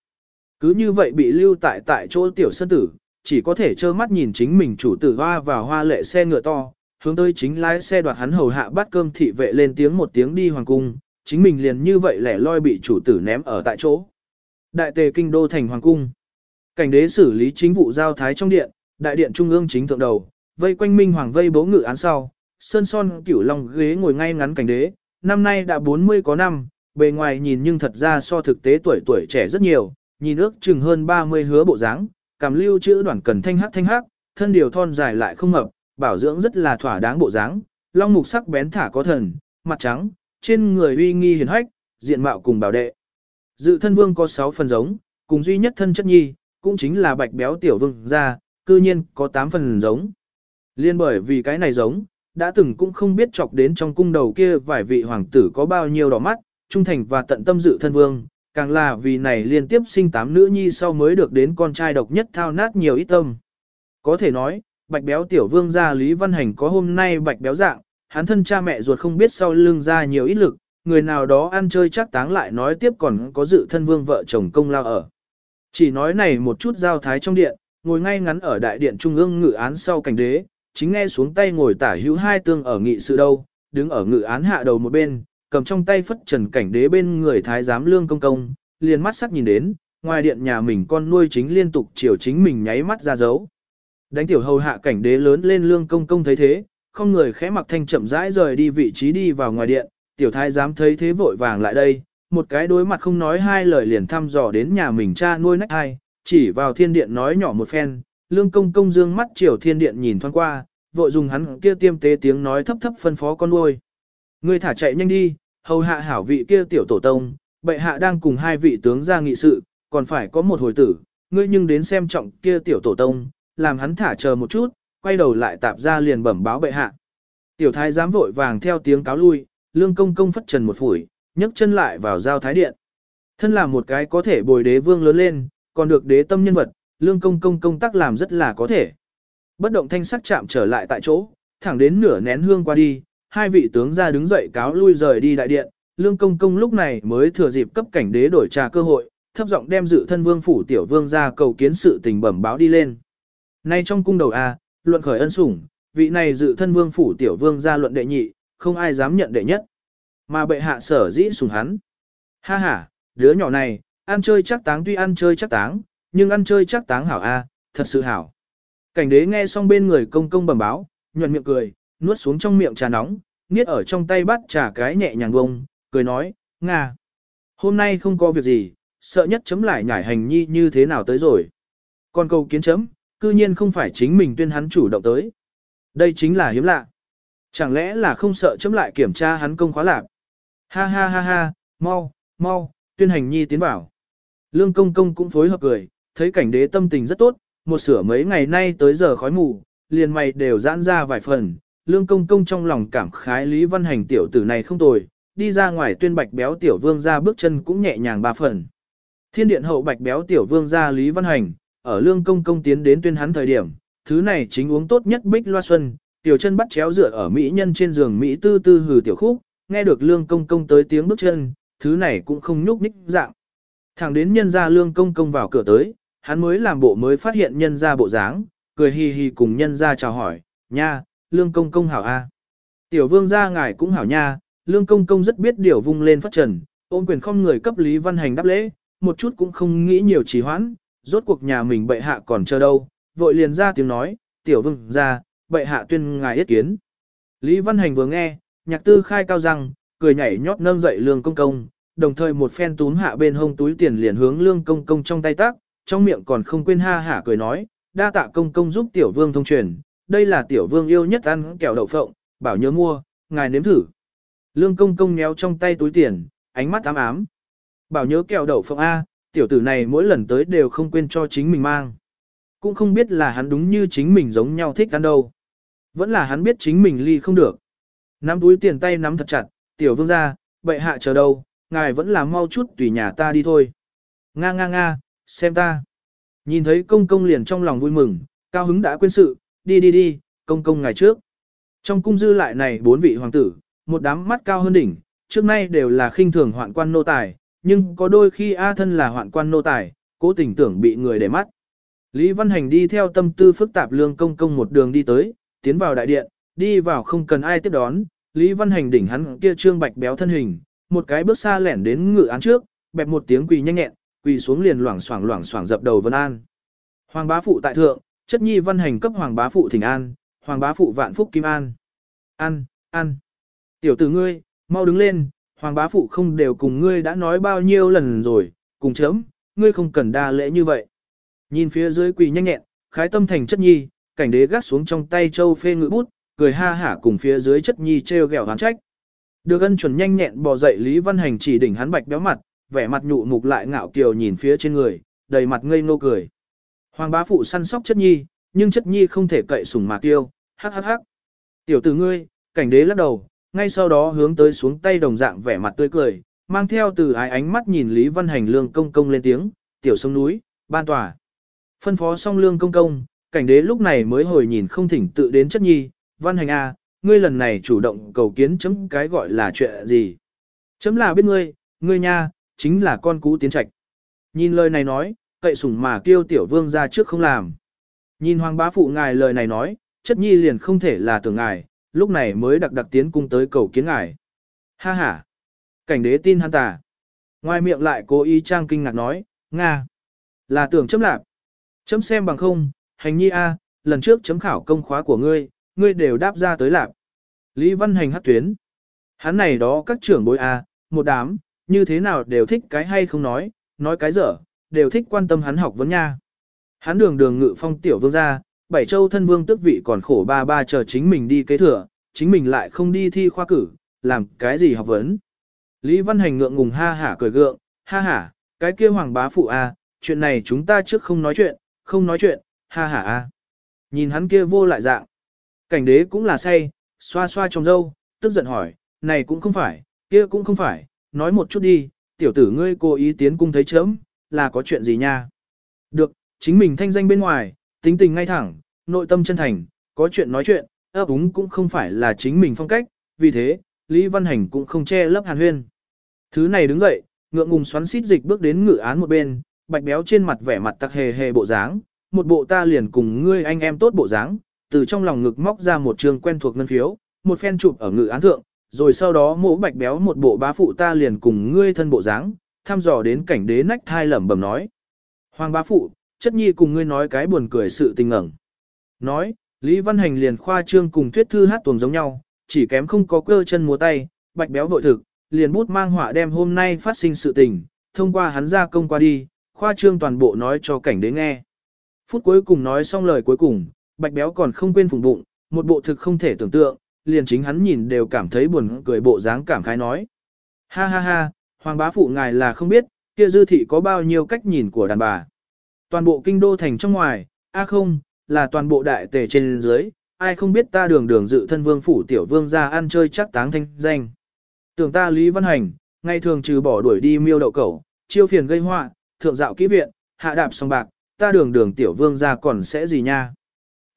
Cứ như vậy bị lưu tại tại chỗ tiểu sơn tử, chỉ có thể trơ mắt nhìn chính mình chủ tử hoa vào hoa lệ xe ngựa to, hướng tới chính lái xe đoạt hắn hầu hạ bắt cơm thị vệ lên tiếng một tiếng đi hoàng cung, chính mình liền như vậy lẻ loi bị chủ tử ném ở tại chỗ. Đại tề kinh đô thành hoàng cung. Cảnh đế xử lý chính vụ giao thái trong điện, đại điện trung ương chính thượng đầu, vây quanh minh hoàng vây bố ngự án sau, sơn son cửu long ghế ngồi ngay ngắn cảnh đế, năm nay đã 40 có năm, bề ngoài nhìn nhưng thật ra so thực tế tuổi tuổi trẻ rất nhiều, nhìn ước chừng hơn 30 hứa bộ dáng, cảm lưu chữ đoạn cần thanh hắc thanh hắc, thân điều thon dài lại không mập, bảo dưỡng rất là thỏa đáng bộ dáng, long mục sắc bén thả có thần, mặt trắng, trên người uy nghi hiền hách, diện mạo cùng bảo đệ. Dự thân vương có 6 phần giống, cùng duy nhất thân chất nhi, cũng chính là bạch béo tiểu vương gia, cư nhiên có 8 phần giống. Liên bởi vì cái này giống, đã từng cũng không biết chọc đến trong cung đầu kia vài vị hoàng tử có bao nhiêu đỏ mắt, trung thành và tận tâm dự thân vương, càng là vì này liên tiếp sinh tám nữ nhi sau mới được đến con trai độc nhất thao nát nhiều ít tâm. Có thể nói, bạch béo tiểu vương gia Lý Văn Hành có hôm nay bạch béo dạng, hắn thân cha mẹ ruột không biết sau lưng ra nhiều ít lực, người nào đó ăn chơi chắc táng lại nói tiếp còn có dự thân vương vợ chồng công lao ở. Chỉ nói này một chút giao thái trong điện, ngồi ngay ngắn ở đại điện trung ương ngự án sau cảnh đế, chính nghe xuống tay ngồi tả hữu hai tương ở nghị sự đâu, đứng ở ngự án hạ đầu một bên, cầm trong tay phất trần cảnh đế bên người thái giám lương công công, liền mắt sắc nhìn đến, ngoài điện nhà mình con nuôi chính liên tục chiều chính mình nháy mắt ra dấu. Đánh tiểu hầu hạ cảnh đế lớn lên lương công công thấy thế, không người khẽ mặc thanh chậm rãi rời đi vị trí đi vào ngoài điện, tiểu thái giám thấy thế vội vàng lại đây, một cái đối mặt không nói hai lời liền thăm dò đến nhà mình cha nuôi nách hai, chỉ vào thiên điện nói nhỏ một phen, lương công công dương mắt chiều thiên điện nhìn thoáng qua, vội dùng hắn kia tiêm tế tiếng nói thấp thấp phân phó con nuôi. Ngươi thả chạy nhanh đi, hầu hạ hảo vị kia tiểu tổ tông, bệ hạ đang cùng hai vị tướng ra nghị sự, còn phải có một hồi tử, ngươi nhưng đến xem trọng kia tiểu tổ tông, làm hắn thả chờ một chút, quay đầu lại tạp ra liền bẩm báo bệ hạ. Tiểu thái giám vội vàng theo tiếng cáo lui, lương công công phất trần một phủi, nhấc chân lại vào giao thái điện. Thân là một cái có thể bồi đế vương lớn lên, còn được đế tâm nhân vật, lương công công công tác làm rất là có thể. Bất động thanh sắc chạm trở lại tại chỗ, thẳng đến nửa nén hương qua đi, hai vị tướng ra đứng dậy cáo lui rời đi đại điện, lương công công lúc này mới thừa dịp cấp cảnh đế đổi trà cơ hội, thấp giọng đem dự thân vương phủ tiểu vương ra cầu kiến sự tình bẩm báo đi lên. Nay trong cung đầu A, luận khởi ân sủng, vị này dự thân vương phủ tiểu vương ra luận đệ nhị, không ai dám nhận đệ nhất. Mà bệ hạ sở dĩ sủng hắn. Ha ha, đứa nhỏ này, ăn chơi chắc táng tuy ăn chơi chắc táng, nhưng ăn chơi chắc táng hảo A, thật sự hảo. Cảnh đế nghe xong bên người công công bẩm báo, nhuận miệng cười, nuốt xuống trong miệng trà nóng, niết ở trong tay bắt trà cái nhẹ nhàng bông, cười nói, Nga. Hôm nay không có việc gì, sợ nhất chấm lại nhảy hành nhi như thế nào tới rồi. Còn câu kiến chấm, cư nhiên không phải chính mình tuyên hắn chủ động tới. Đây chính là hiếm lạ. Chẳng lẽ là không sợ chấm lại kiểm tra hắn công khóa lạc? Ha ha ha ha, mau, mau, tuyên hành nhi tiến vào. Lương công công cũng phối hợp cười, thấy cảnh đế tâm tình rất tốt, một sửa mấy ngày nay tới giờ khói mù, liền mày đều giãn ra vài phần. Lương công công trong lòng cảm khái Lý Văn Hành tiểu tử này không tồi, đi ra ngoài tuyên bạch béo tiểu vương ra bước chân cũng nhẹ nhàng ba phần. Thiên điện hậu bạch béo tiểu vương ra Lý Văn Hành, ở lương công công tiến đến tuyên hắn thời điểm, thứ này chính uống tốt nhất bích loa xuân, tiểu chân bắt chéo dựa ở mỹ nhân trên giường mỹ tư tư hừ tiểu khúc, nghe được lương công công tới tiếng bước chân, thứ này cũng không nhúc nhích dạng. Thẳng đến nhân gia lương công công vào cửa tới, hắn mới làm bộ mới phát hiện nhân gia bộ dáng, cười hì hì cùng nhân gia chào hỏi, nha, lương công công hảo a. Tiểu vương gia ngài cũng hảo nha, lương công công rất biết điều vung lên phát trần, ôm quyền không người cấp Lý Văn Hành đáp lễ, một chút cũng không nghĩ nhiều trì hoãn, rốt cuộc nhà mình bệ hạ còn chờ đâu, vội liền ra tiếng nói, tiểu vương gia, bệ hạ tuyên ngài yết kiến. Lý Văn Hành vừa nghe, nhạc tư khai cao răng, cười nhảy nhót nâng dậy lương công công, đồng thời một phen túm hạ bên hông túi tiền liền hướng lương công công trong tay tác, trong miệng còn không quên ha hả cười nói, đa tạ công công giúp tiểu vương thông truyền, đây là tiểu vương yêu nhất ăn kẹo đậu phộng, bảo nhớ mua, ngài nếm thử. Lương công công nhéo trong tay túi tiền, ánh mắt ám ám. Bảo nhớ kẹo đậu phộng A, tiểu tử này mỗi lần tới đều không quên cho chính mình mang. Cũng không biết là hắn đúng như chính mình giống nhau thích ăn đâu. Vẫn là hắn biết chính mình ly không được. Nắm túi tiền tay nắm thật chặt, tiểu vương ra, bệ hạ chờ đâu, ngài vẫn là mau chút tùy nhà ta đi thôi. Nga nga nga, xem ta. Nhìn thấy công công liền trong lòng vui mừng, cao hứng đã quên sự, đi đi đi, công công ngài trước. Trong cung dư lại này bốn vị hoàng tử, một đám mắt cao hơn đỉnh, trước nay đều là khinh thường hoạn quan nô tài, nhưng có đôi khi A thân là hoạn quan nô tài, cố tình tưởng bị người để mắt. Lý Văn Hành đi theo tâm tư phức tạp lương công công một đường đi tới, tiến vào đại điện, đi vào không cần ai tiếp đón, Lý Văn Hành đỉnh hắn kia trương bạch béo thân hình, một cái bước xa lẻn đến ngự án trước, bẹp một tiếng quỳ nhanh nhẹn, quỳ xuống liền loảng xoảng loảng xoảng dập đầu vân an. Hoàng bá phụ tại thượng, chất nhi văn hành cấp hoàng bá phụ thỉnh an, hoàng bá phụ vạn phúc kim an. an, an. Tiểu tử ngươi, mau đứng lên, hoàng bá phụ không đều cùng ngươi đã nói bao nhiêu lần rồi, cùng chấm, ngươi không cần đa lễ như vậy. Nhìn phía dưới quỳ nhanh nhẹn, khái tâm thành chất nhi, cảnh đế gác xuống trong tay châu phê ngự bút, cười ha hả cùng phía dưới chất nhi treo gẹo hán trách. Được ân chuẩn nhanh nhẹn bò dậy Lý Văn Hành chỉ đỉnh hắn bạch béo mặt, vẻ mặt nhụ mục lại ngạo kiều nhìn phía trên người, đầy mặt ngây ngô cười. Hoàng bá phụ săn sóc chất nhi, nhưng chất nhi không thể cậy sủng mà kiêu, hắc hắc hắc. Tiểu tử ngươi, cảnh đế lắc đầu, ngay sau đó hướng tới xuống tay đồng dạng vẻ mặt tươi cười, mang theo từ ái ánh mắt nhìn Lý Văn Hành lương công công lên tiếng, tiểu sông núi, ban tòa. Phân phó xong lương công công, cảnh đế lúc này mới hồi nhìn không thỉnh tự đến chất nhi, Văn Hành A, ngươi lần này chủ động cầu kiến chấm cái gọi là chuyện gì. Chấm là biết ngươi, ngươi nha, chính là con cú tiến trạch. Nhìn lời này nói, cậy sủng mà kêu tiểu vương ra trước không làm. Nhìn hoàng bá phụ ngài lời này nói, chất nhi liền không thể là tưởng ngài, lúc này mới đặc đặc tiến cung tới cầu kiến ngài. Ha ha! Cảnh đế tin hắn tà. Ngoài miệng lại cố ý trang kinh ngạc nói, Nga! Là tưởng chấm lạp. Chấm xem bằng không, hành nhi A, lần trước chấm khảo công khóa của ngươi, ngươi đều đáp ra tới lạp. Lý Văn Hành hát tuyến. Hắn này đó các trưởng bối A, một đám, như thế nào đều thích cái hay không nói, nói cái dở, đều thích quan tâm hắn học vấn nha. Hắn đường đường ngự phong tiểu vương gia, bảy châu thân vương tước vị còn khổ ba ba chờ chính mình đi kế thừa, chính mình lại không đi thi khoa cử, làm cái gì học vấn. Lý Văn Hành ngượng ngùng ha hả cười gượng, ha hả, cái kia hoàng bá phụ a, chuyện này chúng ta trước không nói chuyện, không nói chuyện, ha hả a. Nhìn hắn kia vô lại dạng. Cảnh đế cũng là say, xoa xoa trong dâu, tức giận hỏi, này cũng không phải, kia cũng không phải, nói một chút đi, tiểu tử ngươi cố ý tiến cung thấy chớm, là có chuyện gì nha. Được, chính mình thanh danh bên ngoài, tính tình ngay thẳng, nội tâm chân thành, có chuyện nói chuyện, ấp úng cũng không phải là chính mình phong cách, vì thế, Lý Văn Hành cũng không che lấp hàn huyên. Thứ này đứng dậy, ngượng ngùng xoắn xít dịch bước đến ngự án một bên, bạch béo trên mặt vẻ mặt tặc hề hề bộ dáng, một bộ ta liền cùng ngươi anh em tốt bộ dáng, từ trong lòng ngực móc ra một trường quen thuộc ngân phiếu, một phen chụp ở ngự án thượng, rồi sau đó mỗ bạch béo một bộ bá phụ ta liền cùng ngươi thân bộ dáng, thăm dò đến cảnh đế nách thai lẩm bẩm nói. Hoàng bá phụ, chất nhi cùng ngươi nói cái buồn cười sự tình ngẩng. Nói, Lý Văn Hành liền khoa trương cùng thuyết thư hát tuồng giống nhau, chỉ kém không có cơ chân múa tay, bạch béo vội thực, liền bút mang họa đem hôm nay phát sinh sự tình, thông qua hắn ra công qua đi, khoa trương toàn bộ nói cho cảnh đế nghe. Phút cuối cùng nói xong lời cuối cùng, bạch béo còn không quên phùng bụng, một bộ thực không thể tưởng tượng, liền chính hắn nhìn đều cảm thấy buồn cười bộ dáng cảm khái nói. Ha ha ha, hoàng bá phụ ngài là không biết, kia dư thị có bao nhiêu cách nhìn của đàn bà. Toàn bộ kinh đô thành trong ngoài, a không, là toàn bộ đại tề trên dưới, ai không biết ta đường đường dự thân vương phủ tiểu vương ra ăn chơi chắc táng thanh danh. Tưởng ta Lý Văn Hành, ngày thường trừ bỏ đuổi đi miêu đậu cẩu, chiêu phiền gây họa, thượng dạo kỹ viện, hạ đạp song bạc, ta đường đường tiểu vương ra còn sẽ gì nha.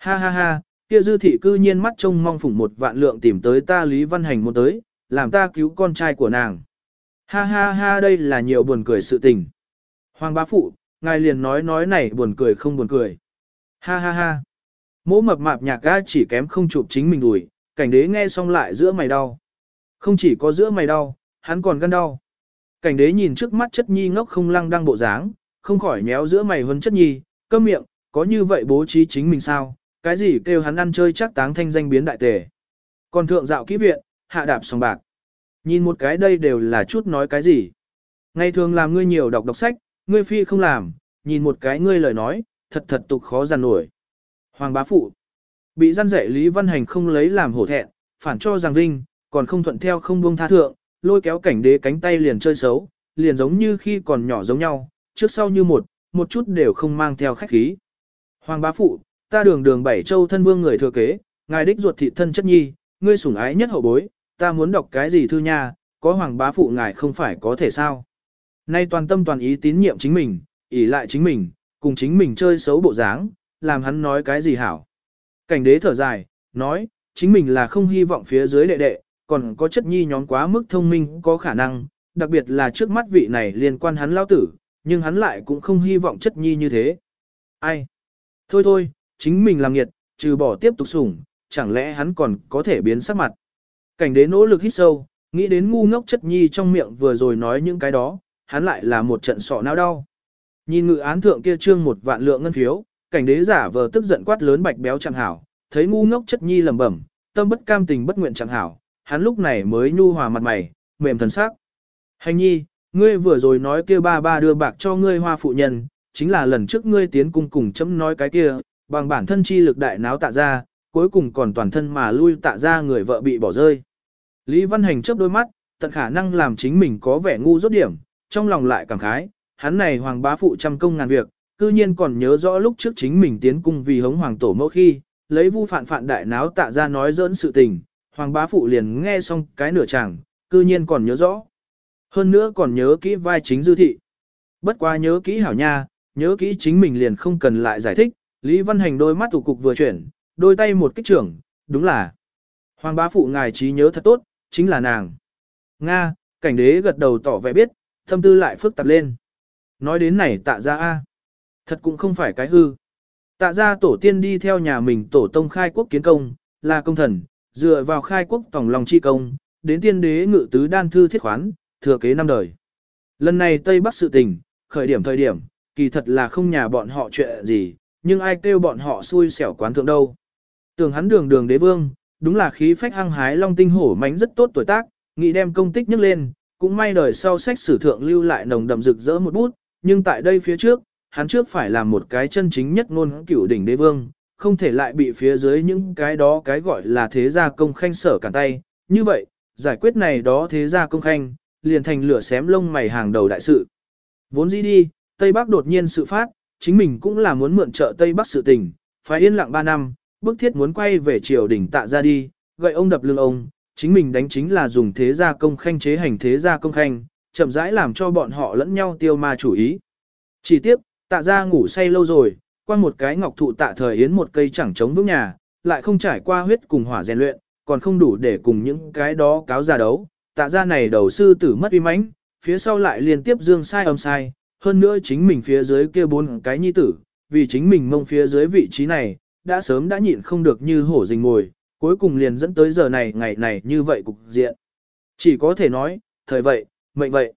Ha ha ha, kia dư thị cư nhiên mắt trông mong phủng một vạn lượng tìm tới ta Lý Văn Hành muốn tới, làm ta cứu con trai của nàng. Ha ha ha đây là nhiều buồn cười sự tình. Hoàng bá phụ, ngài liền nói nói này buồn cười không buồn cười. Ha ha ha. Mỗ mập mạp nhạc ga chỉ kém không chụp chính mình đùi, cảnh đế nghe xong lại giữa mày đau. Không chỉ có giữa mày đau, hắn còn gan đau. Cảnh đế nhìn trước mắt chất nhi ngốc không lăng đang bộ dáng, không khỏi méo giữa mày hơn chất nhi, câm miệng, có như vậy bố trí chính mình sao, cái gì kêu hắn ăn chơi chắc táng thanh danh biến đại tề. Còn thượng dạo kỹ viện, hạ đạp sòng bạc. Nhìn một cái đây đều là chút nói cái gì. Ngày thường làm ngươi nhiều đọc đọc sách, ngươi phi không làm, nhìn một cái ngươi lời nói, thật thật tục khó giàn nổi. Hoàng bá phụ, bị gian dạy Lý Văn Hành không lấy làm hổ thẹn, phản cho rằng Vinh, còn không thuận theo không buông tha thượng, lôi kéo cảnh đế cánh tay liền chơi xấu, liền giống như khi còn nhỏ giống nhau, trước sau như một, một chút đều không mang theo khách khí. Hoàng bá phụ, ta đường đường bảy châu thân vương người thừa kế, ngài đích ruột thị thân chất nhi, ngươi sủng ái nhất hậu bối, ta muốn đọc cái gì thư nha, có hoàng bá phụ ngài không phải có thể sao. Nay toàn tâm toàn ý tín nhiệm chính mình, ỷ lại chính mình, cùng chính mình chơi xấu bộ dáng, làm hắn nói cái gì hảo. Cảnh đế thở dài, nói, chính mình là không hy vọng phía dưới đệ đệ, còn có chất nhi nhóm quá mức thông minh có khả năng, đặc biệt là trước mắt vị này liên quan hắn lao tử, nhưng hắn lại cũng không hy vọng chất nhi như thế. Ai? Thôi thôi, chính mình làm nghiệt, trừ bỏ tiếp tục sủng, chẳng lẽ hắn còn có thể biến sắc mặt. Cảnh đế nỗ lực hít sâu, nghĩ đến ngu ngốc chất nhi trong miệng vừa rồi nói những cái đó, hắn lại là một trận sọ não đau. Nhìn ngự án thượng kia trương một vạn lượng ngân phiếu, cảnh đế giả vờ tức giận quát lớn bạch béo chẳng hảo, thấy ngu ngốc chất nhi lẩm bẩm, tâm bất cam tình bất nguyện chẳng hảo, hắn lúc này mới nhu hòa mặt mày, mềm thần sắc. Hành nhi, ngươi vừa rồi nói kia ba ba đưa bạc cho ngươi hoa phụ nhân, chính là lần trước ngươi tiến cung cùng chấm nói cái kia, bằng bản thân chi lực đại náo tạ ra, cuối cùng còn toàn thân mà lui tạ ra người vợ bị bỏ rơi. Lý Văn Hành chớp đôi mắt, tận khả năng làm chính mình có vẻ ngu rốt điểm, trong lòng lại cảm khái, hắn này hoàng bá phụ trăm công ngàn việc, cư nhiên còn nhớ rõ lúc trước chính mình tiến cung vì hống hoàng tổ mẫu khi, lấy vu phản phản đại náo tạ ra nói dỡn sự tình, hoàng bá phụ liền nghe xong cái nửa chẳng, cư nhiên còn nhớ rõ. Hơn nữa còn nhớ kỹ vai chính dư thị. Bất quá nhớ kỹ hảo nha, nhớ kỹ chính mình liền không cần lại giải thích, Lý Văn Hành đôi mắt tủ cục vừa chuyển, đôi tay một kích trưởng, đúng là. Hoàng bá phụ ngài trí nhớ thật tốt, chính là nàng. Nga, cảnh đế gật đầu tỏ vẻ biết, thâm tư lại phức tạp lên. Nói đến này tạ ra a Thật cũng không phải cái hư. Tạ ra tổ tiên đi theo nhà mình tổ tông khai quốc kiến công, là công thần, dựa vào khai quốc tổng lòng chi công, đến tiên đế ngự tứ đan thư thiết khoán, thừa kế năm đời. Lần này Tây Bắc sự tình, khởi điểm thời điểm, kỳ thật là không nhà bọn họ chuyện gì, nhưng ai kêu bọn họ xui xẻo quán thượng đâu. Tưởng hắn đường đường đế vương, đúng là khí phách hăng hái long tinh hổ mánh rất tốt tuổi tác, nghĩ đem công tích nhấc lên, cũng may đời sau sách sử thượng lưu lại nồng đậm rực rỡ một bút, nhưng tại đây phía trước, hắn trước phải làm một cái chân chính nhất ngôn cửu đỉnh đế vương, không thể lại bị phía dưới những cái đó cái gọi là thế gia công khanh sở cản tay. Như vậy, giải quyết này đó thế gia công khanh, liền thành lửa xém lông mày hàng đầu đại sự. Vốn dĩ đi, Tây Bắc đột nhiên sự phát, chính mình cũng là muốn mượn trợ Tây Bắc sự tình, phải yên lặng 3 năm, bức thiết muốn quay về triều đỉnh tạ ra đi, gậy ông đập lưng ông, chính mình đánh chính là dùng thế gia công khanh chế hành thế gia công khanh, chậm rãi làm cho bọn họ lẫn nhau tiêu ma chủ ý. Chỉ tiếc, tạ ra ngủ say lâu rồi, qua một cái ngọc thụ tạ thời yến một cây chẳng chống vững nhà, lại không trải qua huyết cùng hỏa rèn luyện, còn không đủ để cùng những cái đó cáo ra đấu. Tạ ra này đầu sư tử mất uy mãnh, phía sau lại liên tiếp dương sai âm sai, hơn nữa chính mình phía dưới kia bốn cái nhi tử, vì chính mình mông phía dưới vị trí này, đã sớm đã nhịn không được như hổ rình ngồi, cuối cùng liền dẫn tới giờ này ngày này như vậy cục diện. Chỉ có thể nói, thời vậy, mệnh vậy.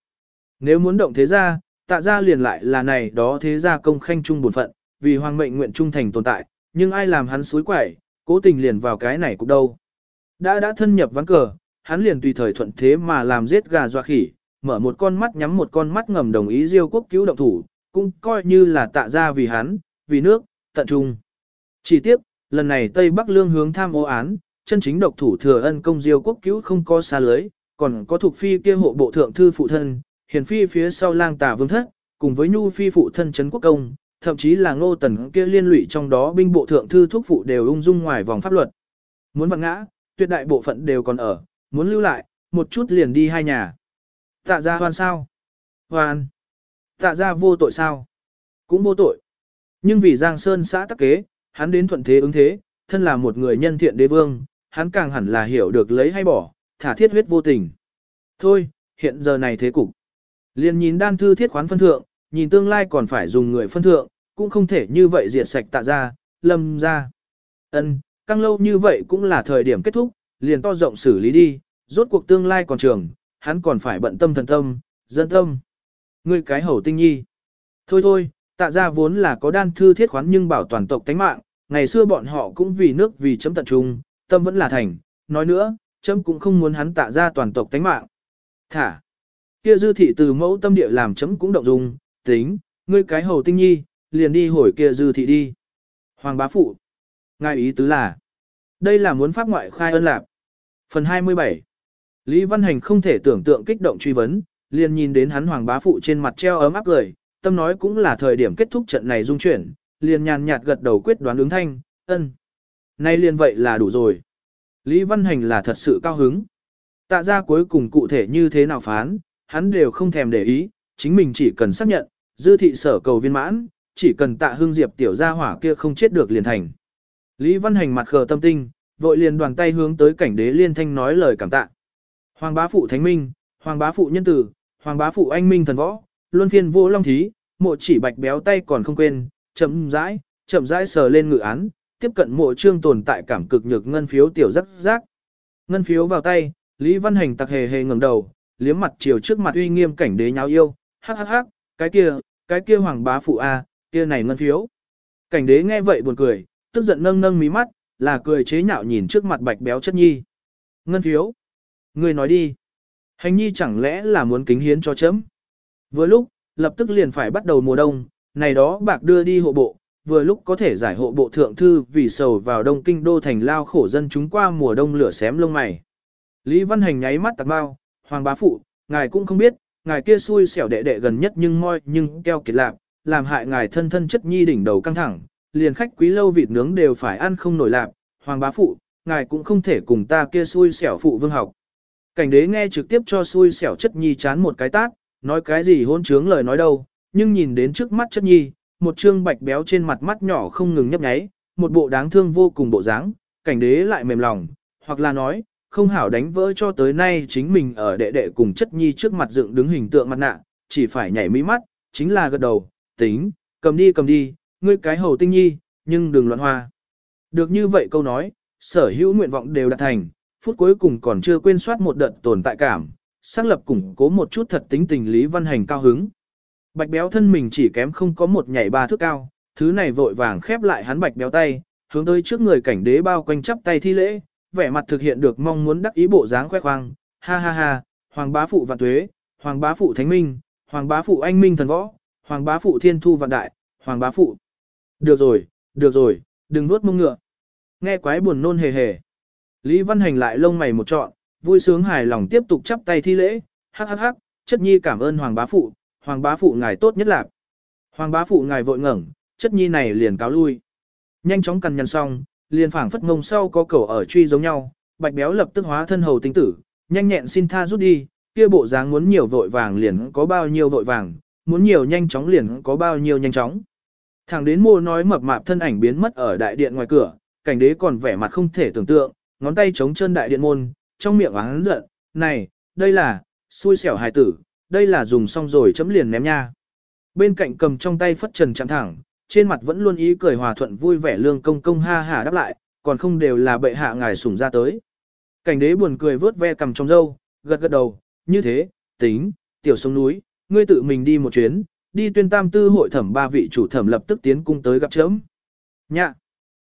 Nếu muốn động thế gia tạ gia liền lại là này đó thế gia công khanh trung bổn phận, vì hoàng mệnh nguyện trung thành tồn tại, nhưng ai làm hắn suối quẩy, cố tình liền vào cái này cũng đâu. Đã đã thân nhập ván cờ, hắn liền tùy thời thuận thế mà làm giết gà doa khỉ, mở một con mắt nhắm một con mắt ngầm đồng ý diêu quốc cứu động thủ, cũng coi như là tạ ra vì hắn, vì nước, tận trung. Chỉ tiếc, lần này Tây Bắc Lương hướng tham ô án, chân chính độc thủ thừa ân công diêu quốc cứu không có xa lưới, còn có thuộc phi kia hộ bộ thượng thư phụ thân, hiền phi phía sau lang tà vương thất, cùng với nhu phi phụ thân trấn quốc công, thậm chí là ngô tần kia liên lụy trong đó binh bộ thượng thư thuốc phụ đều ung dung ngoài vòng pháp luật. Muốn vặn ngã, tuyệt đại bộ phận đều còn ở, muốn lưu lại, một chút liền đi hai nhà. Tạ ra hoan sao? Hoan. Tạ ra vô tội sao? Cũng vô tội. Nhưng vì Giang Sơn xã tắc kế, hắn đến thuận thế ứng thế, thân là một người nhân thiện đế vương, hắn càng hẳn là hiểu được lấy hay bỏ, thả thiết huyết vô tình. Thôi, hiện giờ này thế cục. Liền nhìn đan thư thiết khoán phân thượng, nhìn tương lai còn phải dùng người phân thượng, cũng không thể như vậy diệt sạch tạ ra, lâm ra. ân căng lâu như vậy cũng là thời điểm kết thúc, liền to rộng xử lý đi, rốt cuộc tương lai còn trường, hắn còn phải bận tâm thần tâm, dân tâm. Ngươi cái hầu tinh nhi. Thôi thôi, tạ ra vốn là có đan thư thiết khoán nhưng bảo toàn tộc tánh mạng, ngày xưa bọn họ cũng vì nước vì chấm tận trung, tâm vẫn là thành, nói nữa, chấm cũng không muốn hắn tạ ra toàn tộc tánh mạng. Thả, kia dư thị từ mẫu tâm địa làm chấm cũng động dung, tính, ngươi cái hầu tinh nhi, liền đi hồi kia dư thị đi. Hoàng bá phụ, ngài ý tứ là, đây là muốn pháp ngoại khai ân lạc. Phần 27 Lý Văn Hành không thể tưởng tượng kích động truy vấn, liền nhìn đến hắn hoàng bá phụ trên mặt treo ấm áp cười, tâm nói cũng là thời điểm kết thúc trận này dung chuyển, liền nhàn nhạt gật đầu quyết đoán ứng thanh, ân. Nay liền vậy là đủ rồi. Lý Văn Hành là thật sự cao hứng. Tạ ra cuối cùng cụ thể như thế nào phán, hắn đều không thèm để ý, chính mình chỉ cần xác nhận, dư thị sở cầu viên mãn, chỉ cần tạ hương diệp tiểu gia hỏa kia không chết được liền thành. Lý Văn Hành mặt khờ tâm tinh, vội liền đoàn tay hướng tới cảnh đế liên thanh nói lời cảm tạ. Hoàng bá phụ thánh minh, hoàng bá phụ nhân tử, hoàng bá phụ anh minh thần võ, luân phiên vô long thí, mộ chỉ bạch béo tay còn không quên, chậm rãi, chậm rãi sờ lên ngự án, tiếp cận mộ trương tồn tại cảm cực nhược ngân phiếu tiểu rắc rác. Ngân phiếu vào tay, Lý Văn Hành tặc hề hề ngẩng đầu, liếm mặt chiều trước mặt uy nghiêm cảnh đế nháo yêu, hắc hắc hắc, cái kia, cái kia hoàng bá phụ a, kia này ngân phiếu. Cảnh đế nghe vậy buồn cười, tức giận nâng nâng mí mắt, là cười chế nhạo nhìn trước mặt bạch béo chất nhi. Ngân phiếu. Ngươi nói đi. Hành nhi chẳng lẽ là muốn kính hiến cho chấm. Vừa lúc, lập tức liền phải bắt đầu mùa đông, này đó bạc đưa đi hộ bộ, vừa lúc có thể giải hộ bộ thượng thư vì sầu vào đông kinh đô thành lao khổ dân chúng qua mùa đông lửa xém lông mày. Lý Văn Hành nháy mắt tạc bao, hoàng bá phụ, ngài cũng không biết, ngài kia xui xẻo đệ đệ gần nhất nhưng moi nhưng keo kiệt lạc, làm hại ngài thân thân chất nhi đỉnh đầu căng thẳng, liền khách quý lâu vịt nướng đều phải ăn không nổi lạc, hoàng bá phụ, ngài cũng không thể cùng ta kia xui xẻo phụ vương học. Cảnh đế nghe trực tiếp cho xui xẻo chất nhi chán một cái tát, nói cái gì hôn trướng lời nói đâu, nhưng nhìn đến trước mắt chất nhi, một trương bạch béo trên mặt mắt nhỏ không ngừng nhấp nháy, một bộ đáng thương vô cùng bộ dáng, cảnh đế lại mềm lòng, hoặc là nói, không hảo đánh vỡ cho tới nay chính mình ở đệ đệ cùng chất nhi trước mặt dựng đứng hình tượng mặt nạ, chỉ phải nhảy mỹ mắt, chính là gật đầu, tính, cầm đi cầm đi, ngươi cái hầu tinh nhi, nhưng đừng loạn hoa. Được như vậy câu nói, sở hữu nguyện vọng đều đạt thành, phút cuối cùng còn chưa quên soát một đợt tồn tại cảm, xác lập củng cố một chút thật tính tình Lý Văn Hành cao hứng. Bạch béo thân mình chỉ kém không có một nhảy ba thước cao, thứ này vội vàng khép lại hắn bạch béo tay, hướng tới trước người cảnh đế bao quanh chắp tay thi lễ, vẻ mặt thực hiện được mong muốn đắc ý bộ dáng khoe khoang, ha ha ha, hoàng bá phụ vạn tuế, hoàng bá phụ thánh minh, hoàng bá phụ anh minh thần võ, hoàng bá phụ thiên thu vạn đại, hoàng bá phụ. Được rồi, được rồi, đừng nuốt mông ngựa. Nghe quái buồn nôn hề hề. Lý Văn Hành lại lông mày một trọn, vui sướng hài lòng tiếp tục chắp tay thi lễ, hắc hắc hắc, chất nhi cảm ơn hoàng bá phụ, hoàng bá phụ ngài tốt nhất lạc. Hoàng bá phụ ngài vội ngẩng, chất nhi này liền cáo lui. Nhanh chóng cằn nhằn xong, liền phảng phất ngông sau có cầu ở truy giống nhau, bạch béo lập tức hóa thân hầu tinh tử, nhanh nhẹn xin tha rút đi, kia bộ dáng muốn nhiều vội vàng liền có bao nhiêu vội vàng, muốn nhiều nhanh chóng liền có bao nhiêu nhanh chóng. Thẳng đến mô nói mập mạp thân ảnh biến mất ở đại điện ngoài cửa, cảnh đế còn vẻ mặt không thể tưởng tượng, ngón tay chống chân đại điện môn, trong miệng oán giận, này, đây là, xui xẻo hài tử, đây là dùng xong rồi chấm liền ném nha. Bên cạnh cầm trong tay phất trần chạm thẳng, trên mặt vẫn luôn ý cười hòa thuận vui vẻ lương công công ha hả đáp lại, còn không đều là bệ hạ ngài sủng ra tới. Cảnh đế buồn cười vớt ve cầm trong râu, gật gật đầu, như thế, tính, tiểu sông núi, ngươi tự mình đi một chuyến, đi tuyên tam tư hội thẩm ba vị chủ thẩm lập tức tiến cung tới gặp chấm. Nhạ,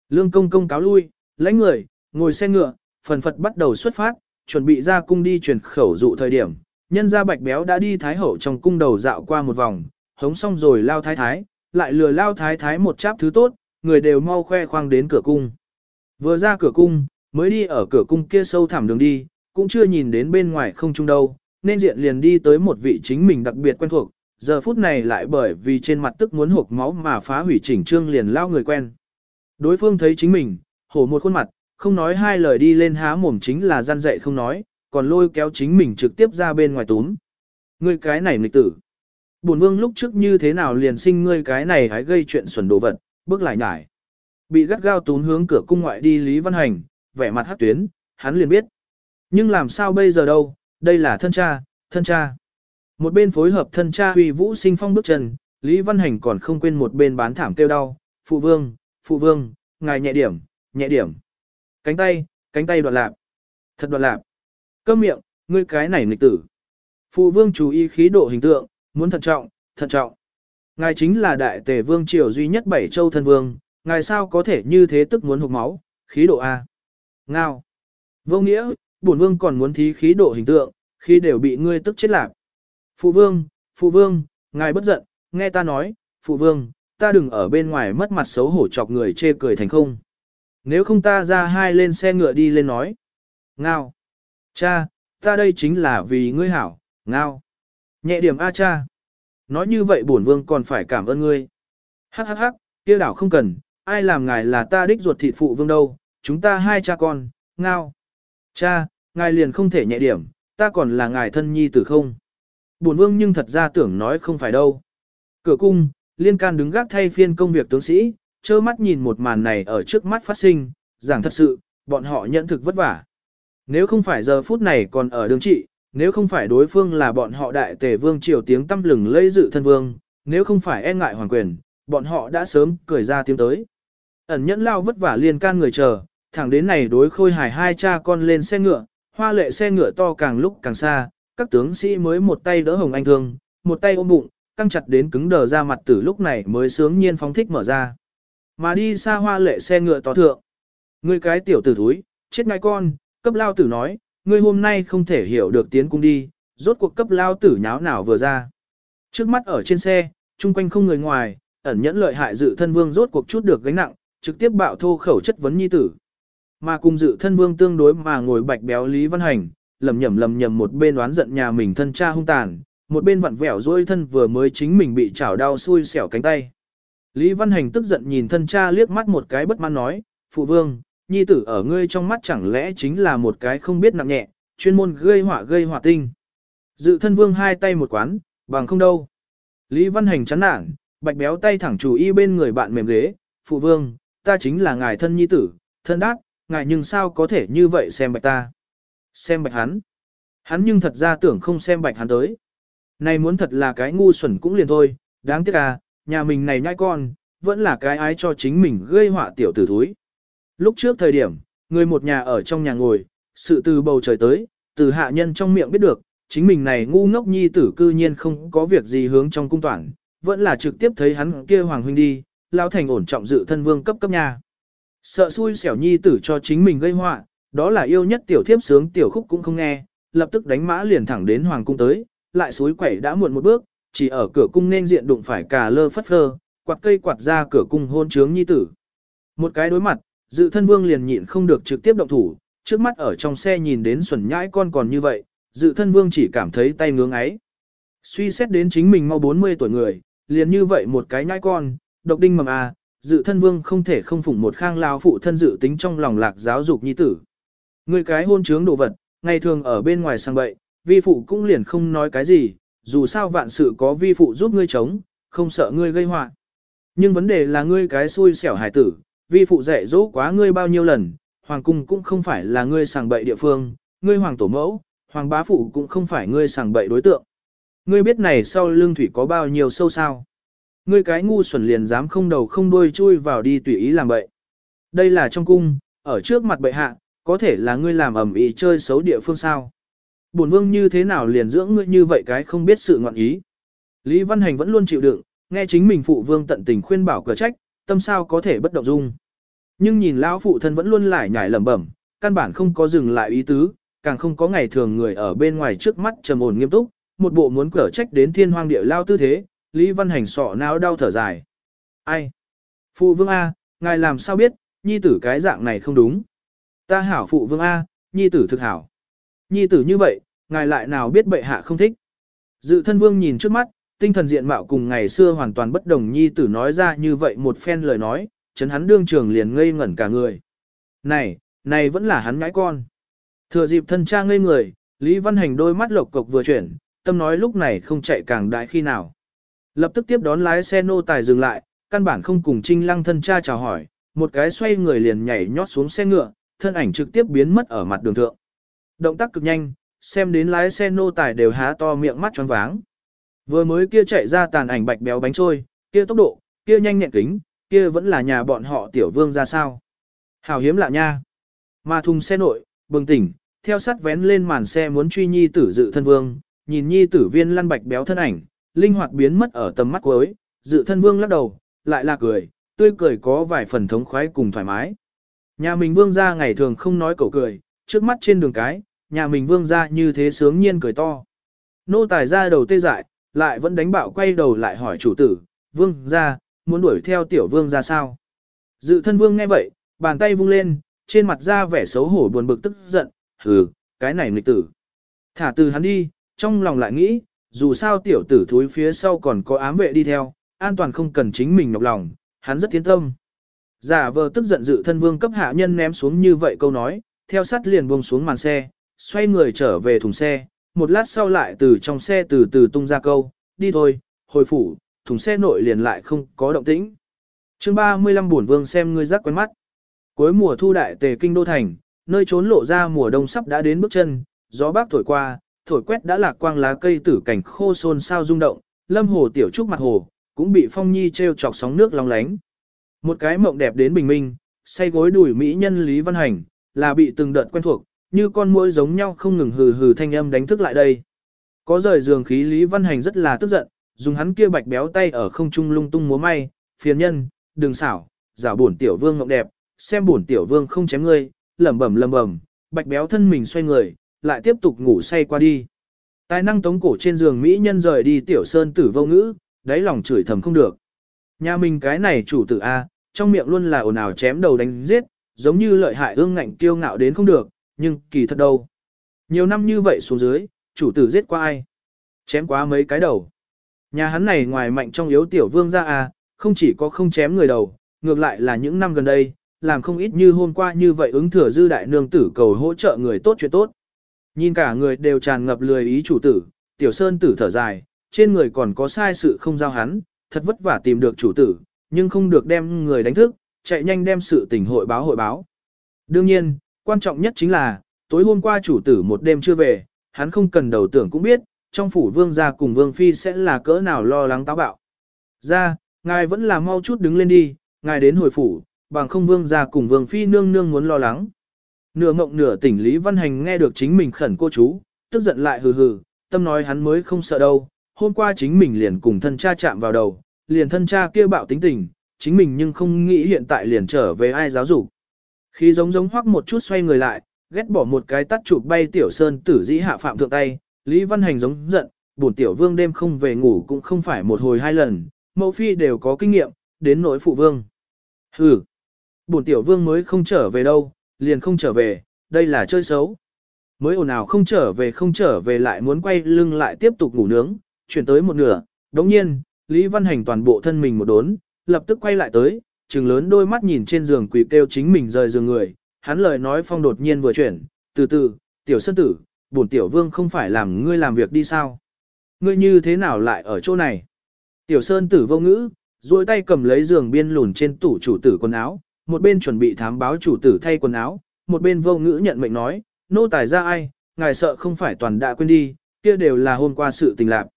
lương công công cáo lui, lãnh người, ngồi xe ngựa, phần phật bắt đầu xuất phát, chuẩn bị ra cung đi truyền khẩu dụ thời điểm. Nhân gia bạch béo đã đi thái hậu trong cung đầu dạo qua một vòng, hống xong rồi lao thái thái, lại lừa lao thái thái một cháp thứ tốt, người đều mau khoe khoang đến cửa cung. Vừa ra cửa cung, mới đi ở cửa cung kia sâu thẳm đường đi, cũng chưa nhìn đến bên ngoài không trung đâu, nên diện liền đi tới một vị chính mình đặc biệt quen thuộc, giờ phút này lại bởi vì trên mặt tức muốn hộp máu mà phá hủy chỉnh trương liền lao người quen. Đối phương thấy chính mình, hổ một khuôn mặt, không nói hai lời đi lên há mồm chính là gian dạy không nói, còn lôi kéo chính mình trực tiếp ra bên ngoài túm. Ngươi cái này nghịch tử. Bổn vương lúc trước như thế nào liền sinh ngươi cái này hãy gây chuyện xuẩn đồ vật, bước lại nhải. Bị gắt gao tún hướng cửa cung ngoại đi Lý Văn Hành, vẻ mặt hát tuyến, hắn liền biết. Nhưng làm sao bây giờ đâu, đây là thân cha, thân cha. Một bên phối hợp thân cha huy vũ sinh phong bước chân, Lý Văn Hành còn không quên một bên bán thảm kêu đau, phụ vương, phụ vương, ngài nhẹ điểm, nhẹ điểm. Cánh tay, cánh tay đoạn lạc, Thật đoạn lạc. Câm miệng, ngươi cái này nghịch tử. Phụ vương chú ý khí độ hình tượng, muốn thận trọng, thận trọng. Ngài chính là đại tề vương triều duy nhất bảy châu thân vương, ngài sao có thể như thế tức muốn hụt máu, khí độ A. Ngao. Vô nghĩa, bổn vương còn muốn thí khí độ hình tượng, khi đều bị ngươi tức chết lạc. Phụ vương, phụ vương, ngài bất giận, nghe ta nói, phụ vương, ta đừng ở bên ngoài mất mặt xấu hổ chọc người chê cười thành không. Nếu không ta ra hai lên xe ngựa đi lên nói. Ngao. Cha, ta đây chính là vì ngươi hảo, ngao. Nhẹ điểm A cha. Nói như vậy bổn vương còn phải cảm ơn ngươi. Hắc hắc hắc, kia đảo không cần, ai làm ngài là ta đích ruột thịt phụ vương đâu, chúng ta hai cha con, ngao. Cha, ngài liền không thể nhẹ điểm, ta còn là ngài thân nhi tử không. Bổn vương nhưng thật ra tưởng nói không phải đâu. Cửa cung, liên can đứng gác thay phiên công việc tướng sĩ, trơ mắt nhìn một màn này ở trước mắt phát sinh, giảng thật sự, bọn họ nhận thực vất vả. Nếu không phải giờ phút này còn ở đường trị, nếu không phải đối phương là bọn họ đại tề vương triều tiếng tâm lừng lây dự thân vương, nếu không phải e ngại hoàng quyền, bọn họ đã sớm cười ra tiếng tới. Ẩn nhẫn lao vất vả liên can người chờ, thẳng đến này đối khôi hài hai cha con lên xe ngựa, hoa lệ xe ngựa to càng lúc càng xa, các tướng sĩ mới một tay đỡ hồng anh thương, một tay ôm bụng, căng chặt đến cứng đờ ra mặt tử lúc này mới sướng nhiên phóng thích mở ra. Mà đi xa hoa lệ xe ngựa to thượng. Ngươi cái tiểu tử thúi, chết ngay con, cấp lao tử nói, ngươi hôm nay không thể hiểu được tiến cung đi, rốt cuộc cấp lao tử nháo nào vừa ra. Trước mắt ở trên xe, chung quanh không người ngoài, ẩn nhẫn lợi hại dự thân vương rốt cuộc chút được gánh nặng, trực tiếp bạo thô khẩu chất vấn nhi tử. Mà cùng dự thân vương tương đối mà ngồi bạch béo Lý Văn Hành, lầm nhầm lầm nhầm một bên đoán giận nhà mình thân cha hung tàn, một bên vặn vẹo dôi thân vừa mới chính mình bị chảo đau xui xẻo cánh tay. Lý Văn Hành tức giận nhìn thân cha liếc mắt một cái bất mãn nói, phụ vương, nhi tử ở ngươi trong mắt chẳng lẽ chính là một cái không biết nặng nhẹ, chuyên môn gây họa gây họa tinh. Dự thân vương hai tay một quán, bằng không đâu. Lý Văn Hành chán nản, bạch béo tay thẳng chủ y bên người bạn mềm ghế, phụ vương, ta chính là ngài thân nhi tử, thân đát, ngài nhưng sao có thể như vậy xem bạch ta. Xem bạch hắn. Hắn nhưng thật ra tưởng không xem bạch hắn tới. Này muốn thật là cái ngu xuẩn cũng liền thôi, đáng tiếc à, nhà mình này nhai con, vẫn là cái ái cho chính mình gây họa tiểu tử thúi. Lúc trước thời điểm, người một nhà ở trong nhà ngồi, sự từ bầu trời tới, từ hạ nhân trong miệng biết được, chính mình này ngu ngốc nhi tử cư nhiên không có việc gì hướng trong cung toàn, vẫn là trực tiếp thấy hắn kia hoàng huynh đi, lao thành ổn trọng dự thân vương cấp cấp nhà. Sợ xui xẻo nhi tử cho chính mình gây họa, đó là yêu nhất tiểu thiếp sướng tiểu khúc cũng không nghe, lập tức đánh mã liền thẳng đến hoàng cung tới, lại suối quẩy đã muộn một bước, chỉ ở cửa cung nên diện đụng phải cà lơ phất phơ, quạt cây quạt ra cửa cung hôn trướng nhi tử. Một cái đối mặt, dự thân vương liền nhịn không được trực tiếp động thủ, trước mắt ở trong xe nhìn đến xuẩn nhãi con còn như vậy, dự thân vương chỉ cảm thấy tay ngưỡng ấy. Suy xét đến chính mình mau 40 tuổi người, liền như vậy một cái nhãi con, độc đinh mầm à, dự thân vương không thể không phụng một khang lao phụ thân dự tính trong lòng lạc giáo dục nhi tử. Người cái hôn trướng đồ vật, ngày thường ở bên ngoài sang bậy, vi phụ cũng liền không nói cái gì, dù sao vạn sự có vi phụ giúp ngươi chống, không sợ ngươi gây họa. Nhưng vấn đề là ngươi cái xui xẻo hải tử, vi phụ dạy dỗ quá ngươi bao nhiêu lần, hoàng cung cũng không phải là ngươi sàng bậy địa phương, ngươi hoàng tổ mẫu, hoàng bá phụ cũng không phải ngươi sàng bậy đối tượng. Ngươi biết này sau lương thủy có bao nhiêu sâu sao? Ngươi cái ngu xuẩn liền dám không đầu không đuôi chui vào đi tùy ý làm bậy. Đây là trong cung, ở trước mặt bệ hạ, có thể là ngươi làm ẩm ý chơi xấu địa phương sao? Bổn vương như thế nào liền dưỡng ngươi như vậy cái không biết sự ngọn ý. Lý Văn Hành vẫn luôn chịu đựng, nghe chính mình phụ vương tận tình khuyên bảo cửa trách, tâm sao có thể bất động dung. Nhưng nhìn lão phụ thân vẫn luôn lại nhảy lẩm bẩm, căn bản không có dừng lại ý tứ, càng không có ngày thường người ở bên ngoài trước mắt trầm ổn nghiêm túc, một bộ muốn cở trách đến thiên hoang địa lao tư thế, Lý Văn Hành sọ não đau thở dài. Ai? Phụ vương A, ngài làm sao biết, nhi tử cái dạng này không đúng. Ta hảo phụ vương A, nhi tử thực hảo. Nhi tử như vậy, ngài lại nào biết bệ hạ không thích. Dự thân vương nhìn trước mắt, tinh thần diện mạo cùng ngày xưa hoàn toàn bất đồng nhi tử nói ra như vậy một phen lời nói, chấn hắn đương trường liền ngây ngẩn cả người. Này, này vẫn là hắn ngãi con. Thừa dịp thân cha ngây người, Lý Văn Hành đôi mắt lộc cộc vừa chuyển, tâm nói lúc này không chạy càng đại khi nào. Lập tức tiếp đón lái xe nô tài dừng lại, căn bản không cùng trinh lăng thân cha chào hỏi, một cái xoay người liền nhảy nhót xuống xe ngựa, thân ảnh trực tiếp biến mất ở mặt đường thượng. Động tác cực nhanh, xem đến lái xe nô tài đều há to miệng mắt tròn váng. Vừa mới kia chạy ra tàn ảnh bạch béo bánh trôi, kia tốc độ, kia nhanh nhẹn kính, kia vẫn là nhà bọn họ tiểu vương ra sao. Hào hiếm lạ nha. Mà thùng xe nội, bừng tỉnh, theo sát vén lên màn xe muốn truy nhi tử dự thân vương, nhìn nhi tử viên lăn bạch béo thân ảnh, linh hoạt biến mất ở tầm mắt cuối, dự thân vương lắc đầu, lại là cười, tươi cười có vài phần thống khoái cùng thoải mái. Nhà mình vương ra ngày thường không nói cậu cười, trước mắt trên đường cái, nhà mình vương ra như thế sướng nhiên cười to. Nô tài ra đầu tê dại, lại vẫn đánh bạo quay đầu lại hỏi chủ tử, vương ra, muốn đuổi theo tiểu vương ra sao? Dự thân vương nghe vậy, bàn tay vung lên, trên mặt ra vẻ xấu hổ buồn bực tức giận, hừ, cái này nghịch tử. Thả từ hắn đi, trong lòng lại nghĩ, dù sao tiểu tử thúi phía sau còn có ám vệ đi theo, an toàn không cần chính mình nhọc lòng, hắn rất tiến tâm. Giả vờ tức giận dự thân vương cấp hạ nhân ném xuống như vậy câu nói, theo sát liền buông xuống màn xe, xoay người trở về thùng xe, một lát sau lại từ trong xe từ từ tung ra câu, đi thôi, hồi phủ, thùng xe nội liền lại không có động tĩnh. chương 35 buồn vương xem ngươi rắc quen mắt. Cuối mùa thu đại tề kinh đô thành, nơi trốn lộ ra mùa đông sắp đã đến bước chân, gió bác thổi qua, thổi quét đã lạc quang lá cây tử cảnh khô xôn sao rung động, lâm hồ tiểu trúc mặt hồ, cũng bị phong nhi treo chọc sóng nước long lánh. Một cái mộng đẹp đến bình minh, say gối đùi mỹ nhân Lý Văn Hành, là bị từng đợt quen thuộc, như con muỗi giống nhau không ngừng hừ hừ thanh âm đánh thức lại đây. Có rời giường khí Lý Văn Hành rất là tức giận, dùng hắn kia bạch béo tay ở không trung lung tung múa may, phiền nhân, đừng xảo, giả bổn tiểu vương ngọc đẹp, xem bổn tiểu vương không chém ngươi, lẩm bẩm lẩm bẩm, bạch béo thân mình xoay người, lại tiếp tục ngủ say qua đi. Tài năng tống cổ trên giường Mỹ nhân rời đi tiểu sơn tử vô ngữ, đáy lòng chửi thầm không được. Nhà mình cái này chủ tử A, trong miệng luôn là ồn ào chém đầu đánh giết, giống như lợi hại ương ngạnh kiêu ngạo đến không được, nhưng kỳ thật đâu. Nhiều năm như vậy xuống dưới, chủ tử giết qua ai? Chém quá mấy cái đầu. Nhà hắn này ngoài mạnh trong yếu tiểu vương ra à, không chỉ có không chém người đầu, ngược lại là những năm gần đây, làm không ít như hôm qua như vậy ứng thừa dư đại nương tử cầu hỗ trợ người tốt chuyện tốt. Nhìn cả người đều tràn ngập lười ý chủ tử, tiểu sơn tử thở dài, trên người còn có sai sự không giao hắn, thật vất vả tìm được chủ tử, nhưng không được đem người đánh thức, chạy nhanh đem sự tình hội báo hội báo. Đương nhiên, quan trọng nhất chính là, tối hôm qua chủ tử một đêm chưa về, hắn không cần đầu tưởng cũng biết, trong phủ vương gia cùng vương phi sẽ là cỡ nào lo lắng táo bạo. Ra, ngài vẫn là mau chút đứng lên đi, ngài đến hồi phủ, bằng không vương gia cùng vương phi nương nương muốn lo lắng. Nửa mộng nửa tỉnh Lý Văn Hành nghe được chính mình khẩn cô chú, tức giận lại hừ hừ, tâm nói hắn mới không sợ đâu, hôm qua chính mình liền cùng thân cha chạm vào đầu, liền thân cha kia bạo tính tình, chính mình nhưng không nghĩ hiện tại liền trở về ai giáo dục. Khi giống giống hoắc một chút xoay người lại, ghét bỏ một cái tắt chụp bay tiểu sơn tử dĩ hạ phạm thượng tay, Lý Văn Hành giống giận, bổn tiểu vương đêm không về ngủ cũng không phải một hồi hai lần, mẫu phi đều có kinh nghiệm, đến nỗi phụ vương. Hừ, bổn tiểu vương mới không trở về đâu, liền không trở về, đây là chơi xấu. Mới ồn ào không trở về không trở về lại muốn quay lưng lại tiếp tục ngủ nướng, chuyển tới một nửa, đồng nhiên, Lý Văn Hành toàn bộ thân mình một đốn, lập tức quay lại tới, trừng lớn đôi mắt nhìn trên giường quỷ kêu chính mình rời giường người, hắn lời nói phong đột nhiên vừa chuyển, từ từ, tiểu sơn tử, bổn tiểu vương không phải làm ngươi làm việc đi sao? Ngươi như thế nào lại ở chỗ này? Tiểu sơn tử vô ngữ, duỗi tay cầm lấy giường biên lùn trên tủ chủ tử quần áo, một bên chuẩn bị thám báo chủ tử thay quần áo, một bên vô ngữ nhận mệnh nói, nô tài ra ai, ngài sợ không phải toàn đã quên đi, kia đều là hôm qua sự tình lạc.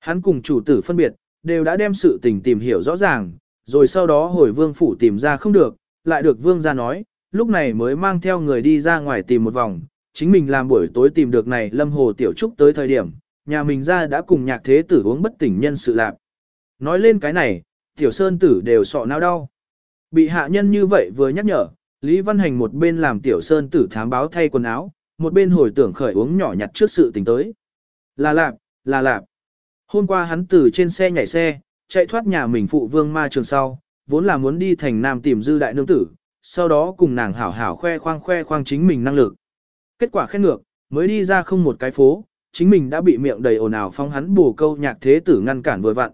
Hắn cùng chủ tử phân biệt, đều đã đem sự tình tìm hiểu rõ ràng, rồi sau đó hồi vương phủ tìm ra không được, lại được vương ra nói, lúc này mới mang theo người đi ra ngoài tìm một vòng, chính mình làm buổi tối tìm được này lâm hồ tiểu trúc tới thời điểm, nhà mình ra đã cùng nhạc thế tử uống bất tỉnh nhân sự lạc. Nói lên cái này, tiểu sơn tử đều sọ não đau. Bị hạ nhân như vậy vừa nhắc nhở, Lý Văn Hành một bên làm tiểu sơn tử thám báo thay quần áo, một bên hồi tưởng khởi uống nhỏ nhặt trước sự tình tới. Là lạp, là lạp. Hôm qua hắn từ trên xe nhảy xe, chạy thoát nhà mình phụ vương ma trường sau, vốn là muốn đi thành nam tìm dư đại nương tử, sau đó cùng nàng hảo hảo khoe khoang khoe khoang chính mình năng lực. Kết quả khen ngược, mới đi ra không một cái phố, chính mình đã bị miệng đầy ồn ào phong hắn bù câu nhạc thế tử ngăn cản vừa vặn.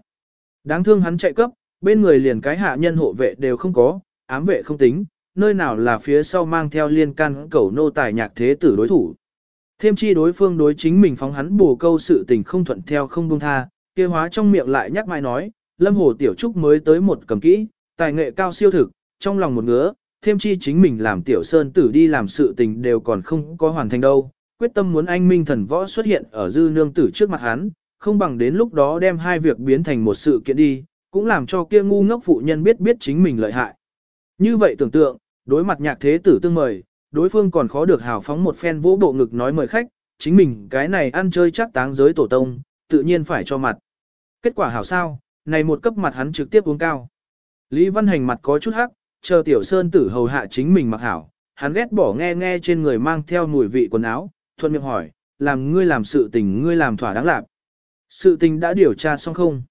Đáng thương hắn chạy cấp, bên người liền cái hạ nhân hộ vệ đều không có, ám vệ không tính, nơi nào là phía sau mang theo liên can cầu nô tài nhạc thế tử đối thủ. Thêm chi đối phương đối chính mình phóng hắn bù câu sự tình không thuận theo không buông tha, kia hóa trong miệng lại nhắc mai nói, lâm hồ tiểu trúc mới tới một cầm kỹ, tài nghệ cao siêu thực, trong lòng một ngứa, thêm chi chính mình làm tiểu sơn tử đi làm sự tình đều còn không có hoàn thành đâu, quyết tâm muốn anh minh thần võ xuất hiện ở dư nương tử trước mặt hắn, không bằng đến lúc đó đem hai việc biến thành một sự kiện đi, cũng làm cho kia ngu ngốc phụ nhân biết biết chính mình lợi hại. Như vậy tưởng tượng, đối mặt nhạc thế tử tương mời, đối phương còn khó được hào phóng một phen vỗ bộ ngực nói mời khách, chính mình cái này ăn chơi chắc táng giới tổ tông, tự nhiên phải cho mặt. Kết quả hảo sao, này một cấp mặt hắn trực tiếp uống cao. Lý Văn Hành mặt có chút hắc, chờ tiểu sơn tử hầu hạ chính mình mặc hảo, hắn ghét bỏ nghe nghe trên người mang theo mùi vị quần áo, thuận miệng hỏi, làm ngươi làm sự tình ngươi làm thỏa đáng lạc. Sự tình đã điều tra xong không?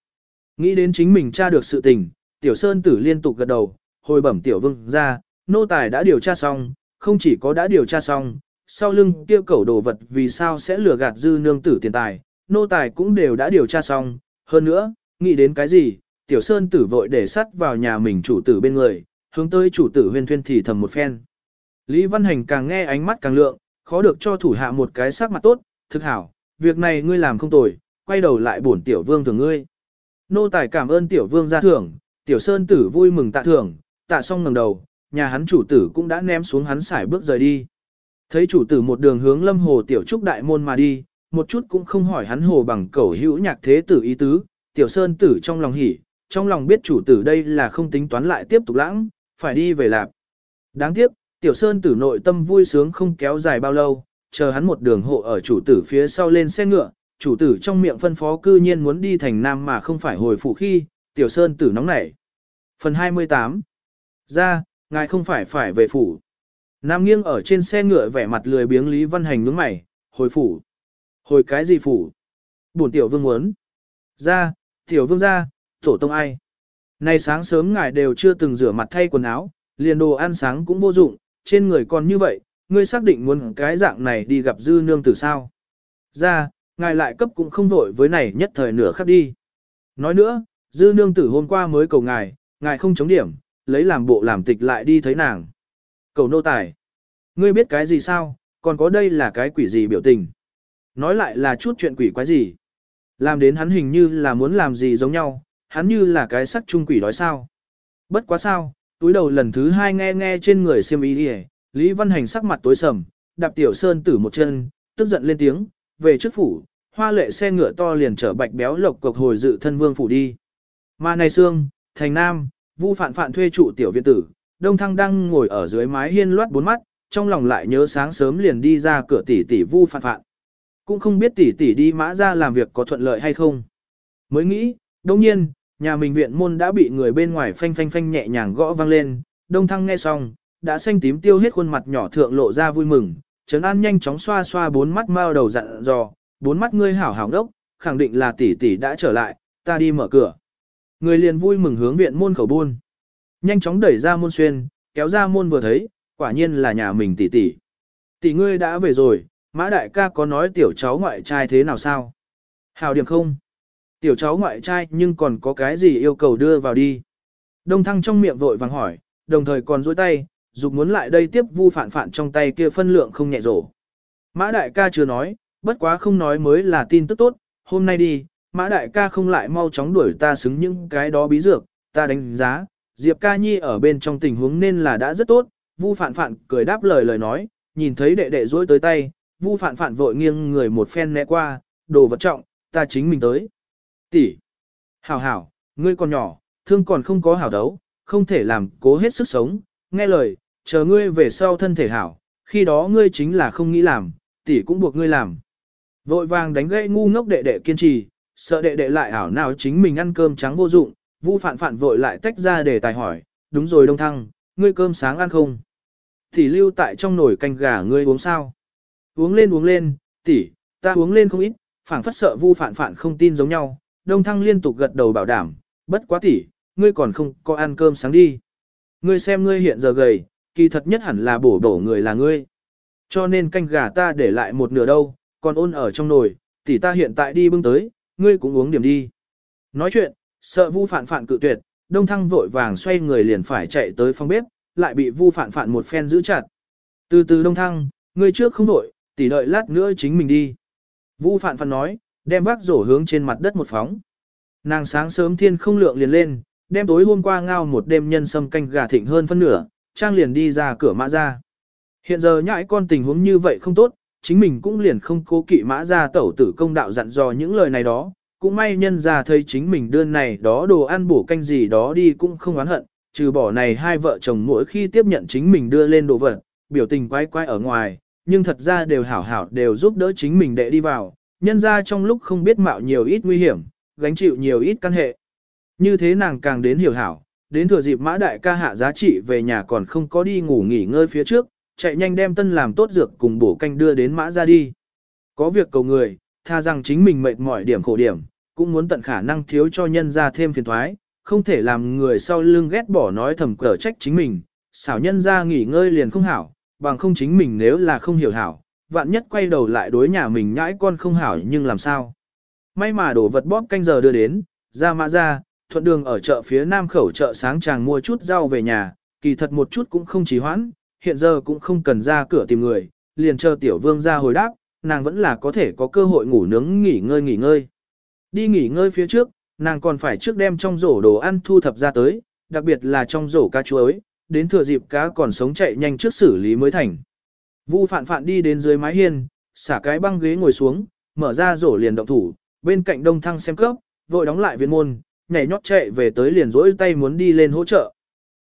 Nghĩ đến chính mình tra được sự tình, tiểu sơn tử liên tục gật đầu, hồi bẩm tiểu vương ra, nô tài đã điều tra xong, không chỉ có đã điều tra xong, sau lưng kia cẩu đồ vật vì sao sẽ lừa gạt dư nương tử tiền tài, nô tài cũng đều đã điều tra xong, hơn nữa, nghĩ đến cái gì, tiểu sơn tử vội để sắt vào nhà mình chủ tử bên người, hướng tới chủ tử huyên thuyên thì thầm một phen. Lý Văn Hành càng nghe ánh mắt càng lượng, khó được cho thủ hạ một cái sắc mặt tốt, thực hảo, việc này ngươi làm không tồi, quay đầu lại bổn tiểu vương thường ngươi. Nô tài cảm ơn tiểu vương ra thưởng, tiểu sơn tử vui mừng tạ thưởng, tạ xong ngẩng đầu, nhà hắn chủ tử cũng đã ném xuống hắn xài bước rời đi. Thấy chủ tử một đường hướng lâm hồ tiểu trúc đại môn mà đi, một chút cũng không hỏi hắn hồ bằng cẩu hữu nhạc thế tử ý tứ, tiểu sơn tử trong lòng hỉ, trong lòng biết chủ tử đây là không tính toán lại tiếp tục lãng, phải đi về lạp. Đáng tiếc, tiểu sơn tử nội tâm vui sướng không kéo dài bao lâu, chờ hắn một đường hộ ở chủ tử phía sau lên xe ngựa, chủ tử trong miệng phân phó cư nhiên muốn đi thành nam mà không phải hồi phủ khi, tiểu sơn tử nóng nảy. Phần 28 Ra, Ngài không phải phải về phủ. Nam nghiêng ở trên xe ngựa vẻ mặt lười biếng Lý Văn Hành nhướng mày, hồi phủ. Hồi cái gì phủ? Bổn tiểu vương muốn. Ra, tiểu vương gia, tổ tông ai? Nay sáng sớm ngài đều chưa từng rửa mặt thay quần áo, liền đồ ăn sáng cũng vô dụng, trên người còn như vậy, ngươi xác định muốn cái dạng này đi gặp dư nương tử sao? Ra, ngài lại cấp cũng không vội với này nhất thời nửa khắc đi. Nói nữa, dư nương tử hôm qua mới cầu ngài, ngài không chống điểm, lấy làm bộ làm tịch lại đi thấy nàng. Cầu nô tài. Ngươi biết cái gì sao, còn có đây là cái quỷ gì biểu tình. Nói lại là chút chuyện quỷ quái gì. Làm đến hắn hình như là muốn làm gì giống nhau, hắn như là cái sắc trung quỷ đói sao. Bất quá sao, túi đầu lần thứ hai nghe nghe trên người xiêm ý đi Lý Văn Hành sắc mặt tối sầm, đạp tiểu sơn tử một chân, tức giận lên tiếng, về trước phủ, hoa lệ xe ngựa to liền chở bạch béo lộc cộc hồi dự thân vương phủ đi. Mà này xương, thành nam, vu phạn phạn thuê trụ tiểu viện tử, đông thăng đang ngồi ở dưới mái hiên loát bốn mắt, trong lòng lại nhớ sáng sớm liền đi ra cửa tỷ tỷ vu phạn phạn. Cũng không biết tỷ tỷ đi mã ra làm việc có thuận lợi hay không. Mới nghĩ, đồng nhiên, nhà mình viện môn đã bị người bên ngoài phanh phanh phanh nhẹ nhàng gõ vang lên, đông thăng nghe xong, đã xanh tím tiêu hết khuôn mặt nhỏ thượng lộ ra vui mừng, Trấn An nhanh chóng xoa xoa bốn mắt mao đầu dặn dò, bốn mắt ngươi hảo hảo đốc, khẳng định là tỷ tỷ đã trở lại, ta đi mở cửa. Người liền vui mừng hướng viện môn khẩu buôn. Nhanh chóng đẩy ra môn xuyên, kéo ra môn vừa thấy, quả nhiên là nhà mình tỷ tỷ. Tỷ ngươi đã về rồi, mã đại ca có nói tiểu cháu ngoại trai thế nào sao? Hào điểm không? Tiểu cháu ngoại trai nhưng còn có cái gì yêu cầu đưa vào đi? Đông thăng trong miệng vội vàng hỏi, đồng thời còn dối tay, dục muốn lại đây tiếp vu phản phản trong tay kia phân lượng không nhẹ rổ. Mã đại ca chưa nói, bất quá không nói mới là tin tức tốt, hôm nay đi, mã đại ca không lại mau chóng đuổi ta xứng những cái đó bí dược, ta đánh giá, Diệp ca nhi ở bên trong tình huống nên là đã rất tốt, vu phản phản cười đáp lời lời nói, nhìn thấy đệ đệ dối tới tay, vu phản phản vội nghiêng người một phen né qua, đồ vật trọng, ta chính mình tới. Tỷ, hảo hảo, ngươi còn nhỏ, thương còn không có hảo đấu, không thể làm cố hết sức sống, nghe lời, chờ ngươi về sau thân thể hảo, khi đó ngươi chính là không nghĩ làm, tỷ cũng buộc ngươi làm. Vội vàng đánh gãy ngu ngốc đệ đệ kiên trì, sợ đệ đệ lại ảo nào chính mình ăn cơm trắng vô dụng, Vu Phạn Phạn vội lại tách ra để tài hỏi, đúng rồi Đông Thăng, ngươi cơm sáng ăn không? Tỷ lưu tại trong nồi canh gà ngươi uống sao? Uống lên uống lên, tỷ, ta uống lên không ít, phảng phất sợ Vu Phạn Phạn không tin giống nhau. Đông Thăng liên tục gật đầu bảo đảm, bất quá tỷ, ngươi còn không có ăn cơm sáng đi. Ngươi xem ngươi hiện giờ gầy, kỳ thật nhất hẳn là bổ bổ người là ngươi. Cho nên canh gà ta để lại một nửa đâu, còn ôn ở trong nồi, tỷ ta hiện tại đi bưng tới, ngươi cũng uống điểm đi. Nói chuyện, sợ vu phản phản cự tuyệt, đông thăng vội vàng xoay người liền phải chạy tới phòng bếp, lại bị vu phản phản một phen giữ chặt. Từ từ đông thăng, ngươi trước không đổi, tỷ đợi lát nữa chính mình đi. Vu phản phản nói, đem vác rổ hướng trên mặt đất một phóng. Nàng sáng sớm thiên không lượng liền lên, đem tối hôm qua ngao một đêm nhân sâm canh gà thịnh hơn phân nửa, trang liền đi ra cửa mã ra. Hiện giờ nhãi con tình huống như vậy không tốt, chính mình cũng liền không cố kỵ mã ra tẩu tử công đạo dặn dò những lời này đó, cũng may nhân ra thấy chính mình đưa này đó đồ ăn bổ canh gì đó đi cũng không oán hận, trừ bỏ này hai vợ chồng mỗi khi tiếp nhận chính mình đưa lên đồ vật, biểu tình quay quay ở ngoài, nhưng thật ra đều hảo hảo đều giúp đỡ chính mình đệ đi vào, nhân ra trong lúc không biết mạo nhiều ít nguy hiểm, gánh chịu nhiều ít căn hệ. Như thế nàng càng đến hiểu hảo, đến thừa dịp mã đại ca hạ giá trị về nhà còn không có đi ngủ nghỉ ngơi phía trước, chạy nhanh đem tân làm tốt dược cùng bổ canh đưa đến mã ra đi. Có việc cầu người, tha rằng chính mình mệt mỏi điểm khổ điểm, cũng muốn tận khả năng thiếu cho nhân ra thêm phiền thoái, không thể làm người sau lưng ghét bỏ nói thầm cở trách chính mình, xảo nhân ra nghỉ ngơi liền không hảo, bằng không chính mình nếu là không hiểu hảo, vạn nhất quay đầu lại đối nhà mình nhãi con không hảo nhưng làm sao. May mà đổ vật bóp canh giờ đưa đến, ra mã ra, thuận đường ở chợ phía nam khẩu chợ sáng chàng mua chút rau về nhà, kỳ thật một chút cũng không trì hoãn, hiện giờ cũng không cần ra cửa tìm người, liền chờ tiểu vương ra hồi đáp, nàng vẫn là có thể có cơ hội ngủ nướng nghỉ ngơi nghỉ ngơi. Đi nghỉ ngơi phía trước, nàng còn phải trước đem trong rổ đồ ăn thu thập ra tới, đặc biệt là trong rổ cá chuối, đến thừa dịp cá còn sống chạy nhanh trước xử lý mới thành. Vu phạn phạn đi đến dưới mái hiên, xả cái băng ghế ngồi xuống, mở ra rổ liền động thủ, bên cạnh đông thăng xem cấp, vội đóng lại viên môn, nhảy nhót chạy về tới liền rỗi tay muốn đi lên hỗ trợ.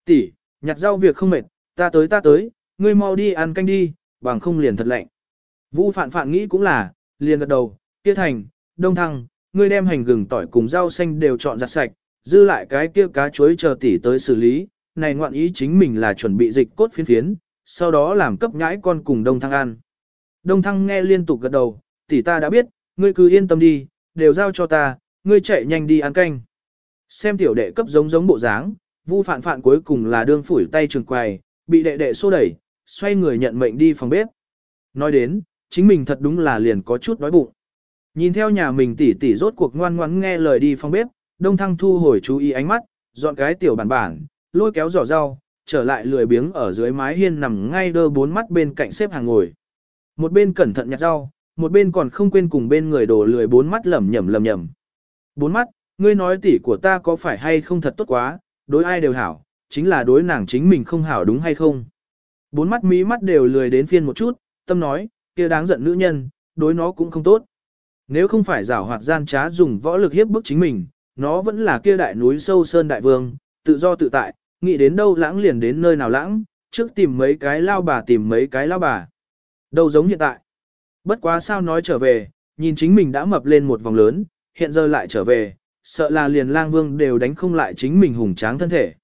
Tỷ, nhặt rau việc không mệt, ta tới ta tới, ngươi mau đi ăn canh đi, bằng không liền thật lạnh. Vu phạn phạn nghĩ cũng là, liền gật đầu, kia thành, đông thăng, ngươi đem hành gừng tỏi cùng rau xanh đều chọn giặt sạch, dư lại cái kia cá chuối chờ tỷ tới xử lý, này ngoạn ý chính mình là chuẩn bị dịch cốt phiến phiến, sau đó làm cấp nhãi con cùng Đông Thăng ăn. Đông Thăng nghe liên tục gật đầu, tỷ ta đã biết, ngươi cứ yên tâm đi, đều giao cho ta, ngươi chạy nhanh đi ăn canh. Xem tiểu đệ cấp giống giống bộ dáng, vu phạn phạn cuối cùng là đương phủi tay trường quầy, bị đệ đệ xô đẩy, xoay người nhận mệnh đi phòng bếp. Nói đến, chính mình thật đúng là liền có chút đói bụng. Nhìn theo nhà mình tỷ tỷ rốt cuộc ngoan ngoãn nghe lời đi phòng bếp, Đông Thăng thu hồi chú ý ánh mắt, dọn cái tiểu bản bản, lôi kéo giỏ rau, trở lại lười biếng ở dưới mái hiên nằm ngay đơ bốn mắt bên cạnh xếp hàng ngồi. Một bên cẩn thận nhặt rau, một bên còn không quên cùng bên người đổ lười bốn mắt lẩm nhẩm lẩm nhẩm. Bốn mắt, ngươi nói tỷ của ta có phải hay không thật tốt quá, đối ai đều hảo, chính là đối nàng chính mình không hảo đúng hay không. Bốn mắt mí mắt đều lười đến phiên một chút, tâm nói, kia đáng giận nữ nhân, đối nó cũng không tốt. Nếu không phải giảo hoạt gian trá dùng võ lực hiếp bức chính mình, nó vẫn là kia đại núi sâu sơn đại vương, tự do tự tại, nghĩ đến đâu lãng liền đến nơi nào lãng, trước tìm mấy cái lao bà tìm mấy cái lao bà. Đâu giống hiện tại. Bất quá sao nói trở về, nhìn chính mình đã mập lên một vòng lớn, hiện giờ lại trở về, sợ là liền lang vương đều đánh không lại chính mình hùng tráng thân thể.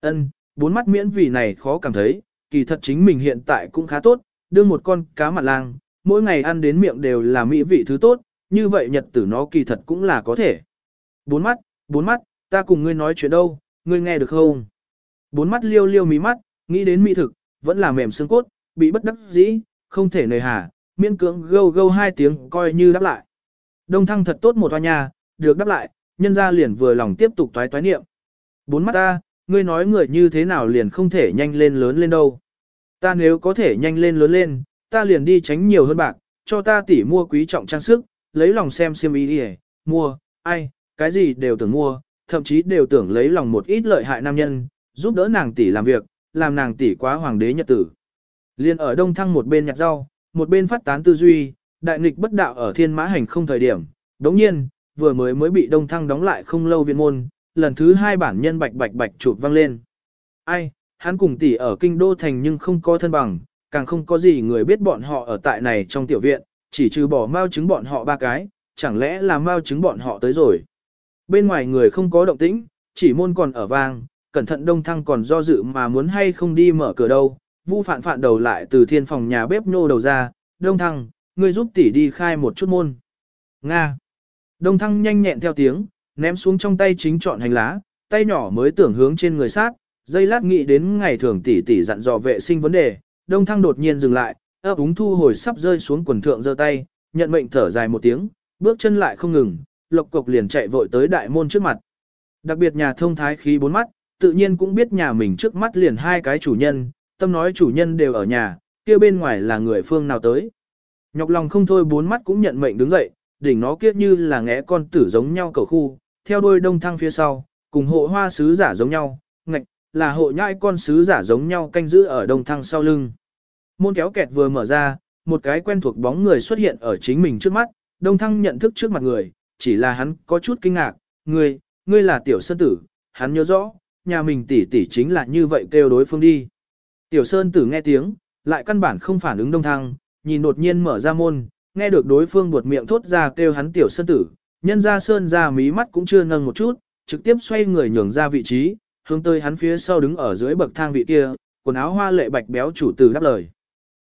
Ân, bốn mắt miễn vì này khó cảm thấy, kỳ thật chính mình hiện tại cũng khá tốt, đưa một con cá mặt lang, mỗi ngày ăn đến miệng đều là mỹ vị thứ tốt, như vậy nhật tử nó kỳ thật cũng là có thể. Bốn mắt, bốn mắt, ta cùng ngươi nói chuyện đâu, ngươi nghe được không? Bốn mắt liêu liêu mí mắt, nghĩ đến mỹ thực, vẫn là mềm xương cốt, bị bất đắc dĩ, không thể nề hà, miễn cưỡng gâu gâu hai tiếng coi như đáp lại. Đông thăng thật tốt một hoa nhà, được đáp lại, nhân ra liền vừa lòng tiếp tục toái toái niệm. Bốn mắt ta, ngươi nói người như thế nào liền không thể nhanh lên lớn lên đâu. Ta nếu có thể nhanh lên lớn lên, ta liền đi tránh nhiều hơn bạc, cho ta tỉ mua quý trọng trang sức, lấy lòng xem xem ý đi mua, ai, cái gì đều tưởng mua, thậm chí đều tưởng lấy lòng một ít lợi hại nam nhân, giúp đỡ nàng tỷ làm việc, làm nàng tỷ quá hoàng đế nhật tử. Liên ở đông thăng một bên nhặt rau, một bên phát tán tư duy, đại nghịch bất đạo ở thiên mã hành không thời điểm, đống nhiên, vừa mới mới bị đông thăng đóng lại không lâu viện môn, lần thứ hai bản nhân bạch bạch bạch chụp vang lên. Ai, hắn cùng tỷ ở kinh đô thành nhưng không có thân bằng, càng không có gì người biết bọn họ ở tại này trong tiểu viện, chỉ trừ bỏ mao chứng bọn họ ba cái, chẳng lẽ là mao chứng bọn họ tới rồi. Bên ngoài người không có động tĩnh, chỉ môn còn ở vang, cẩn thận đông thăng còn do dự mà muốn hay không đi mở cửa đâu. Vu phạn phạn đầu lại từ thiên phòng nhà bếp nô đầu ra, đông thăng, ngươi giúp tỷ đi khai một chút môn. Nga. Đông thăng nhanh nhẹn theo tiếng, ném xuống trong tay chính chọn hành lá, tay nhỏ mới tưởng hướng trên người sát, dây lát nghĩ đến ngày thường tỷ tỷ dặn dò vệ sinh vấn đề, đông thăng đột nhiên dừng lại, ấp úng thu hồi sắp rơi xuống quần thượng giơ tay, nhận mệnh thở dài một tiếng, bước chân lại không ngừng, lộc cục liền chạy vội tới đại môn trước mặt. Đặc biệt nhà thông thái khí bốn mắt, tự nhiên cũng biết nhà mình trước mắt liền hai cái chủ nhân, tâm nói chủ nhân đều ở nhà, kia bên ngoài là người phương nào tới. Nhọc lòng không thôi bốn mắt cũng nhận mệnh đứng dậy, đỉnh nó kiết như là ngẽ con tử giống nhau cầu khu, theo đôi đông thăng phía sau, cùng hộ hoa sứ giả giống nhau, ngạch, là hộ nhãi con sứ giả giống nhau canh giữ ở đông thăng sau lưng. Môn kéo kẹt vừa mở ra, một cái quen thuộc bóng người xuất hiện ở chính mình trước mắt, đông thăng nhận thức trước mặt người, chỉ là hắn có chút kinh ngạc, ngươi, ngươi là tiểu sơn tử, hắn nhớ rõ, nhà mình tỷ tỷ chính là như vậy kêu đối phương đi. Tiểu sơn tử nghe tiếng, lại căn bản không phản ứng đông thăng, nhìn đột nhiên mở ra môn, nghe được đối phương buột miệng thốt ra kêu hắn tiểu sơn tử, nhân ra sơn ra mí mắt cũng chưa nâng một chút, trực tiếp xoay người nhường ra vị trí, hướng tới hắn phía sau đứng ở dưới bậc thang vị kia, quần áo hoa lệ bạch béo chủ tử đáp lời.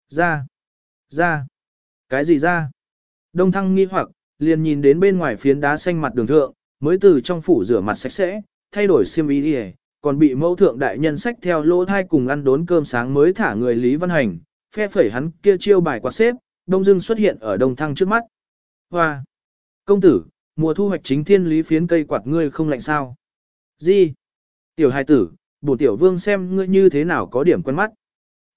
Ra, ra, cái gì ra? Đông thăng nghi hoặc, liền nhìn đến bên ngoài phiến đá xanh mặt đường thượng, mới từ trong phủ rửa mặt sạch sẽ, thay đổi xiêm y đi còn bị mẫu thượng đại nhân sách theo lỗ thai cùng ăn đốn cơm sáng mới thả người Lý Văn Hành, phe phẩy hắn kia chiêu bài quạt xếp, đông dưng xuất hiện ở đông thăng trước mắt. Hoa! Công tử, mùa thu hoạch chính thiên lý phiến cây quạt ngươi không lạnh sao? Gì? Tiểu hài tử, bổ tiểu vương xem ngươi như thế nào có điểm quen mắt.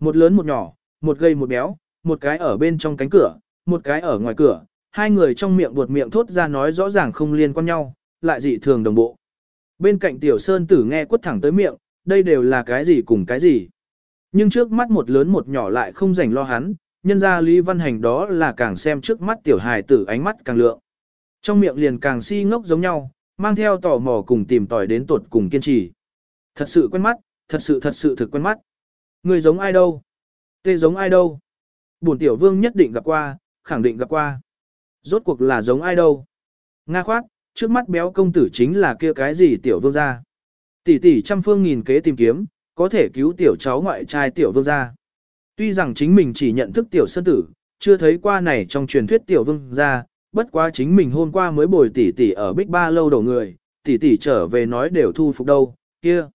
Một lớn một nhỏ, một gầy một béo, một cái ở bên trong cánh cửa, một cái ở ngoài cửa, hai người trong miệng buột miệng thốt ra nói rõ ràng không liên quan nhau, lại dị thường đồng bộ. Bên cạnh tiểu sơn tử nghe quất thẳng tới miệng, đây đều là cái gì cùng cái gì. Nhưng trước mắt một lớn một nhỏ lại không rảnh lo hắn, nhân ra Lý Văn Hành đó là càng xem trước mắt tiểu hài tử ánh mắt càng lượng. Trong miệng liền càng si ngốc giống nhau, mang theo tò mò cùng tìm tòi đến tột cùng kiên trì. Thật sự quen mắt, thật sự thật sự thực quen mắt. Người giống ai đâu? Tê giống ai đâu? Bổn tiểu vương nhất định gặp qua, khẳng định gặp qua. Rốt cuộc là giống ai đâu? Nga khoát, trước mắt béo công tử chính là kia cái gì tiểu vương gia. Tỷ tỷ trăm phương nghìn kế tìm kiếm, có thể cứu tiểu cháu ngoại trai tiểu vương gia. Tuy rằng chính mình chỉ nhận thức tiểu sơn tử, chưa thấy qua này trong truyền thuyết tiểu vương gia, bất quá chính mình hôm qua mới bồi tỷ tỷ ở Bích Ba lâu đầu người, tỷ tỷ trở về nói đều thu phục đâu, kia.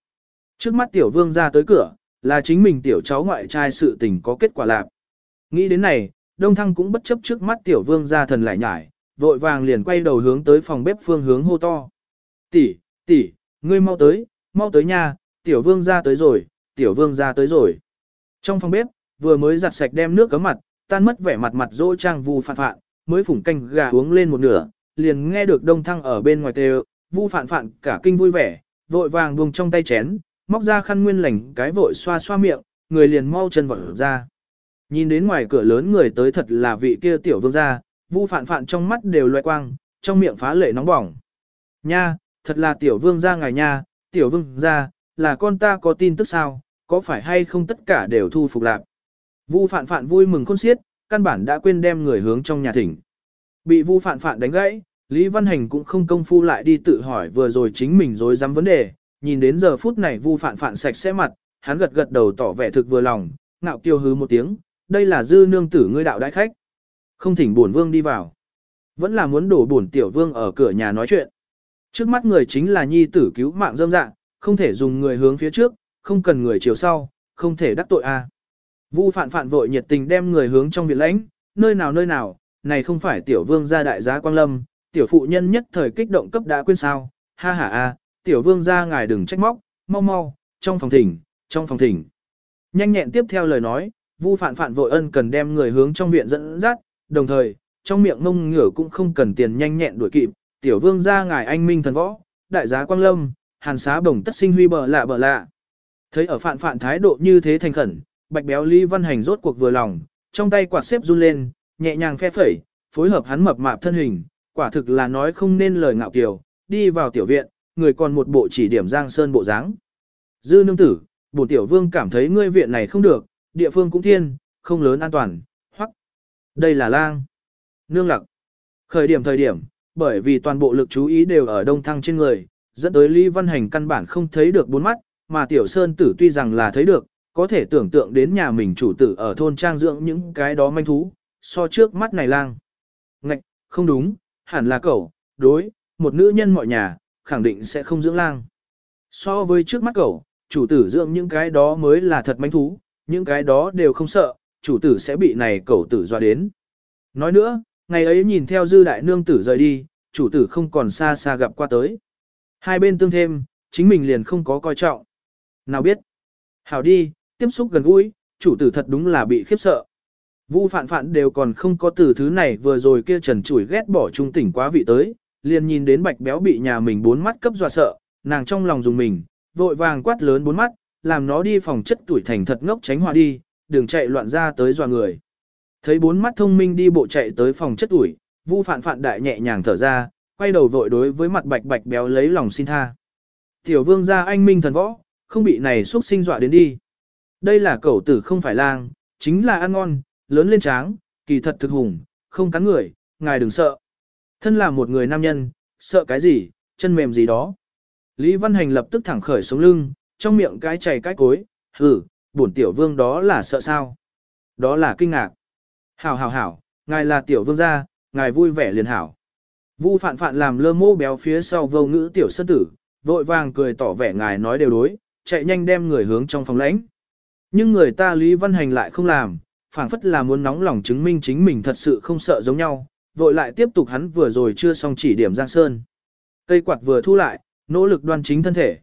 Trước mắt tiểu vương gia tới cửa, là chính mình tiểu cháu ngoại trai sự tình có kết quả lạc. Nghĩ đến này, Đông Thăng cũng bất chấp trước mắt tiểu vương gia thần lại nhải, vội vàng liền quay đầu hướng tới phòng bếp phương hướng hô to. Tỷ, tỷ, ngươi mau tới, mau tới nha, tiểu vương gia tới rồi, tiểu vương gia tới rồi. Trong phòng bếp, vừa mới giặt sạch đem nước cấm mặt, tan mất vẻ mặt mặt dỗ trang vu phạn phạn, mới phủng canh gà uống lên một nửa, liền nghe được đông thăng ở bên ngoài kêu, vu phạn phạn cả kinh vui vẻ, vội vàng buông trong tay chén, móc ra khăn nguyên lành cái vội xoa xoa miệng, người liền mau chân vọt ra. Nhìn đến ngoài cửa lớn người tới thật là vị kia tiểu vương gia, vu phạn phạn trong mắt đều loe quang, trong miệng phá lệ nóng bỏng. Nha, thật là tiểu vương gia ngài nha, tiểu vương gia, là con ta có tin tức sao, có phải hay không tất cả đều thu phục lạc. Vu phạn phạn vui mừng khôn xiết, căn bản đã quên đem người hướng trong nhà thỉnh. Bị vu phạn phạn đánh gãy, Lý Văn Hành cũng không công phu lại đi tự hỏi vừa rồi chính mình dối dám vấn đề, nhìn đến giờ phút này vu phạn phạn sạch sẽ mặt, hắn gật gật đầu tỏ vẻ thực vừa lòng, ngạo kiêu hứ một tiếng, đây là dư nương tử ngươi đạo đại khách. Không thỉnh bổn vương đi vào. Vẫn là muốn đổ bổn tiểu vương ở cửa nhà nói chuyện. Trước mắt người chính là nhi tử cứu mạng dâm dạng, không thể dùng người hướng phía trước, không cần người chiều sau, không thể đắc tội a. Vu phạn phạn vội nhiệt tình đem người hướng trong viện lãnh, nơi nào nơi nào, này không phải tiểu vương gia đại giá quang lâm, tiểu phụ nhân nhất thời kích động cấp đã quên sao, ha ha a, tiểu vương gia ngài đừng trách móc, mau mau, trong phòng thỉnh, trong phòng thỉnh. Nhanh nhẹn tiếp theo lời nói, Vu phạn phạn vội ân cần đem người hướng trong viện dẫn dắt, đồng thời, trong miệng ngông ngửa cũng không cần tiền nhanh nhẹn đuổi kịp, tiểu vương gia ngài anh minh thần võ, đại giá quang lâm, hàn xá bổng tất sinh huy bờ lạ bờ lạ. Thấy ở phạn phạn thái độ như thế thành khẩn, bạch béo Lý Văn Hành rốt cuộc vừa lòng, trong tay quạt xếp run lên, nhẹ nhàng phe phẩy, phối hợp hắn mập mạp thân hình, quả thực là nói không nên lời ngạo kiều, đi vào tiểu viện, người còn một bộ chỉ điểm giang sơn bộ dáng. Dư nương tử, bổn tiểu vương cảm thấy ngươi viện này không được, địa phương cũng thiên, không lớn an toàn, đây là lang. Nương lặc. Khởi điểm thời điểm, bởi vì toàn bộ lực chú ý đều ở đông thăng trên người, dẫn tới Lý Văn Hành căn bản không thấy được bốn mắt, mà Tiểu Sơn Tử tuy rằng là thấy được, có thể tưởng tượng đến nhà mình chủ tử ở thôn trang dưỡng những cái đó manh thú, so trước mắt này lang. Ngạch, không đúng, hẳn là cậu, đối, một nữ nhân mọi nhà, khẳng định sẽ không dưỡng lang. So với trước mắt cậu, chủ tử dưỡng những cái đó mới là thật manh thú, những cái đó đều không sợ, chủ tử sẽ bị này cậu tử dọa đến. Nói nữa, ngày ấy nhìn theo dư đại nương tử rời đi, chủ tử không còn xa xa gặp qua tới. Hai bên tương thêm, chính mình liền không có coi trọng. Nào biết, hảo đi, tiếp xúc gần gũi, chủ tử thật đúng là bị khiếp sợ. Vu phạn phạn đều còn không có từ thứ này vừa rồi kia trần chủi ghét bỏ trung tỉnh quá vị tới, liền nhìn đến bạch béo bị nhà mình bốn mắt cấp dọa sợ, nàng trong lòng dùng mình, vội vàng quát lớn bốn mắt, làm nó đi phòng chất tuổi thành thật ngốc tránh hòa đi, đừng chạy loạn ra tới dọa người. Thấy bốn mắt thông minh đi bộ chạy tới phòng chất ủi Vu phạn phạn đại nhẹ nhàng thở ra, quay đầu vội đối với mặt bạch bạch béo lấy lòng xin tha. Tiểu vương gia anh minh thần võ, không bị này xuất sinh dọa đến đi. Đây là cẩu tử không phải lang, chính là ăn ngon, lớn lên tráng, kỳ thật thực hùng, không cắn người, ngài đừng sợ. Thân là một người nam nhân, sợ cái gì, chân mềm gì đó. Lý Văn Hành lập tức thẳng khởi sống lưng, trong miệng cái chảy cái cối, hử, bổn tiểu vương đó là sợ sao? Đó là kinh ngạc. Hảo hảo hảo, ngài là tiểu vương gia, ngài vui vẻ liền hảo. Vu phạn phạn làm lơ mô béo phía sau vô ngữ tiểu sân tử, vội vàng cười tỏ vẻ ngài nói đều đối, chạy nhanh đem người hướng trong phòng lãnh. Nhưng người ta Lý Văn Hành lại không làm, phảng phất là muốn nóng lòng chứng minh chính mình thật sự không sợ giống nhau, vội lại tiếp tục hắn vừa rồi chưa xong chỉ điểm Giang Sơn. Cây quạt vừa thu lại, nỗ lực đoan chính thân thể.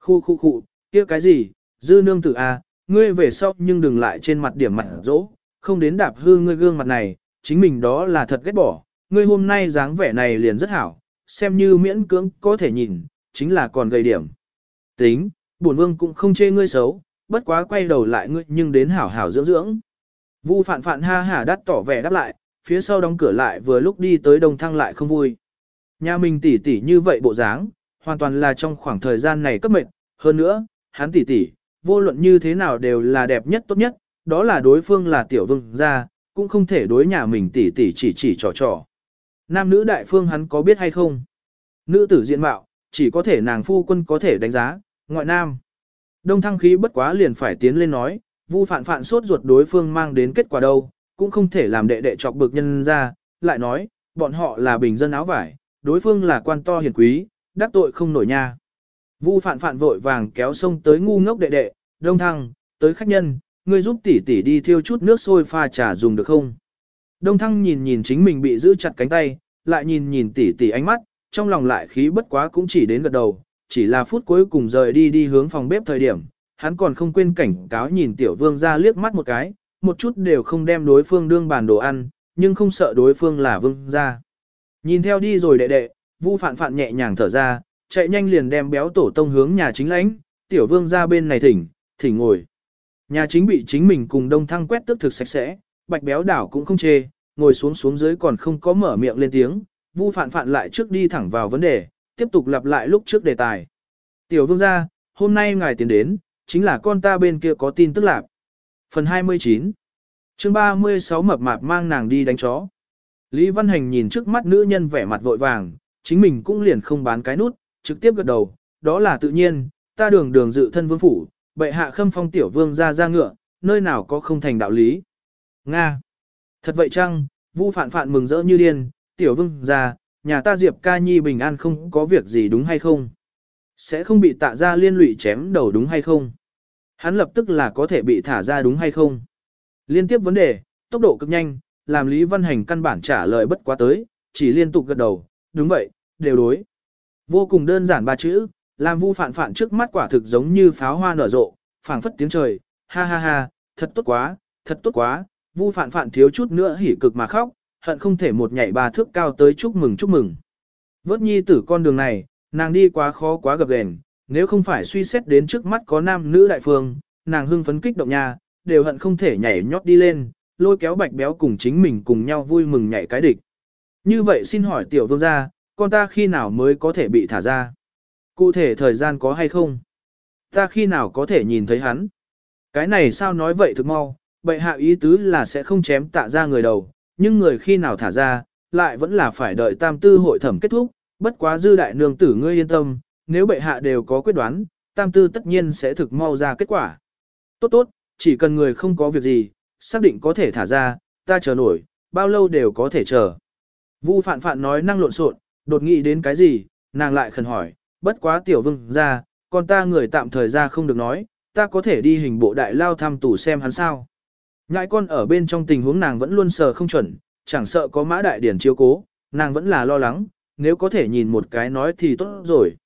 Khu khu khu, kia cái gì, dư nương tử a, à, ngươi về sau nhưng đừng lại trên mặt điểm mặt dỗ, không đến đạp hư ngươi gương mặt này, chính mình đó là thật ghét bỏ, ngươi hôm nay dáng vẻ này liền rất hảo, xem như miễn cưỡng có thể nhìn, chính là còn gây điểm. Tính, bổn vương cũng không chê ngươi xấu, bất quá quay đầu lại ngươi nhưng đến hảo hảo dưỡng dưỡng. Vu phạn phạn ha hả đắt tỏ vẻ đáp lại, phía sau đóng cửa lại vừa lúc đi tới đồng thăng lại không vui. Nhà mình tỉ tỉ như vậy bộ dáng, hoàn toàn là trong khoảng thời gian này cấp mệnh, hơn nữa, hắn tỉ tỉ, vô luận như thế nào đều là đẹp nhất tốt nhất, đó là đối phương là tiểu vương gia, cũng không thể đối nhà mình tỉ tỉ chỉ chỉ trò trò. Nam nữ đại phương hắn có biết hay không? Nữ tử diện mạo, chỉ có thể nàng phu quân có thể đánh giá, ngoại nam. Đông thăng khí bất quá liền phải tiến lên nói, vu phạn phạn sốt ruột đối phương mang đến kết quả đâu, cũng không thể làm đệ đệ chọc bực nhân ra, lại nói, bọn họ là bình dân áo vải, đối phương là quan to hiền quý, đắc tội không nổi nha. Vu phạn phạn vội vàng kéo sông tới ngu ngốc đệ đệ, đông thăng, tới khách nhân, ngươi giúp tỷ tỷ đi thiêu chút nước sôi pha trà dùng được không? Đông thăng nhìn nhìn chính mình bị giữ chặt cánh tay, lại nhìn nhìn tỷ tỷ ánh mắt, trong lòng lại khí bất quá cũng chỉ đến gật đầu, chỉ là phút cuối cùng rời đi đi hướng phòng bếp thời điểm, hắn còn không quên cảnh cáo nhìn tiểu vương ra liếc mắt một cái, một chút đều không đem đối phương đương bàn đồ ăn, nhưng không sợ đối phương là vương ra. Nhìn theo đi rồi đệ đệ, vu phạn phạn nhẹ nhàng thở ra, chạy nhanh liền đem béo tổ tông hướng nhà chính lãnh, tiểu vương ra bên này thỉnh, thỉnh ngồi. Nhà chính bị chính mình cùng đông thăng quét tức thực sạch sẽ, bạch béo đảo cũng không chê, ngồi xuống xuống dưới còn không có mở miệng lên tiếng, vu phạn phạn lại trước đi thẳng vào vấn đề, tiếp tục lặp lại lúc trước đề tài. Tiểu vương gia, hôm nay ngài tiến đến, chính là con ta bên kia có tin tức lạc. Phần 29 chương 36 mập mạp mang nàng đi đánh chó. Lý Văn Hành nhìn trước mắt nữ nhân vẻ mặt vội vàng, chính mình cũng liền không bán cái nút, trực tiếp gật đầu, đó là tự nhiên, ta đường đường dự thân vương phủ, bệ hạ khâm phong tiểu vương ra ra ngựa, nơi nào có không thành đạo lý. Nga. Thật vậy chăng, vu phạn phạn mừng rỡ như điên, tiểu vương ra, nhà ta Diệp ca nhi bình an không có việc gì đúng hay không? Sẽ không bị tạ ra liên lụy chém đầu đúng hay không? Hắn lập tức là có thể bị thả ra đúng hay không? Liên tiếp vấn đề, tốc độ cực nhanh, làm Lý Văn Hành căn bản trả lời bất quá tới, chỉ liên tục gật đầu, đúng vậy, đều đối. Vô cùng đơn giản ba chữ, làm vu phản phản trước mắt quả thực giống như pháo hoa nở rộ, phảng phất tiếng trời, ha ha ha, thật tốt quá, thật tốt quá, vu phản phản thiếu chút nữa hỉ cực mà khóc, hận không thể một nhảy ba thước cao tới chúc mừng chúc mừng. Vớt nhi tử con đường này, nàng đi quá khó quá gập ghềnh, nếu không phải suy xét đến trước mắt có nam nữ đại phương, nàng hưng phấn kích động nha, đều hận không thể nhảy nhót đi lên, lôi kéo bạch béo cùng chính mình cùng nhau vui mừng nhảy cái địch. Như vậy xin hỏi tiểu vương gia, con ta khi nào mới có thể bị thả ra? Cụ thể thời gian có hay không? Ta khi nào có thể nhìn thấy hắn? Cái này sao nói vậy thực mau, bệ hạ ý tứ là sẽ không chém tạ ra người đầu, nhưng người khi nào thả ra, lại vẫn là phải đợi tam tư hội thẩm kết thúc, bất quá dư đại nương tử ngươi yên tâm, nếu bệ hạ đều có quyết đoán, tam tư tất nhiên sẽ thực mau ra kết quả. Tốt tốt, chỉ cần người không có việc gì, xác định có thể thả ra, ta chờ nổi, bao lâu đều có thể chờ. Vu phạn phạn nói năng lộn xộn, đột nghĩ đến cái gì, nàng lại khẩn hỏi, bất quá tiểu vương ra, còn ta người tạm thời ra không được nói, ta có thể đi hình bộ đại lao thăm tủ xem hắn sao. Ngại con ở bên trong tình huống nàng vẫn luôn sờ không chuẩn, chẳng sợ có mã đại điển chiếu cố, nàng vẫn là lo lắng, nếu có thể nhìn một cái nói thì tốt rồi.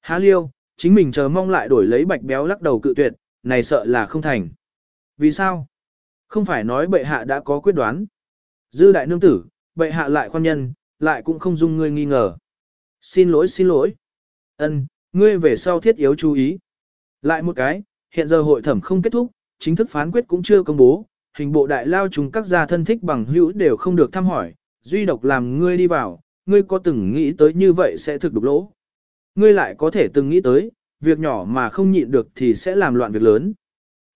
Há liêu, chính mình chờ mong lại đổi lấy bạch béo lắc đầu cự tuyệt, này sợ là không thành. Vì sao? Không phải nói bệ hạ đã có quyết đoán. Dư đại nương tử, bệ hạ lại khoan nhân, lại cũng không dung ngươi nghi ngờ. Xin lỗi xin lỗi. Ân, ngươi về sau thiết yếu chú ý. Lại một cái, hiện giờ hội thẩm không kết thúc, chính thức phán quyết cũng chưa công bố, hình bộ đại lao chúng các gia thân thích bằng hữu đều không được thăm hỏi, duy độc làm ngươi đi vào, ngươi có từng nghĩ tới như vậy sẽ thực đục lỗ. Ngươi lại có thể từng nghĩ tới, việc nhỏ mà không nhịn được thì sẽ làm loạn việc lớn.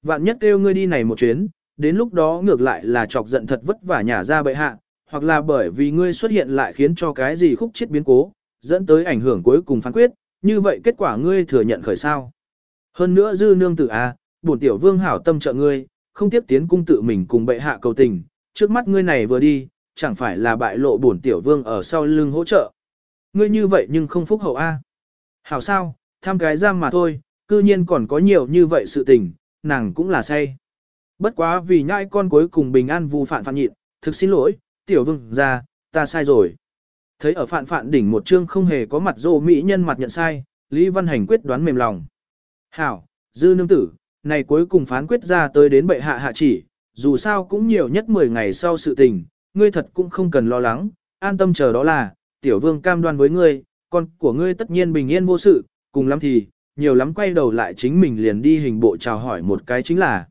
Vạn nhất kêu ngươi đi này một chuyến, đến lúc đó ngược lại là chọc giận thật vất vả nhà ra bệ hạ, hoặc là bởi vì ngươi xuất hiện lại khiến cho cái gì khúc chết biến cố, dẫn tới ảnh hưởng cuối cùng phán quyết, như vậy kết quả ngươi thừa nhận khởi sao. Hơn nữa dư nương tử a, à, bổn tiểu vương hảo tâm trợ ngươi, không tiếp tiến cung tự mình cùng bệ hạ cầu tình, trước mắt ngươi này vừa đi, chẳng phải là bại lộ bổn tiểu vương ở sau lưng hỗ trợ. Ngươi như vậy nhưng không phúc hậu a. Hảo sao, tham cái giam mà thôi, cư nhiên còn có nhiều như vậy sự tình, nàng cũng là say. Bất quá vì nhãi con cuối cùng bình an vu phản phản nhịn, thực xin lỗi, tiểu vương ra, ta sai rồi. Thấy ở phản phản đỉnh một chương không hề có mặt dô mỹ nhân mặt nhận sai, Lý Văn Hành quyết đoán mềm lòng. Hảo, dư nương tử, này cuối cùng phán quyết ra tới đến bệ hạ hạ chỉ, dù sao cũng nhiều nhất 10 ngày sau sự tình, ngươi thật cũng không cần lo lắng, an tâm chờ đó là, tiểu vương cam đoan với ngươi, con của ngươi tất nhiên bình yên vô sự, cùng lắm thì, nhiều lắm quay đầu lại chính mình liền đi hình bộ chào hỏi một cái chính là.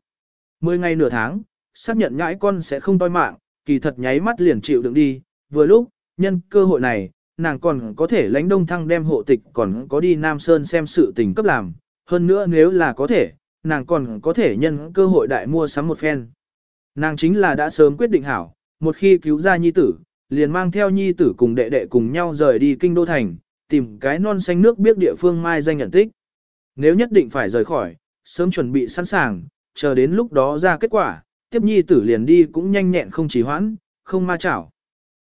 Mười ngày nửa tháng, xác nhận nhãi con sẽ không toi mạng, kỳ thật nháy mắt liền chịu đựng đi, vừa lúc, nhân cơ hội này, nàng còn có thể lãnh đông thăng đem hộ tịch còn có đi Nam Sơn xem sự tình cấp làm, hơn nữa nếu là có thể, nàng còn có thể nhân cơ hội đại mua sắm một phen. Nàng chính là đã sớm quyết định hảo, một khi cứu ra nhi tử, liền mang theo nhi tử cùng đệ đệ cùng nhau rời đi kinh đô thành, tìm cái non xanh nước biết địa phương mai danh nhận tích. Nếu nhất định phải rời khỏi, sớm chuẩn bị sẵn sàng, chờ đến lúc đó ra kết quả, tiếp nhi tử liền đi cũng nhanh nhẹn không trì hoãn, không ma chảo.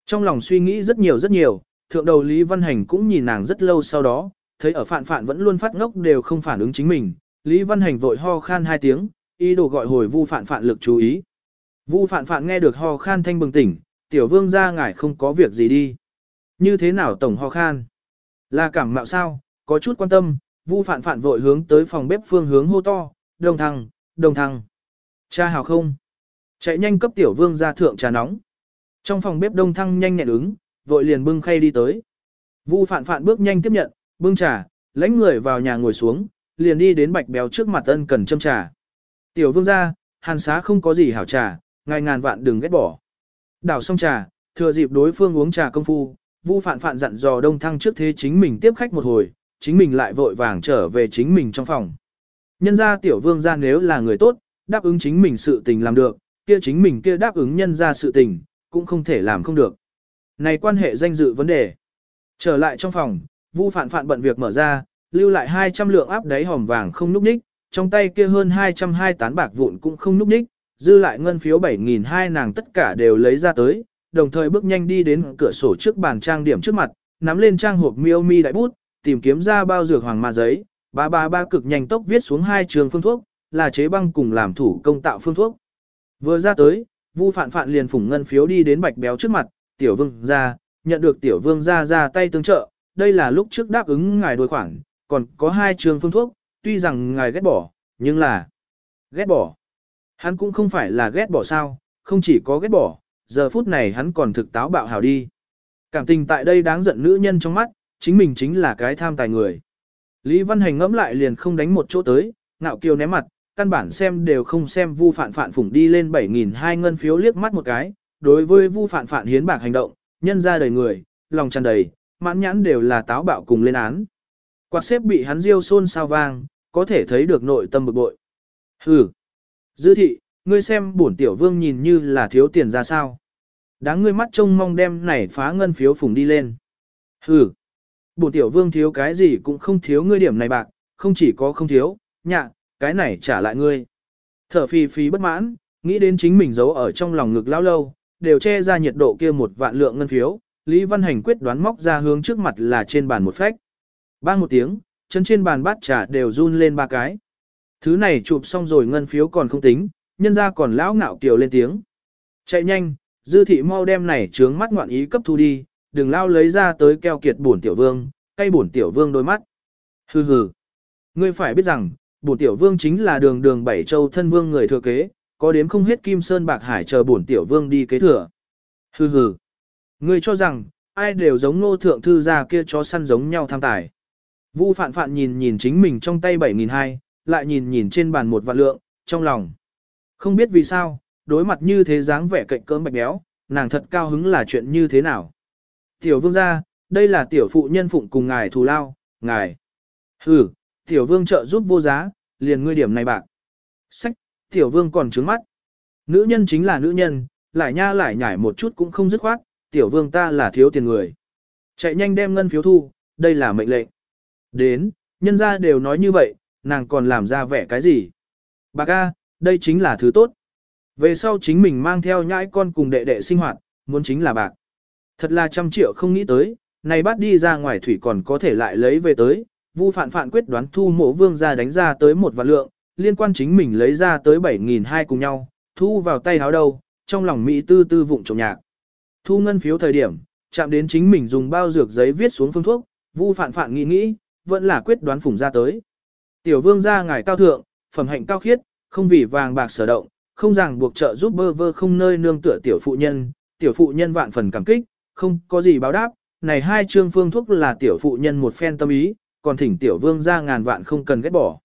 Trong lòng suy nghĩ rất nhiều rất nhiều, thượng đầu Lý Văn Hành cũng nhìn nàng rất lâu sau đó, thấy ở phạn phạn vẫn luôn phát ngốc đều không phản ứng chính mình, Lý Văn Hành vội ho khan hai tiếng, ý đồ gọi hồi Vu Phạn Phạn lực chú ý. Vu Phạn Phạn nghe được ho khan thanh bừng tỉnh, tiểu vương ra ngài không có việc gì đi. Như thế nào tổng ho khan? Là cảm mạo sao, có chút quan tâm, Vu Phạn Phạn vội hướng tới phòng bếp phương hướng hô to, đồng thăng, đồng thăng. Cha hào không? Chạy nhanh cấp tiểu vương ra thượng trà nóng. Trong phòng bếp đông thăng nhanh nhẹn ứng, vội liền bưng khay đi tới. Vu Phạn Phạn bước nhanh tiếp nhận, bưng trà, lãnh người vào nhà ngồi xuống, liền đi đến bạch béo trước mặt ân cần châm trà. Tiểu vương ra, hàn xá không có gì hảo trà, ngài ngàn vạn đừng ghét bỏ. Đảo xong trà, thừa dịp đối phương uống trà công phu, Vu Phạn Phạn dặn dò Đông Thăng trước thế chính mình tiếp khách một hồi, chính mình lại vội vàng trở về chính mình trong phòng. Nhân ra tiểu vương ra nếu là người tốt, đáp ứng chính mình sự tình làm được, kia chính mình kia đáp ứng nhân ra sự tình, cũng không thể làm không được. Này quan hệ danh dự vấn đề. Trở lại trong phòng, Vu Phạn Phạn bận việc mở ra, lưu lại 200 lượng áp đáy hòm vàng không núp ních, trong tay kia hơn 220 tán bạc vụn cũng không núp ních, dư lại ngân phiếu 7.200 nàng tất cả đều lấy ra tới, đồng thời bước nhanh đi đến cửa sổ trước bàn trang điểm trước mặt, nắm lên trang hộp miêu mi đại bút, tìm kiếm ra bao dược hoàng ma giấy, ba ba ba cực nhanh tốc viết xuống hai trường phương thuốc, là chế băng cùng làm thủ công tạo phương thuốc. Vừa ra tới, Vu Phạn Phạn liền phủng ngân phiếu đi đến Bạch Béo trước mặt, "Tiểu Vương gia, nhận được Tiểu Vương gia ra tay tương trợ, đây là lúc trước đáp ứng ngài đối khoản, còn có hai trường phương thuốc, tuy rằng ngài ghét bỏ, nhưng là ghét bỏ. Hắn cũng không phải là ghét bỏ sao, không chỉ có ghét bỏ, giờ phút này hắn còn thực táo bạo hào đi. Cảm tình tại đây đáng giận nữ nhân trong mắt, chính mình chính là cái tham tài người. Lý Văn Hành ngẫm lại liền không đánh một chỗ tới, ngạo kiều ném mặt, căn bản xem đều không xem vu Phạn Phạn phủng đi lên 7.000 ngân phiếu liếc mắt một cái, đối với vu Phạn Phạn hiến bạc hành động, nhân ra đầy người, lòng tràn đầy, mãn nhãn đều là táo bạo cùng lên án. Quạt xếp bị hắn riêu xôn sao vang, có thể thấy được nội tâm bực bội. Hừ. Dư thị, ngươi xem bổn tiểu vương nhìn như là thiếu tiền ra sao. Đáng ngươi mắt trông mong đem này phá ngân phiếu phùng đi lên. Hừ. Bổn tiểu vương thiếu cái gì cũng không thiếu ngươi điểm này bạc, không chỉ có không thiếu, nhạ, cái này trả lại ngươi. Thở phì phì bất mãn, nghĩ đến chính mình giấu ở trong lòng ngực lao lâu, đều che ra nhiệt độ kia một vạn lượng ngân phiếu, Lý Văn Hành quyết đoán móc ra hướng trước mặt là trên bàn một phách. Bang một tiếng, chân trên bàn bát trà đều run lên ba cái. Thứ này chụp xong rồi ngân phiếu còn không tính, nhân ra còn lão ngạo kiều lên tiếng. Chạy nhanh, dư thị mau đem này trướng mắt ngoạn ý cấp thu đi, đừng lao lấy ra tới keo kiệt bổn tiểu vương, cay bổn tiểu vương đôi mắt. Hừ hừ. Ngươi phải biết rằng, bổn tiểu vương chính là đường đường bảy châu thân vương người thừa kế, có đếm không hết kim sơn bạc hải chờ bổn tiểu vương đi kế thừa. Hừ hừ. Ngươi cho rằng, ai đều giống nô thượng thư gia kia chó săn giống nhau tham tài. Vu phạn phạn nhìn nhìn chính mình trong tay 7.200, lại nhìn nhìn trên bàn một vạn lượng, trong lòng. Không biết vì sao, đối mặt như thế dáng vẻ cạnh cỡm bạch béo, nàng thật cao hứng là chuyện như thế nào. Tiểu vương gia, đây là tiểu phụ nhân phụng cùng ngài thù lao, ngài. Hừ, tiểu vương trợ giúp vô giá, liền ngươi điểm này bạc. Sách, tiểu vương còn trứng mắt. Nữ nhân chính là nữ nhân, lại nha lại nhảy một chút cũng không dứt khoát, tiểu vương ta là thiếu tiền người. Chạy nhanh đem ngân phiếu thu, đây là mệnh lệnh. Đến, nhân ra đều nói như vậy, nàng còn làm ra vẻ cái gì? Bà ca, đây chính là thứ tốt. Về sau chính mình mang theo nhãi con cùng đệ đệ sinh hoạt, muốn chính là bạc. Thật là trăm triệu không nghĩ tới, này bắt đi ra ngoài thủy còn có thể lại lấy về tới. Vu phạn phạn quyết đoán thu mộ vương gia đánh ra tới một vạn lượng, liên quan chính mình lấy ra tới 7.200 cùng nhau, thu vào tay háo đầu, trong lòng Mỹ tư tư vụng trộm nhạc. Thu ngân phiếu thời điểm, chạm đến chính mình dùng bao dược giấy viết xuống phương thuốc, Vu phạn phạn nghĩ nghĩ, vẫn là quyết đoán phủng ra tới. Tiểu vương gia ngài cao thượng, phẩm hạnh cao khiết, không vì vàng bạc sở động, không ràng buộc trợ giúp bơ vơ không nơi nương tựa tiểu phụ nhân, tiểu phụ nhân vạn phần cảm kích, không có gì báo đáp, này hai chương phương thuốc là tiểu phụ nhân một phen tâm ý, còn thỉnh tiểu vương ra ngàn vạn không cần ghét bỏ.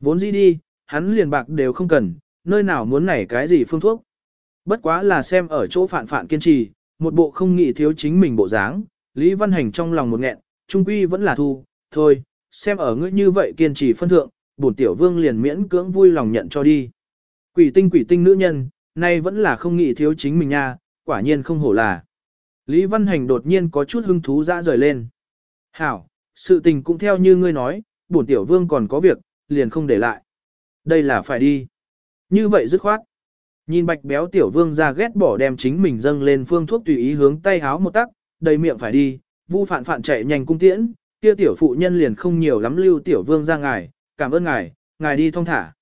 Vốn gì đi, hắn liền bạc đều không cần, nơi nào muốn này cái gì phương thuốc. Bất quá là xem ở chỗ phản phản kiên trì, một bộ không nghĩ thiếu chính mình bộ dáng, Lý Văn Hành trong lòng một nghẹn, trung quy vẫn là thu, thôi, xem ở ngươi như vậy kiên trì phân thượng, bổn tiểu vương liền miễn cưỡng vui lòng nhận cho đi. Quỷ tinh quỷ tinh nữ nhân, nay vẫn là không nghĩ thiếu chính mình nha, quả nhiên không hổ là. Lý Văn Hành đột nhiên có chút hứng thú dã rời lên. Hảo, sự tình cũng theo như ngươi nói, bổn tiểu vương còn có việc, liền không để lại. Đây là phải đi. Như vậy dứt khoát. Nhìn bạch béo tiểu vương ra ghét bỏ đem chính mình dâng lên phương thuốc tùy ý hướng tay háo một tắc, đầy miệng phải đi, vu phản phản chạy nhanh cung tiễn, kia tiểu phụ nhân liền không nhiều lắm lưu tiểu vương ra ngài, cảm ơn ngài, ngài đi thong thả.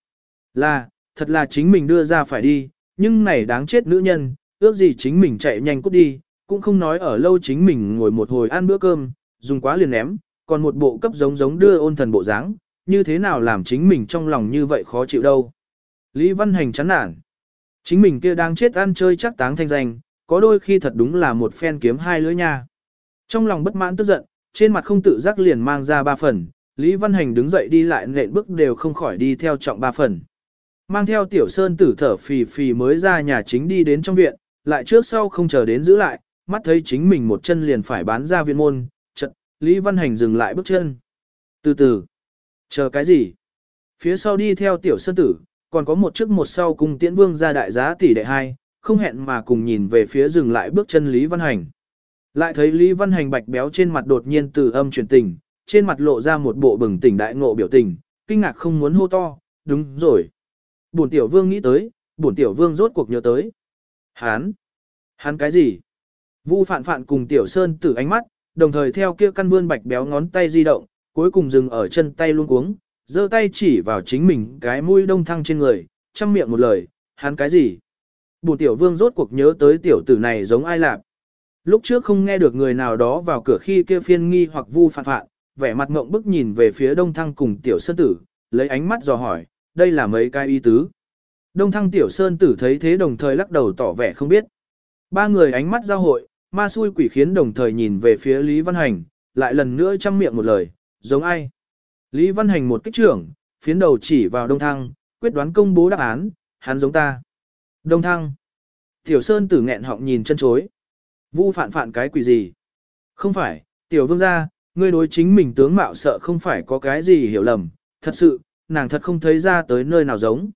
Là, thật là chính mình đưa ra phải đi, nhưng này đáng chết nữ nhân, ước gì chính mình chạy nhanh cút đi, cũng không nói ở lâu chính mình ngồi một hồi ăn bữa cơm, dùng quá liền ném, còn một bộ cấp giống giống đưa ôn thần bộ dáng, như thế nào làm chính mình trong lòng như vậy khó chịu đâu. Lý Văn Hành chán nản. Chính mình kia đang chết ăn chơi chắc táng thanh danh, có đôi khi thật đúng là một phen kiếm hai lưỡi nha. Trong lòng bất mãn tức giận, trên mặt không tự giác liền mang ra ba phần, Lý Văn Hành đứng dậy đi lại nện bước đều không khỏi đi theo trọng ba phần. Mang theo tiểu sơn tử thở phì phì mới ra nhà chính đi đến trong viện, lại trước sau không chờ đến giữ lại, mắt thấy chính mình một chân liền phải bán ra viện môn, Lý Văn Hành dừng lại bước chân. Từ từ, chờ cái gì? Phía sau đi theo tiểu sơn tử, còn có một trước một sau cùng tiễn vương ra đại giá tỷ đệ hai, không hẹn mà cùng nhìn về phía dừng lại bước chân Lý Văn Hành. Lại thấy Lý Văn Hành bạch béo trên mặt đột nhiên từ âm chuyển tình, trên mặt lộ ra một bộ bừng tỉnh đại ngộ biểu tình, kinh ngạc không muốn hô to, đúng rồi. Bổn tiểu vương nghĩ tới, bổn tiểu vương rốt cuộc nhớ tới. Hán! Hán cái gì? Vu phạn phạn cùng tiểu sơn tử ánh mắt, đồng thời theo kia căn vươn bạch béo ngón tay di động, cuối cùng dừng ở chân tay luôn cuống, giơ tay chỉ vào chính mình cái mũi đông thăng trên người, chăm miệng một lời, hắn cái gì? Bùn tiểu vương rốt cuộc nhớ tới tiểu tử này giống ai lạc. Lúc trước không nghe được người nào đó vào cửa khi kia phiên nghi hoặc vu phạn phạn, vẻ mặt ngộng bức nhìn về phía đông thăng cùng tiểu sơn tử, lấy ánh mắt dò hỏi, đây là mấy cái y tứ. Đông thăng tiểu sơn tử thấy thế đồng thời lắc đầu tỏ vẻ không biết. Ba người ánh mắt giao hội, ma xui quỷ khiến đồng thời nhìn về phía Lý Văn Hành, lại lần nữa chăm miệng một lời, giống ai. Lý Văn Hành một kích trưởng, phiến đầu chỉ vào Đông Thăng, quyết đoán công bố đáp án, hắn giống ta. Đông Thăng. Tiểu Sơn tử nghẹn họng nhìn chân chối. Vu phản phản cái quỷ gì? Không phải, Tiểu Vương gia, ngươi đối chính mình tướng mạo sợ không phải có cái gì hiểu lầm, thật sự, nàng thật không thấy ra tới nơi nào giống.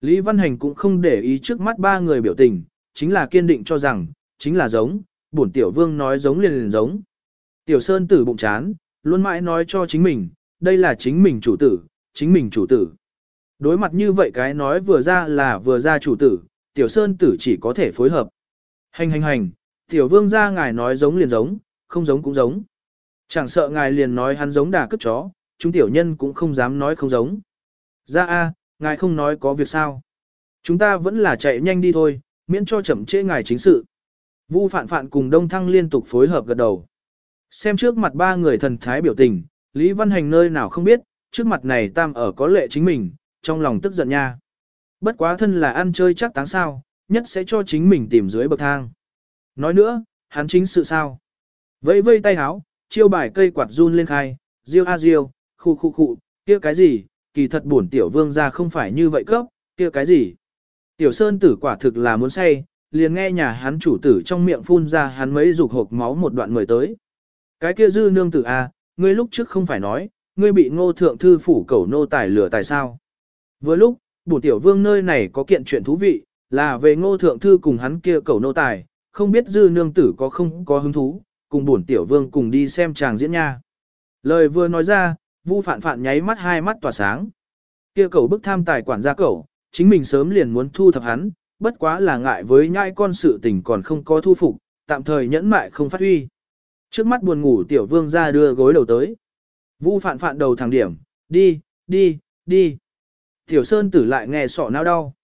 Lý Văn Hành cũng không để ý trước mắt ba người biểu tình, chính là kiên định cho rằng, chính là giống, bổn Tiểu Vương nói giống liền liền giống. Tiểu Sơn tử bụng chán, luôn mãi nói cho chính mình, đây là chính mình chủ tử, chính mình chủ tử. Đối mặt như vậy cái nói vừa ra là vừa ra chủ tử, tiểu sơn tử chỉ có thể phối hợp. Hành hành hành, tiểu vương ra ngài nói giống liền giống, không giống cũng giống. Chẳng sợ ngài liền nói hắn giống đà cướp chó, chúng tiểu nhân cũng không dám nói không giống. Ra a, ngài không nói có việc sao. Chúng ta vẫn là chạy nhanh đi thôi, miễn cho chậm trễ ngài chính sự. Vu phạn phạn cùng đông thăng liên tục phối hợp gật đầu. Xem trước mặt ba người thần thái biểu tình, Lý Văn Hành nơi nào không biết, trước mặt này tam ở có lệ chính mình, trong lòng tức giận nha. Bất quá thân là ăn chơi chắc táng sao, nhất sẽ cho chính mình tìm dưới bậc thang. Nói nữa, hắn chính sự sao. Vẫy vây tay háo, chiêu bài cây quạt run lên khai, riêu a riêu, khu khu khu, kia cái gì, kỳ thật bổn tiểu vương ra không phải như vậy cấp, kia cái gì. Tiểu sơn tử quả thực là muốn say, liền nghe nhà hắn chủ tử trong miệng phun ra hắn mấy dục hộp máu một đoạn mời tới. Cái kia dư nương tử a, ngươi lúc trước không phải nói, ngươi bị ngô thượng thư phủ cẩu nô tài lửa tài sao. Vừa lúc, bổ tiểu vương nơi này có kiện chuyện thú vị, là về ngô thượng thư cùng hắn kia cẩu nô tài, không biết dư nương tử có không có hứng thú, cùng bổn tiểu vương cùng đi xem chàng diễn nha. Lời vừa nói ra, vu phạn phạn nháy mắt hai mắt tỏa sáng. Kia cầu bức tham tài quản gia cầu chính mình sớm liền muốn thu thập hắn, bất quá là ngại với nhai con sự tình còn không có thu phục, tạm thời nhẫn mại không phát huy. Trước mắt buồn ngủ tiểu vương ra đưa gối đầu tới. Vu phạn phạn đầu thẳng điểm, đi, đi, đi. Tiểu sơn tử lại nghe sọ não đau.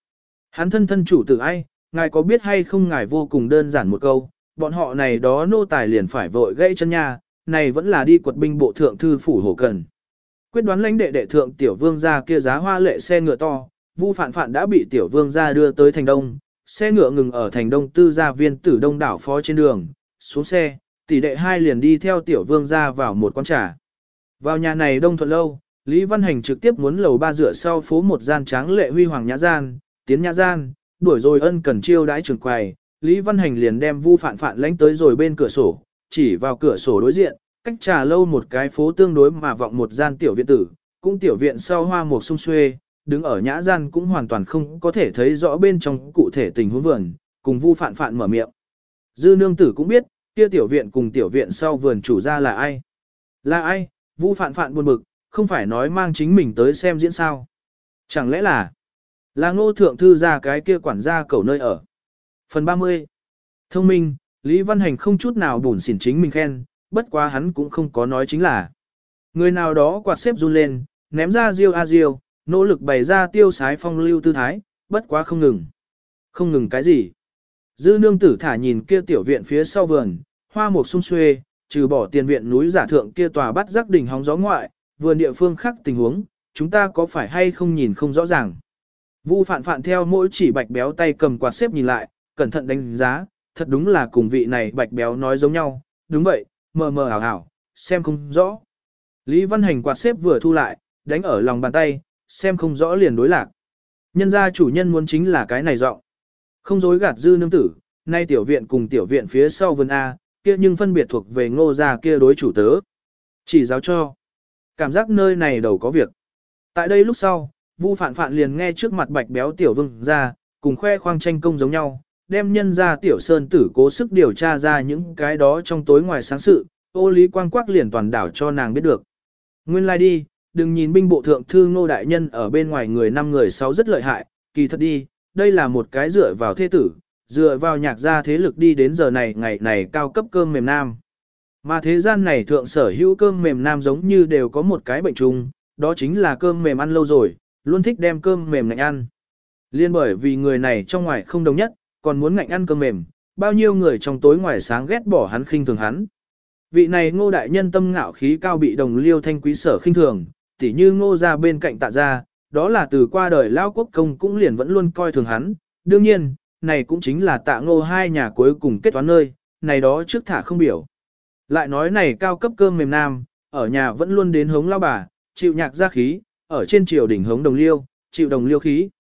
Hắn thân thân chủ tử ai, ngài có biết hay không ngài vô cùng đơn giản một câu, bọn họ này đó nô tài liền phải vội gãy chân nha, này vẫn là đi quật binh bộ thượng thư phủ hổ cần. Quyết đoán lãnh đệ đệ thượng tiểu vương ra kia giá hoa lệ xe ngựa to, Vu phạn phạn đã bị tiểu vương gia đưa tới thành đông, xe ngựa ngừng ở thành đông tư gia viên tử đông đảo phó trên đường, xuống xe, tỷ đệ hai liền đi theo tiểu vương gia vào một quán trà. Vào nhà này đông thuận lâu, Lý Văn Hành trực tiếp muốn lầu ba rửa sau phố một gian tráng lệ huy hoàng nhã gian, tiến nhã gian, đuổi rồi ân cần chiêu đãi trường quầy, Lý Văn Hành liền đem vu phản phản lánh tới rồi bên cửa sổ, chỉ vào cửa sổ đối diện, cách trà lâu một cái phố tương đối mà vọng một gian tiểu viện tử, cũng tiểu viện sau hoa một sung xuê, đứng ở nhã gian cũng hoàn toàn không có thể thấy rõ bên trong cụ thể tình huống vườn, cùng vu phản phản mở miệng. Dư nương tử cũng biết, kia tiểu viện cùng tiểu viện sau vườn chủ ra là ai? Là ai? Vu phạn phạn buồn bực, không phải nói mang chính mình tới xem diễn sao. Chẳng lẽ là, là ngô thượng thư ra cái kia quản gia cầu nơi ở. Phần 30. Thông minh, Lý Văn Hành không chút nào bùn xỉn chính mình khen, bất quá hắn cũng không có nói chính là. Người nào đó quạt xếp run lên, ném ra riêu a riêu, nỗ lực bày ra tiêu sái phong lưu tư thái, bất quá không ngừng. Không ngừng cái gì? Dư nương tử thả nhìn kia tiểu viện phía sau vườn, hoa một sung xuê, trừ bỏ tiền viện núi giả thượng kia tòa bắt giác đỉnh hóng gió ngoại, vườn địa phương khác tình huống, chúng ta có phải hay không nhìn không rõ ràng. Vu phạn phạn theo mỗi chỉ bạch béo tay cầm quạt xếp nhìn lại, cẩn thận đánh giá, thật đúng là cùng vị này bạch béo nói giống nhau, đúng vậy, mờ mờ ảo ảo, xem không rõ. Lý Văn Hành quạt xếp vừa thu lại, đánh ở lòng bàn tay, xem không rõ liền đối lạc. Nhân gia chủ nhân muốn chính là cái này giọng. Không dối gạt dư nương tử, nay tiểu viện cùng tiểu viện phía sau vườn A, kia nhưng phân biệt thuộc về ngô gia kia đối chủ tớ. Chỉ giáo cho. Cảm giác nơi này đầu có việc. Tại đây lúc sau, Vu Phạn Phạn liền nghe trước mặt bạch béo tiểu vương ra, cùng khoe khoang tranh công giống nhau, đem nhân ra tiểu sơn tử cố sức điều tra ra những cái đó trong tối ngoài sáng sự, ô lý quang quắc liền toàn đảo cho nàng biết được. Nguyên lai like đi, đừng nhìn binh bộ thượng thư ngô đại nhân ở bên ngoài người năm người sáu rất lợi hại, kỳ thật đi, đây là một cái dựa vào thế tử, dựa vào nhạc gia thế lực đi đến giờ này ngày này cao cấp cơm mềm nam. Mà thế gian này thượng sở hữu cơm mềm nam giống như đều có một cái bệnh chung, đó chính là cơm mềm ăn lâu rồi, luôn thích đem cơm mềm ngạnh ăn. Liên bởi vì người này trong ngoài không đồng nhất, còn muốn ngạnh ăn cơm mềm, bao nhiêu người trong tối ngoài sáng ghét bỏ hắn khinh thường hắn. Vị này ngô đại nhân tâm ngạo khí cao bị đồng liêu thanh quý sở khinh thường, tỉ như ngô ra bên cạnh tạ ra, đó là từ qua đời lao quốc công cũng liền vẫn luôn coi thường hắn. Đương nhiên, này cũng chính là tạ ngô hai nhà cuối cùng kết toán nơi, này đó trước thả không biểu. Lại nói này cao cấp cơm mềm nam, ở nhà vẫn luôn đến hống lao bà, chịu nhạc gia khí, ở trên triều đỉnh hống đồng liêu, chịu đồng liêu khí.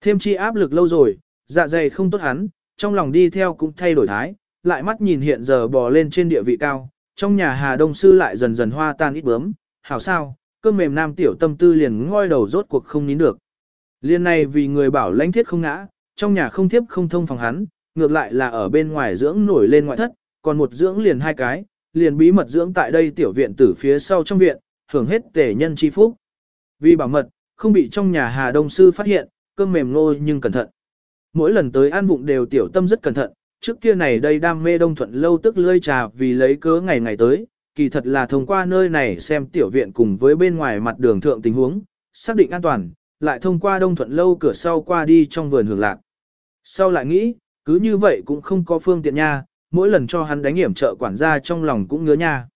Thêm chi áp lực lâu rồi, dạ dày không tốt hắn, trong lòng đi theo cũng thay đổi thái, lại mắt nhìn hiện giờ bò lên trên địa vị cao, trong nhà Hà Đông Sư lại dần dần hoa tan ít bướm, hảo sao, cơm mềm nam tiểu tâm tư liền ngoi đầu rốt cuộc không nín được. Liên này vì người bảo lãnh thiết không ngã, trong nhà không tiếp không thông phòng hắn, ngược lại là ở bên ngoài dưỡng nổi lên ngoại thất, còn một dưỡng liền hai cái, liền bí mật dưỡng tại đây tiểu viện tử phía sau trong viện, hưởng hết tể nhân chi phúc. Vì bảo mật, không bị trong nhà Hà Đông Sư phát hiện, cơm mềm ngôi nhưng cẩn thận. Mỗi lần tới an vụng đều tiểu tâm rất cẩn thận, trước kia này đây đam mê đông thuận lâu tức lươi trà vì lấy cớ ngày ngày tới, kỳ thật là thông qua nơi này xem tiểu viện cùng với bên ngoài mặt đường thượng tình huống, xác định an toàn, lại thông qua đông thuận lâu cửa sau qua đi trong vườn hưởng lạc. Sau lại nghĩ, cứ như vậy cũng không có phương tiện nha, mỗi lần cho hắn đánh hiểm trợ quản gia trong lòng cũng ngứa nha.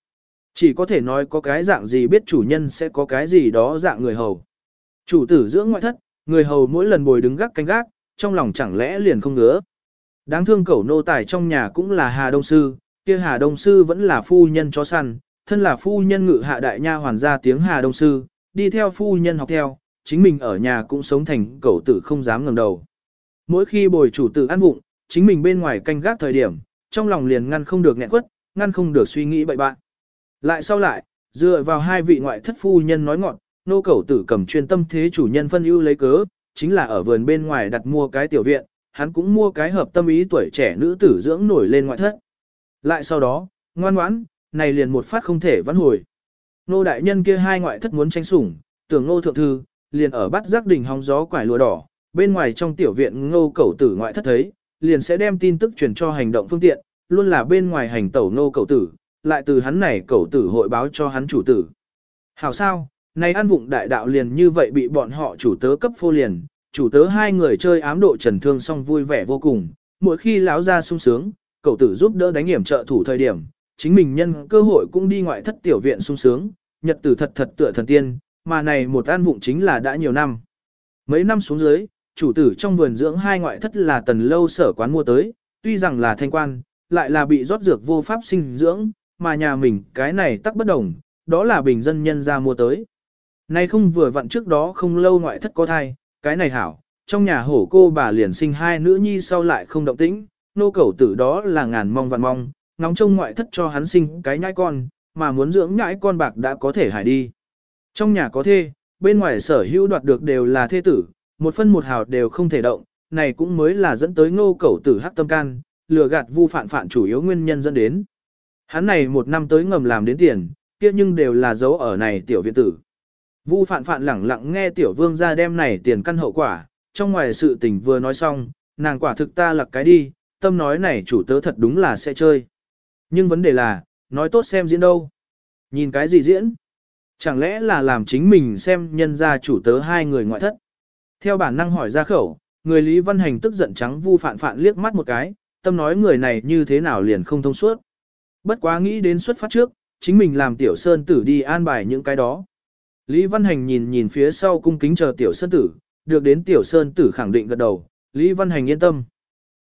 Chỉ có thể nói có cái dạng gì biết chủ nhân sẽ có cái gì đó dạng người hầu. Chủ tử dưỡng ngoại thất, người hầu mỗi lần bồi đứng gác canh gác, trong lòng chẳng lẽ liền không ngứa. Đáng thương cẩu nô tài trong nhà cũng là Hà Đông Sư, kia Hà Đông Sư vẫn là phu nhân chó săn, thân là phu nhân ngự hạ đại nha hoàn gia tiếng Hà Đông Sư, đi theo phu nhân học theo, chính mình ở nhà cũng sống thành cẩu tử không dám ngẩng đầu. Mỗi khi bồi chủ tử ăn vụng, chính mình bên ngoài canh gác thời điểm, trong lòng liền ngăn không được nghẹn quất, ngăn không được suy nghĩ bậy bạn. Lại sau lại, dựa vào hai vị ngoại thất phu nhân nói ngọn, nô cẩu tử cầm chuyên tâm thế chủ nhân phân ưu lấy cớ, chính là ở vườn bên ngoài đặt mua cái tiểu viện, hắn cũng mua cái hợp tâm ý tuổi trẻ nữ tử dưỡng nổi lên ngoại thất. Lại sau đó, ngoan ngoãn, này liền một phát không thể vãn hồi. Nô đại nhân kia hai ngoại thất muốn tranh sủng, tưởng nô thượng thư, liền ở bắt giác đỉnh hóng gió quải lụa đỏ, bên ngoài trong tiểu viện ngô cẩu tử ngoại thất thấy, liền sẽ đem tin tức truyền cho hành động phương tiện, luôn là bên ngoài hành tẩu nô cẩu tử, lại từ hắn này cẩu tử hội báo cho hắn chủ tử. Hảo sao, này ăn vụng đại đạo liền như vậy bị bọn họ chủ tớ cấp phô liền, chủ tớ hai người chơi ám độ trần thương xong vui vẻ vô cùng, mỗi khi lão ra sung sướng, cậu tử giúp đỡ đánh hiểm trợ thủ thời điểm, chính mình nhân cơ hội cũng đi ngoại thất tiểu viện sung sướng, nhật tử thật thật tựa thần tiên, mà này một an vụng chính là đã nhiều năm. Mấy năm xuống dưới, chủ tử trong vườn dưỡng hai ngoại thất là tần lâu sở quán mua tới, tuy rằng là thanh quan, lại là bị rót dược vô pháp sinh dưỡng, mà nhà mình cái này tắc bất đồng, đó là bình dân nhân ra mua tới. Nay không vừa vặn trước đó không lâu ngoại thất có thai, cái này hảo, trong nhà hổ cô bà liền sinh hai nữ nhi sau lại không động tĩnh, nô cẩu tử đó là ngàn mong vạn mong, ngóng trông ngoại thất cho hắn sinh cái nhãi con, mà muốn dưỡng nhãi con bạc đã có thể hải đi. Trong nhà có thê, bên ngoài sở hữu đoạt được đều là thê tử, một phân một hào đều không thể động, này cũng mới là dẫn tới ngô cẩu tử hắc tâm can, lừa gạt vu phản phản chủ yếu nguyên nhân dẫn đến. Hắn này một năm tới ngầm làm đến tiền, kia nhưng đều là dấu ở này tiểu viện tử. Vu phạn phạn lẳng lặng nghe tiểu vương ra đem này tiền căn hậu quả, trong ngoài sự tình vừa nói xong, nàng quả thực ta lặc cái đi, tâm nói này chủ tớ thật đúng là sẽ chơi. Nhưng vấn đề là, nói tốt xem diễn đâu. Nhìn cái gì diễn? Chẳng lẽ là làm chính mình xem nhân ra chủ tớ hai người ngoại thất? Theo bản năng hỏi ra khẩu, người Lý Văn Hành tức giận trắng vu phạn phạn liếc mắt một cái, tâm nói người này như thế nào liền không thông suốt. Bất quá nghĩ đến xuất phát trước, chính mình làm tiểu sơn tử đi an bài những cái đó. Lý Văn Hành nhìn nhìn phía sau cung kính chờ tiểu sơn tử, được đến tiểu sơn tử khẳng định gật đầu, Lý Văn Hành yên tâm.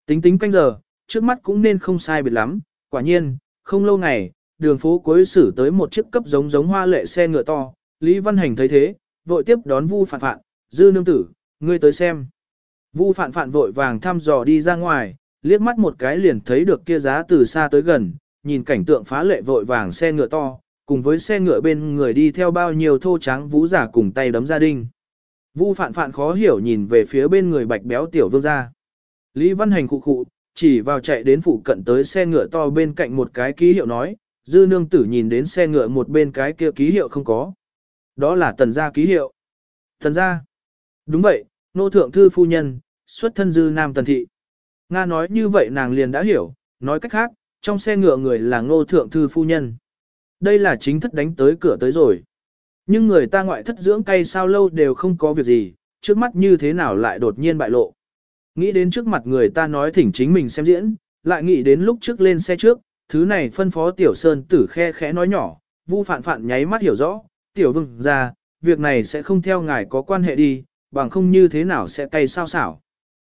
Tính tính canh giờ, trước mắt cũng nên không sai biệt lắm, quả nhiên, không lâu ngày, đường phố cuối xử tới một chiếc cấp giống giống hoa lệ xe ngựa to, Lý Văn Hành thấy thế, vội tiếp đón Vu Phạn Phạn, "Dư nương tử, ngươi tới xem." Vu Phạn Phạn vội vàng thăm dò đi ra ngoài, liếc mắt một cái liền thấy được kia giá từ xa tới gần, nhìn cảnh tượng phá lệ vội vàng xe ngựa to, cùng với xe ngựa bên người đi theo bao nhiêu thô tráng vũ giả cùng tay đấm gia đình. Vu Phạn Phạn khó hiểu nhìn về phía bên người bạch béo tiểu vương gia. Lý Văn Hành khụ khụ, chỉ vào chạy đến phụ cận tới xe ngựa to bên cạnh một cái ký hiệu nói, dư nương tử nhìn đến xe ngựa một bên cái kia ký hiệu không có. Đó là tần gia ký hiệu. Tần gia. Đúng vậy, nô thượng thư phu nhân, xuất thân dư nam tần thị. Nga nói như vậy nàng liền đã hiểu, nói cách khác, trong xe ngựa người là ngô thượng thư phu nhân. Đây là chính thất đánh tới cửa tới rồi. Nhưng người ta ngoại thất dưỡng cay sao lâu đều không có việc gì, trước mắt như thế nào lại đột nhiên bại lộ. Nghĩ đến trước mặt người ta nói thỉnh chính mình xem diễn, lại nghĩ đến lúc trước lên xe trước, thứ này phân phó tiểu sơn tử khe khẽ nói nhỏ, vu phạn phạn nháy mắt hiểu rõ, tiểu vương ra, việc này sẽ không theo ngài có quan hệ đi, bằng không như thế nào sẽ cay sao xảo.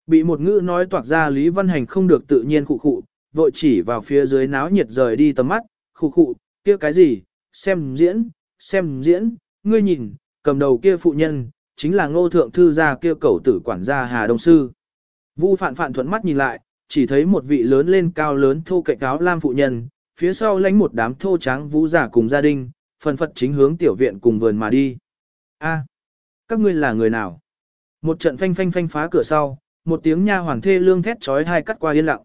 Bị một ngữ nói toạc ra Lý Văn Hành không được tự nhiên khụ khụ, vội chỉ vào phía dưới náo nhiệt rời đi tầm mắt, khụ khụ, kia cái gì, xem diễn, xem diễn, ngươi nhìn, cầm đầu kia phụ nhân, chính là ngô thượng thư gia kia cầu tử quản gia Hà Đông Sư. Vu phạn phạn thuận mắt nhìn lại, chỉ thấy một vị lớn lên cao lớn thô cạnh cáo lam phụ nhân, phía sau lánh một đám thô tráng vũ giả cùng gia đình, phần phật chính hướng tiểu viện cùng vườn mà đi. A, các ngươi là người nào? Một trận phanh phanh phanh phá cửa sau, một tiếng nha hoàng thê lương thét trói hai cắt qua yên lặng.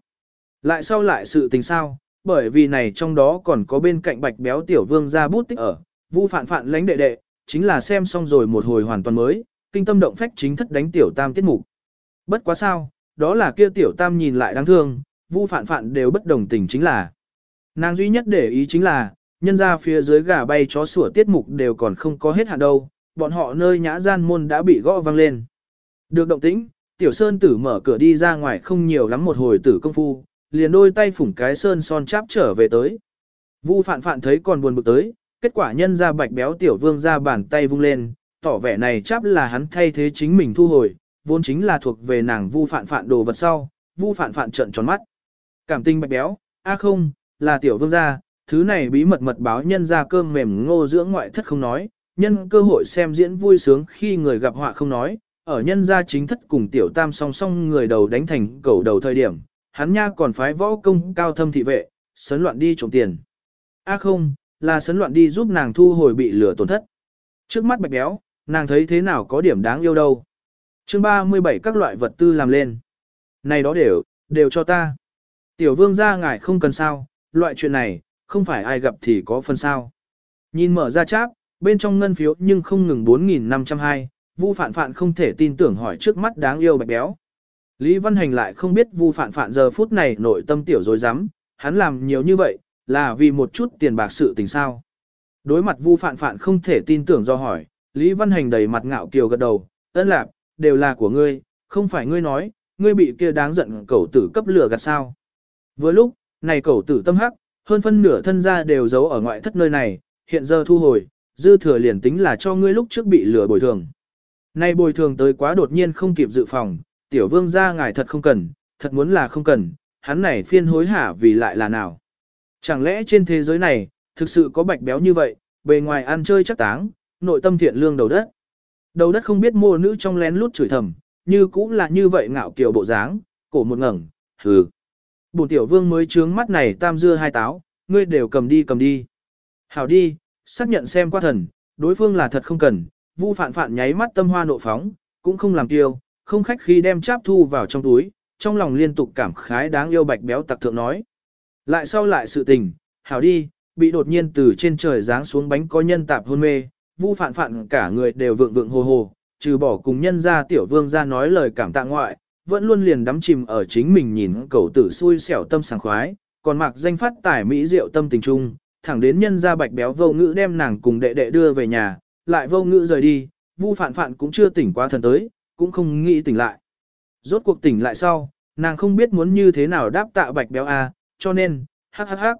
Lại sau lại sự tình sao, bởi vì này trong đó còn có bên cạnh bạch béo tiểu vương ra bút tích ở, vu phạn phạn lãnh đệ đệ, chính là xem xong rồi một hồi hoàn toàn mới, kinh tâm động phách chính thất đánh tiểu tam tiết mục. Bất quá sao, đó là kia tiểu tam nhìn lại đáng thương, vu phạn phạn đều bất đồng tình chính là. Nàng duy nhất để ý chính là, nhân ra phía dưới gà bay chó sủa tiết mục đều còn không có hết hạn đâu, bọn họ nơi nhã gian môn đã bị gõ vang lên. Được động tĩnh, tiểu sơn tử mở cửa đi ra ngoài không nhiều lắm một hồi tử công phu, liền đôi tay phủng cái sơn son cháp trở về tới. Vu phạn phạn thấy còn buồn bực tới, kết quả nhân ra bạch béo tiểu vương ra bàn tay vung lên, tỏ vẻ này cháp là hắn thay thế chính mình thu hồi, vốn chính là thuộc về nàng vu phạn phạn đồ vật sau, vu phạn phạn trận tròn mắt. Cảm tình bạch béo, a không, là tiểu vương gia, thứ này bí mật mật báo nhân ra cơm mềm ngô dưỡng ngoại thất không nói, nhân cơ hội xem diễn vui sướng khi người gặp họa không nói, ở nhân gia chính thất cùng tiểu tam song song người đầu đánh thành cầu đầu thời điểm, hắn nha còn phái võ công cao thâm thị vệ, sấn loạn đi trộm tiền. A không, là sấn loạn đi giúp nàng thu hồi bị lửa tổn thất. Trước mắt bạch béo, nàng thấy thế nào có điểm đáng yêu đâu chương 37 các loại vật tư làm lên. Này đó đều, đều cho ta. Tiểu vương ra ngài không cần sao, loại chuyện này, không phải ai gặp thì có phần sao. Nhìn mở ra cháp, bên trong ngân phiếu nhưng không ngừng 4.502, Vu Phạn Phạn không thể tin tưởng hỏi trước mắt đáng yêu bạch béo. Lý Văn Hành lại không biết Vu Phạn Phạn giờ phút này nội tâm tiểu dối rắm hắn làm nhiều như vậy, là vì một chút tiền bạc sự tình sao. Đối mặt Vu Phạn Phạn không thể tin tưởng do hỏi, Lý Văn Hành đầy mặt ngạo kiều gật đầu, ân lạc, đều là của ngươi, không phải ngươi nói, ngươi bị kia đáng giận cẩu tử cấp lửa gạt sao. Vừa lúc, này cẩu tử tâm hắc, hơn phân nửa thân gia đều giấu ở ngoại thất nơi này, hiện giờ thu hồi, dư thừa liền tính là cho ngươi lúc trước bị lửa bồi thường. Nay bồi thường tới quá đột nhiên không kịp dự phòng, tiểu vương gia ngài thật không cần, thật muốn là không cần, hắn này phiên hối hả vì lại là nào. Chẳng lẽ trên thế giới này, thực sự có bạch béo như vậy, bề ngoài ăn chơi chắc táng, nội tâm thiện lương đầu đất. Đầu đất không biết mua nữ trong lén lút chửi thầm, như cũng là như vậy ngạo kiều bộ dáng, cổ một ngẩng, hừ. Bổn tiểu vương mới trướng mắt này tam dưa hai táo, ngươi đều cầm đi cầm đi. Hảo đi, xác nhận xem qua thần, đối phương là thật không cần, vu phạn phạn nháy mắt tâm hoa nộ phóng, cũng không làm tiêu, không khách khi đem cháp thu vào trong túi, trong lòng liên tục cảm khái đáng yêu bạch béo tặc thượng nói. Lại sau lại sự tình, hảo đi, bị đột nhiên từ trên trời giáng xuống bánh có nhân tạp hôn mê, vu phạn phạn cả người đều vượng vượng hồ hồ, trừ bỏ cùng nhân gia tiểu vương ra nói lời cảm tạ ngoại, vẫn luôn liền đắm chìm ở chính mình nhìn cậu tử xui xẻo tâm sảng khoái, còn mặc danh phát tải mỹ diệu tâm tình trung, thẳng đến nhân gia bạch béo vô ngữ đem nàng cùng đệ đệ đưa về nhà, lại vô ngữ rời đi, vu phạn phạn cũng chưa tỉnh qua thần tới, cũng không nghĩ tỉnh lại. Rốt cuộc tỉnh lại sau, nàng không biết muốn như thế nào đáp tạ bạch béo a, cho nên, hắc hắc hắc.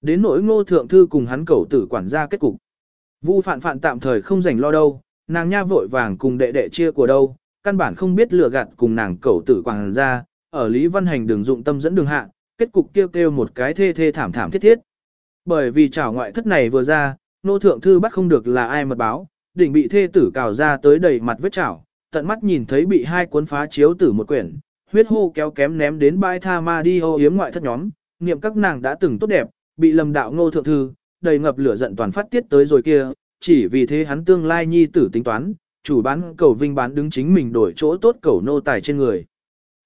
Đến nỗi ngô thượng thư cùng hắn cầu tử quản gia kết cục. Vu phạn phạn tạm thời không rảnh lo đâu, nàng nha vội vàng cùng đệ đệ chia của đâu, căn bản không biết lừa gạt cùng nàng cầu tử quàng ra, ở Lý Văn Hành đường dụng tâm dẫn đường hạ, kết cục kêu kêu một cái thê thê thảm thảm thiết thiết. Bởi vì trảo ngoại thất này vừa ra, nô thượng thư bắt không được là ai mật báo, đỉnh bị thê tử cào ra tới đầy mặt vết chảo, tận mắt nhìn thấy bị hai cuốn phá chiếu tử một quyển, huyết hô kéo kém ném đến bãi tha ma đi ô yếm ngoại thất nhóm, niệm các nàng đã từng tốt đẹp, bị lầm đạo ngô thượng thư, đầy ngập lửa giận toàn phát tiết tới rồi kia, chỉ vì thế hắn tương lai nhi tử tính toán, chủ bán cầu vinh bán đứng chính mình đổi chỗ tốt cầu nô tài trên người.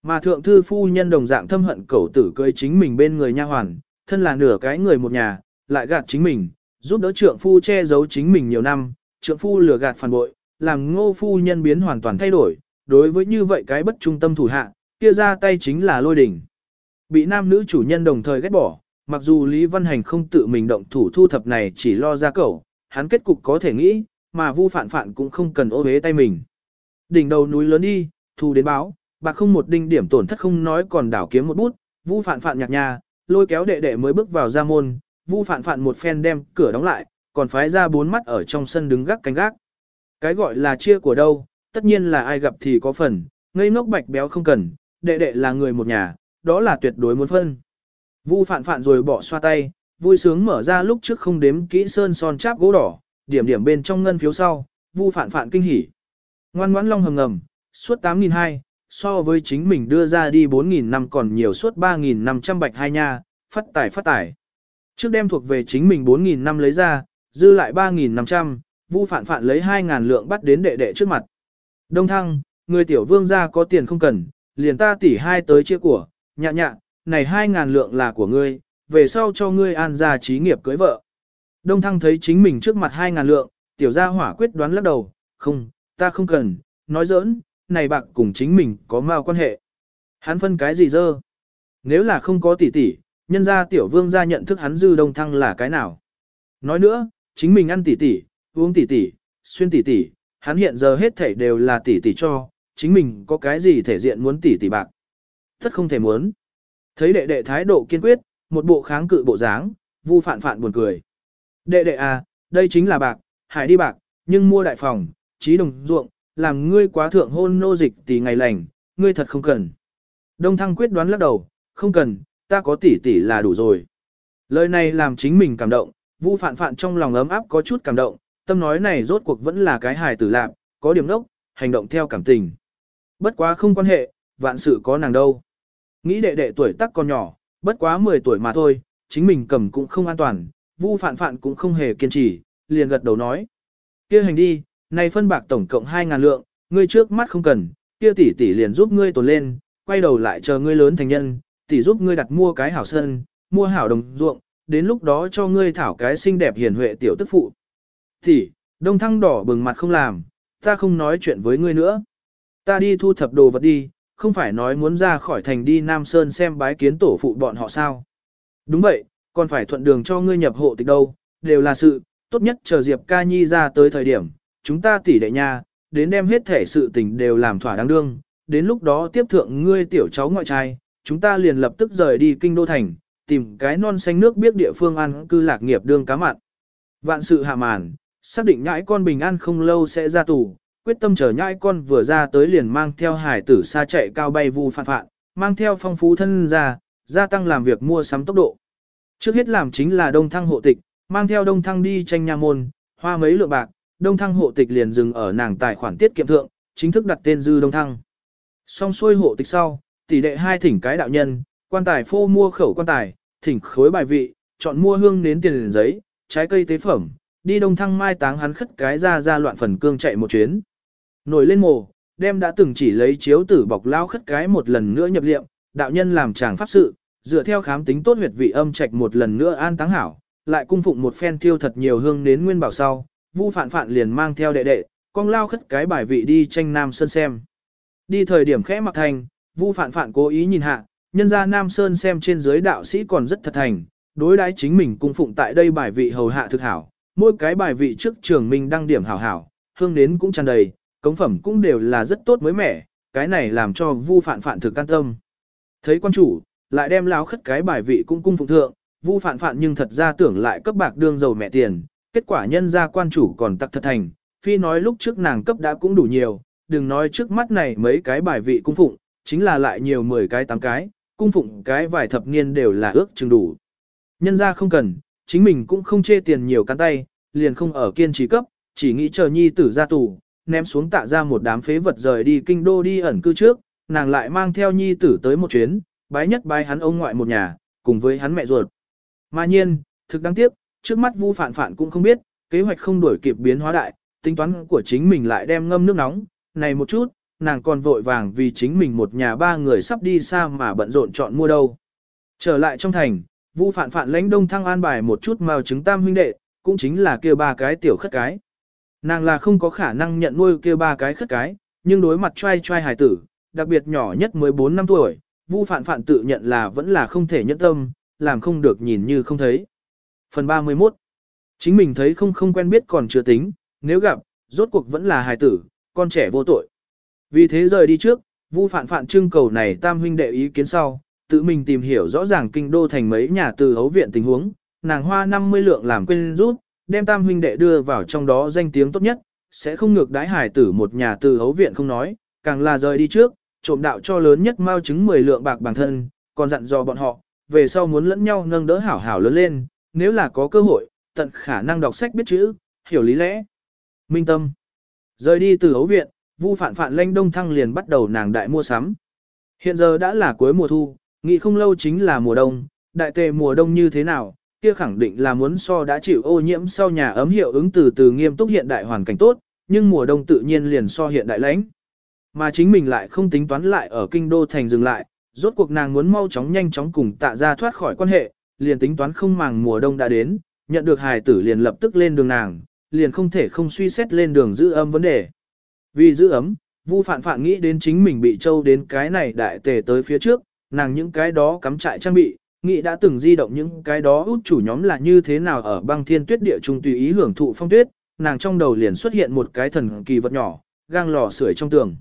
Mà thượng thư phu nhân đồng dạng thâm hận cầu tử cưới chính mình bên người nha hoàn, thân là nửa cái người một nhà, lại gạt chính mình, giúp đỡ trượng phu che giấu chính mình nhiều năm, trượng phu lừa gạt phản bội, làm ngô phu nhân biến hoàn toàn thay đổi, đối với như vậy cái bất trung tâm thủ hạ, kia ra tay chính là lôi đỉnh. Bị nam nữ chủ nhân đồng thời ghét bỏ, mặc dù Lý Văn Hành không tự mình động thủ thu thập này chỉ lo ra cẩu, hắn kết cục có thể nghĩ, mà vu phản Phạn cũng không cần ô uế tay mình. Đỉnh đầu núi lớn đi, thu đến báo, bạc không một đinh điểm tổn thất không nói còn đảo kiếm một bút, vu phản Phạn nhạc nhà, lôi kéo đệ đệ mới bước vào ra môn, vu phản Phạn một phen đem cửa đóng lại, còn phái ra bốn mắt ở trong sân đứng gác canh gác. Cái gọi là chia của đâu, tất nhiên là ai gặp thì có phần, ngây ngốc bạch béo không cần, đệ đệ là người một nhà, đó là tuyệt đối muốn phân. Vu phạn phạn rồi bỏ xoa tay, vui sướng mở ra lúc trước không đếm kỹ sơn son cháp gỗ đỏ, điểm điểm bên trong ngân phiếu sau, vu phạn phạn kinh hỉ. Ngoan ngoãn long hầm ngầm, suốt 8.200, so với chính mình đưa ra đi 4.000 năm còn nhiều suốt 3.500 bạch hai nha, phát tải phát tải. Trước đem thuộc về chính mình 4.000 năm lấy ra, dư lại 3.500, vu phạn phạn lấy 2.000 lượng bắt đến đệ đệ trước mặt. Đông thăng, người tiểu vương gia có tiền không cần, liền ta tỉ hai tới chia của, nhạ nhạ, này hai ngàn lượng là của ngươi, về sau cho ngươi an gia trí nghiệp cưới vợ. Đông thăng thấy chính mình trước mặt hai ngàn lượng, tiểu gia hỏa quyết đoán lắc đầu, không, ta không cần, nói giỡn, này bạc cùng chính mình có mao quan hệ. Hắn phân cái gì dơ? Nếu là không có tỷ tỷ, nhân gia tiểu vương gia nhận thức hắn dư đông thăng là cái nào? Nói nữa, chính mình ăn tỷ tỷ, uống tỷ tỷ, xuyên tỷ tỷ, hắn hiện giờ hết thảy đều là tỷ tỷ cho, chính mình có cái gì thể diện muốn tỷ tỷ bạc. Tất không thể muốn. Thấy đệ đệ thái độ kiên quyết, một bộ kháng cự bộ dáng, vu phạn phạn buồn cười. Đệ đệ à, đây chính là bạc, hải đi bạc, nhưng mua đại phòng, trí đồng ruộng, làm ngươi quá thượng hôn nô dịch tỷ ngày lành, ngươi thật không cần. Đông thăng quyết đoán lắc đầu, không cần, ta có tỷ tỷ là đủ rồi. Lời này làm chính mình cảm động, vu phạn phạn trong lòng ấm áp có chút cảm động, tâm nói này rốt cuộc vẫn là cái hài tử lạc, có điểm đốc, hành động theo cảm tình. Bất quá không quan hệ, vạn sự có nàng đâu. Nghĩ đệ đệ tuổi tác còn nhỏ, bất quá 10 tuổi mà thôi, chính mình cầm cũng không an toàn, vu phạn phạn cũng không hề kiên trì, liền gật đầu nói. kia hành đi, này phân bạc tổng cộng 2000 lượng, ngươi trước mắt không cần, kia tỷ tỷ liền giúp ngươi tồn lên, quay đầu lại chờ ngươi lớn thành nhân, tỷ giúp ngươi đặt mua cái hảo sân, mua hảo đồng ruộng, đến lúc đó cho ngươi thảo cái xinh đẹp hiền huệ tiểu tức phụ. Tỷ, đông thăng đỏ bừng mặt không làm, ta không nói chuyện với ngươi nữa. Ta đi thu thập đồ vật đi, không phải nói muốn ra khỏi thành đi Nam Sơn xem bái kiến tổ phụ bọn họ sao. Đúng vậy, còn phải thuận đường cho ngươi nhập hộ tịch đâu, đều là sự, tốt nhất chờ Diệp ca nhi ra tới thời điểm, chúng ta tỉ đệ nha, đến đem hết thể sự tình đều làm thỏa đáng đương, đến lúc đó tiếp thượng ngươi tiểu cháu ngoại trai, chúng ta liền lập tức rời đi kinh đô thành, tìm cái non xanh nước biết địa phương ăn cư lạc nghiệp đương cá mặn. Vạn sự hạ màn, xác định nhãi con bình an không lâu sẽ ra tù, quyết tâm chờ nhãi con vừa ra tới liền mang theo hải tử xa chạy cao bay vu phạn phạn, mang theo phong phú thân ra, gia tăng làm việc mua sắm tốc độ. Trước hết làm chính là đông thăng hộ tịch, mang theo đông thăng đi tranh nha môn, hoa mấy lượng bạc, đông thăng hộ tịch liền dừng ở nàng tài khoản tiết kiệm thượng, chính thức đặt tên dư đông thăng. Xong xuôi hộ tịch sau, tỷ đệ hai thỉnh cái đạo nhân, quan tài phô mua khẩu quan tài, thỉnh khối bài vị, chọn mua hương nến tiền giấy, trái cây tế phẩm, đi đông thăng mai táng hắn khất cái ra ra loạn phần cương chạy một chuyến. Nổi lên mồ, đem đã từng chỉ lấy chiếu tử bọc lao khất cái một lần nữa nhập liệm, đạo nhân làm chàng pháp sự, dựa theo khám tính tốt huyệt vị âm trạch một lần nữa an táng hảo, lại cung phụng một phen tiêu thật nhiều hương đến nguyên bảo sau, Vu Phạn Phạn liền mang theo đệ đệ, con lao khất cái bài vị đi tranh Nam Sơn xem. Đi thời điểm khẽ mặc thành, Vu Phạn Phạn cố ý nhìn hạ, nhân ra Nam Sơn xem trên dưới đạo sĩ còn rất thật thành, đối đãi chính mình cung phụng tại đây bài vị hầu hạ thực hảo, mỗi cái bài vị trước trường mình đăng điểm hảo hảo, hương đến cũng tràn đầy, cống phẩm cũng đều là rất tốt mới mẻ, cái này làm cho Vu Phạn Phạn thực an tâm. Thấy quan chủ, lại đem láo khất cái bài vị cung cung phụng thượng, Vu Phạn Phạn nhưng thật ra tưởng lại cấp bạc đương dầu mẹ tiền, kết quả nhân ra quan chủ còn tặc thật thành, phi nói lúc trước nàng cấp đã cũng đủ nhiều, đừng nói trước mắt này mấy cái bài vị cung phụng, chính là lại nhiều 10 cái 8 cái, cung phụng cái vài thập niên đều là ước chừng đủ. Nhân ra không cần, chính mình cũng không chê tiền nhiều cắn tay, liền không ở kiên trì cấp, chỉ nghĩ chờ nhi tử ra tù, ném xuống tạ ra một đám phế vật rời đi kinh đô đi ẩn cư trước, nàng lại mang theo nhi tử tới một chuyến, bái nhất bái hắn ông ngoại một nhà, cùng với hắn mẹ ruột. Mà nhiên, thực đáng tiếc, trước mắt Vu Phản Phản cũng không biết, kế hoạch không đổi kịp biến hóa đại, tính toán của chính mình lại đem ngâm nước nóng, này một chút, nàng còn vội vàng vì chính mình một nhà ba người sắp đi xa mà bận rộn chọn mua đâu. Trở lại trong thành, Vu Phản Phản lãnh đông thăng an bài một chút màu trứng tam huynh đệ, cũng chính là kia ba cái tiểu khất cái. Nàng là không có khả năng nhận nuôi kia ba cái khất cái, nhưng đối mặt trai trai hài tử, đặc biệt nhỏ nhất mới 4 năm tuổi, Vu Phạn Phạn tự nhận là vẫn là không thể nhẫn tâm, làm không được nhìn như không thấy. Phần 31 Chính mình thấy không không quen biết còn chưa tính, nếu gặp, rốt cuộc vẫn là hài tử, con trẻ vô tội. Vì thế rời đi trước, Vu Phạn Phạn trưng cầu này tam huynh đệ ý kiến sau, tự mình tìm hiểu rõ ràng kinh đô thành mấy nhà từ hấu viện tình huống, nàng hoa 50 lượng làm quên rút, đem tam huynh đệ đưa vào trong đó danh tiếng tốt nhất, sẽ không ngược đái hải tử một nhà từ hấu viện không nói, càng là rời đi trước, trộm đạo cho lớn nhất mao chứng 10 lượng bạc bản thân, còn dặn dò bọn họ, về sau muốn lẫn nhau nâng đỡ hảo hảo lớn lên, nếu là có cơ hội, tận khả năng đọc sách biết chữ, hiểu lý lẽ. Minh tâm. Rời đi từ hấu viện, Vu Phạn Phạn Lanh Đông Thăng liền bắt đầu nàng đại mua sắm. Hiện giờ đã là cuối mùa thu, nghĩ không lâu chính là mùa đông, đại tề mùa đông như thế nào, kia khẳng định là muốn so đã chịu ô nhiễm sau nhà ấm hiệu ứng từ từ nghiêm túc hiện đại hoàn cảnh tốt, nhưng mùa đông tự nhiên liền so hiện đại lãnh. Mà chính mình lại không tính toán lại ở kinh đô thành dừng lại, rốt cuộc nàng muốn mau chóng nhanh chóng cùng tạ ra thoát khỏi quan hệ, liền tính toán không màng mùa đông đã đến, nhận được hài tử liền lập tức lên đường nàng, liền không thể không suy xét lên đường giữ âm vấn đề. Vì giữ ấm, Vu Phạn Phạn nghĩ đến chính mình bị trâu đến cái này đại tề tới phía trước, nàng những cái đó cắm trại trang bị, nghĩ đã từng di động những cái đó út chủ nhóm là như thế nào ở băng thiên tuyết địa trung tùy ý hưởng thụ phong tuyết, nàng trong đầu liền xuất hiện một cái thần kỳ vật nhỏ, gang lò sưởi trong tường.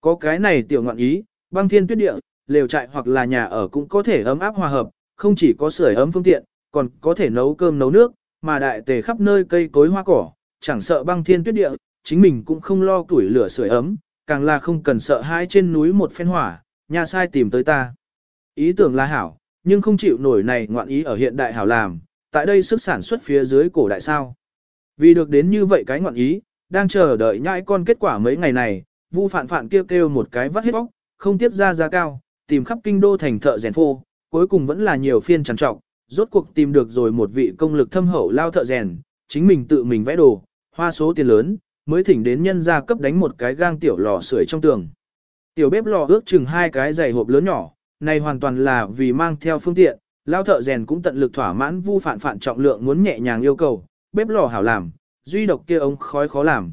Có cái này tiểu ngọn ý, băng thiên tuyết địa, lều trại hoặc là nhà ở cũng có thể ấm áp hòa hợp, không chỉ có sưởi ấm phương tiện, còn có thể nấu cơm nấu nước, mà đại tề khắp nơi cây cối hoa cỏ, chẳng sợ băng thiên tuyết địa, chính mình cũng không lo tuổi lửa sưởi ấm, càng là không cần sợ hai trên núi một phen hỏa, nhà sai tìm tới ta. Ý tưởng là hảo, nhưng không chịu nổi này ngoạn ý ở hiện đại hảo làm, tại đây sức sản xuất phía dưới cổ đại sao. Vì được đến như vậy cái ngoạn ý, đang chờ đợi nhãi con kết quả mấy ngày này, vu phạn phạn kêu kêu một cái vắt hết bóc, không tiếp ra giá cao, tìm khắp kinh đô thành thợ rèn phô, cuối cùng vẫn là nhiều phiên trằn trọng rốt cuộc tìm được rồi một vị công lực thâm hậu lao thợ rèn, chính mình tự mình vẽ đồ, hoa số tiền lớn, mới thỉnh đến nhân gia cấp đánh một cái gang tiểu lò sưởi trong tường. Tiểu bếp lò ước chừng hai cái giày hộp lớn nhỏ, này hoàn toàn là vì mang theo phương tiện, lao thợ rèn cũng tận lực thỏa mãn vu phản phản trọng lượng muốn nhẹ nhàng yêu cầu, bếp lò hảo làm, duy độc kia ống khói khó làm.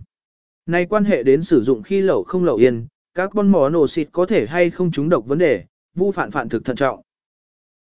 Này quan hệ đến sử dụng khi lẩu không lẩu yên, các con mỏ nổ xịt có thể hay không trúng độc vấn đề, vu phản phản thực thận trọng.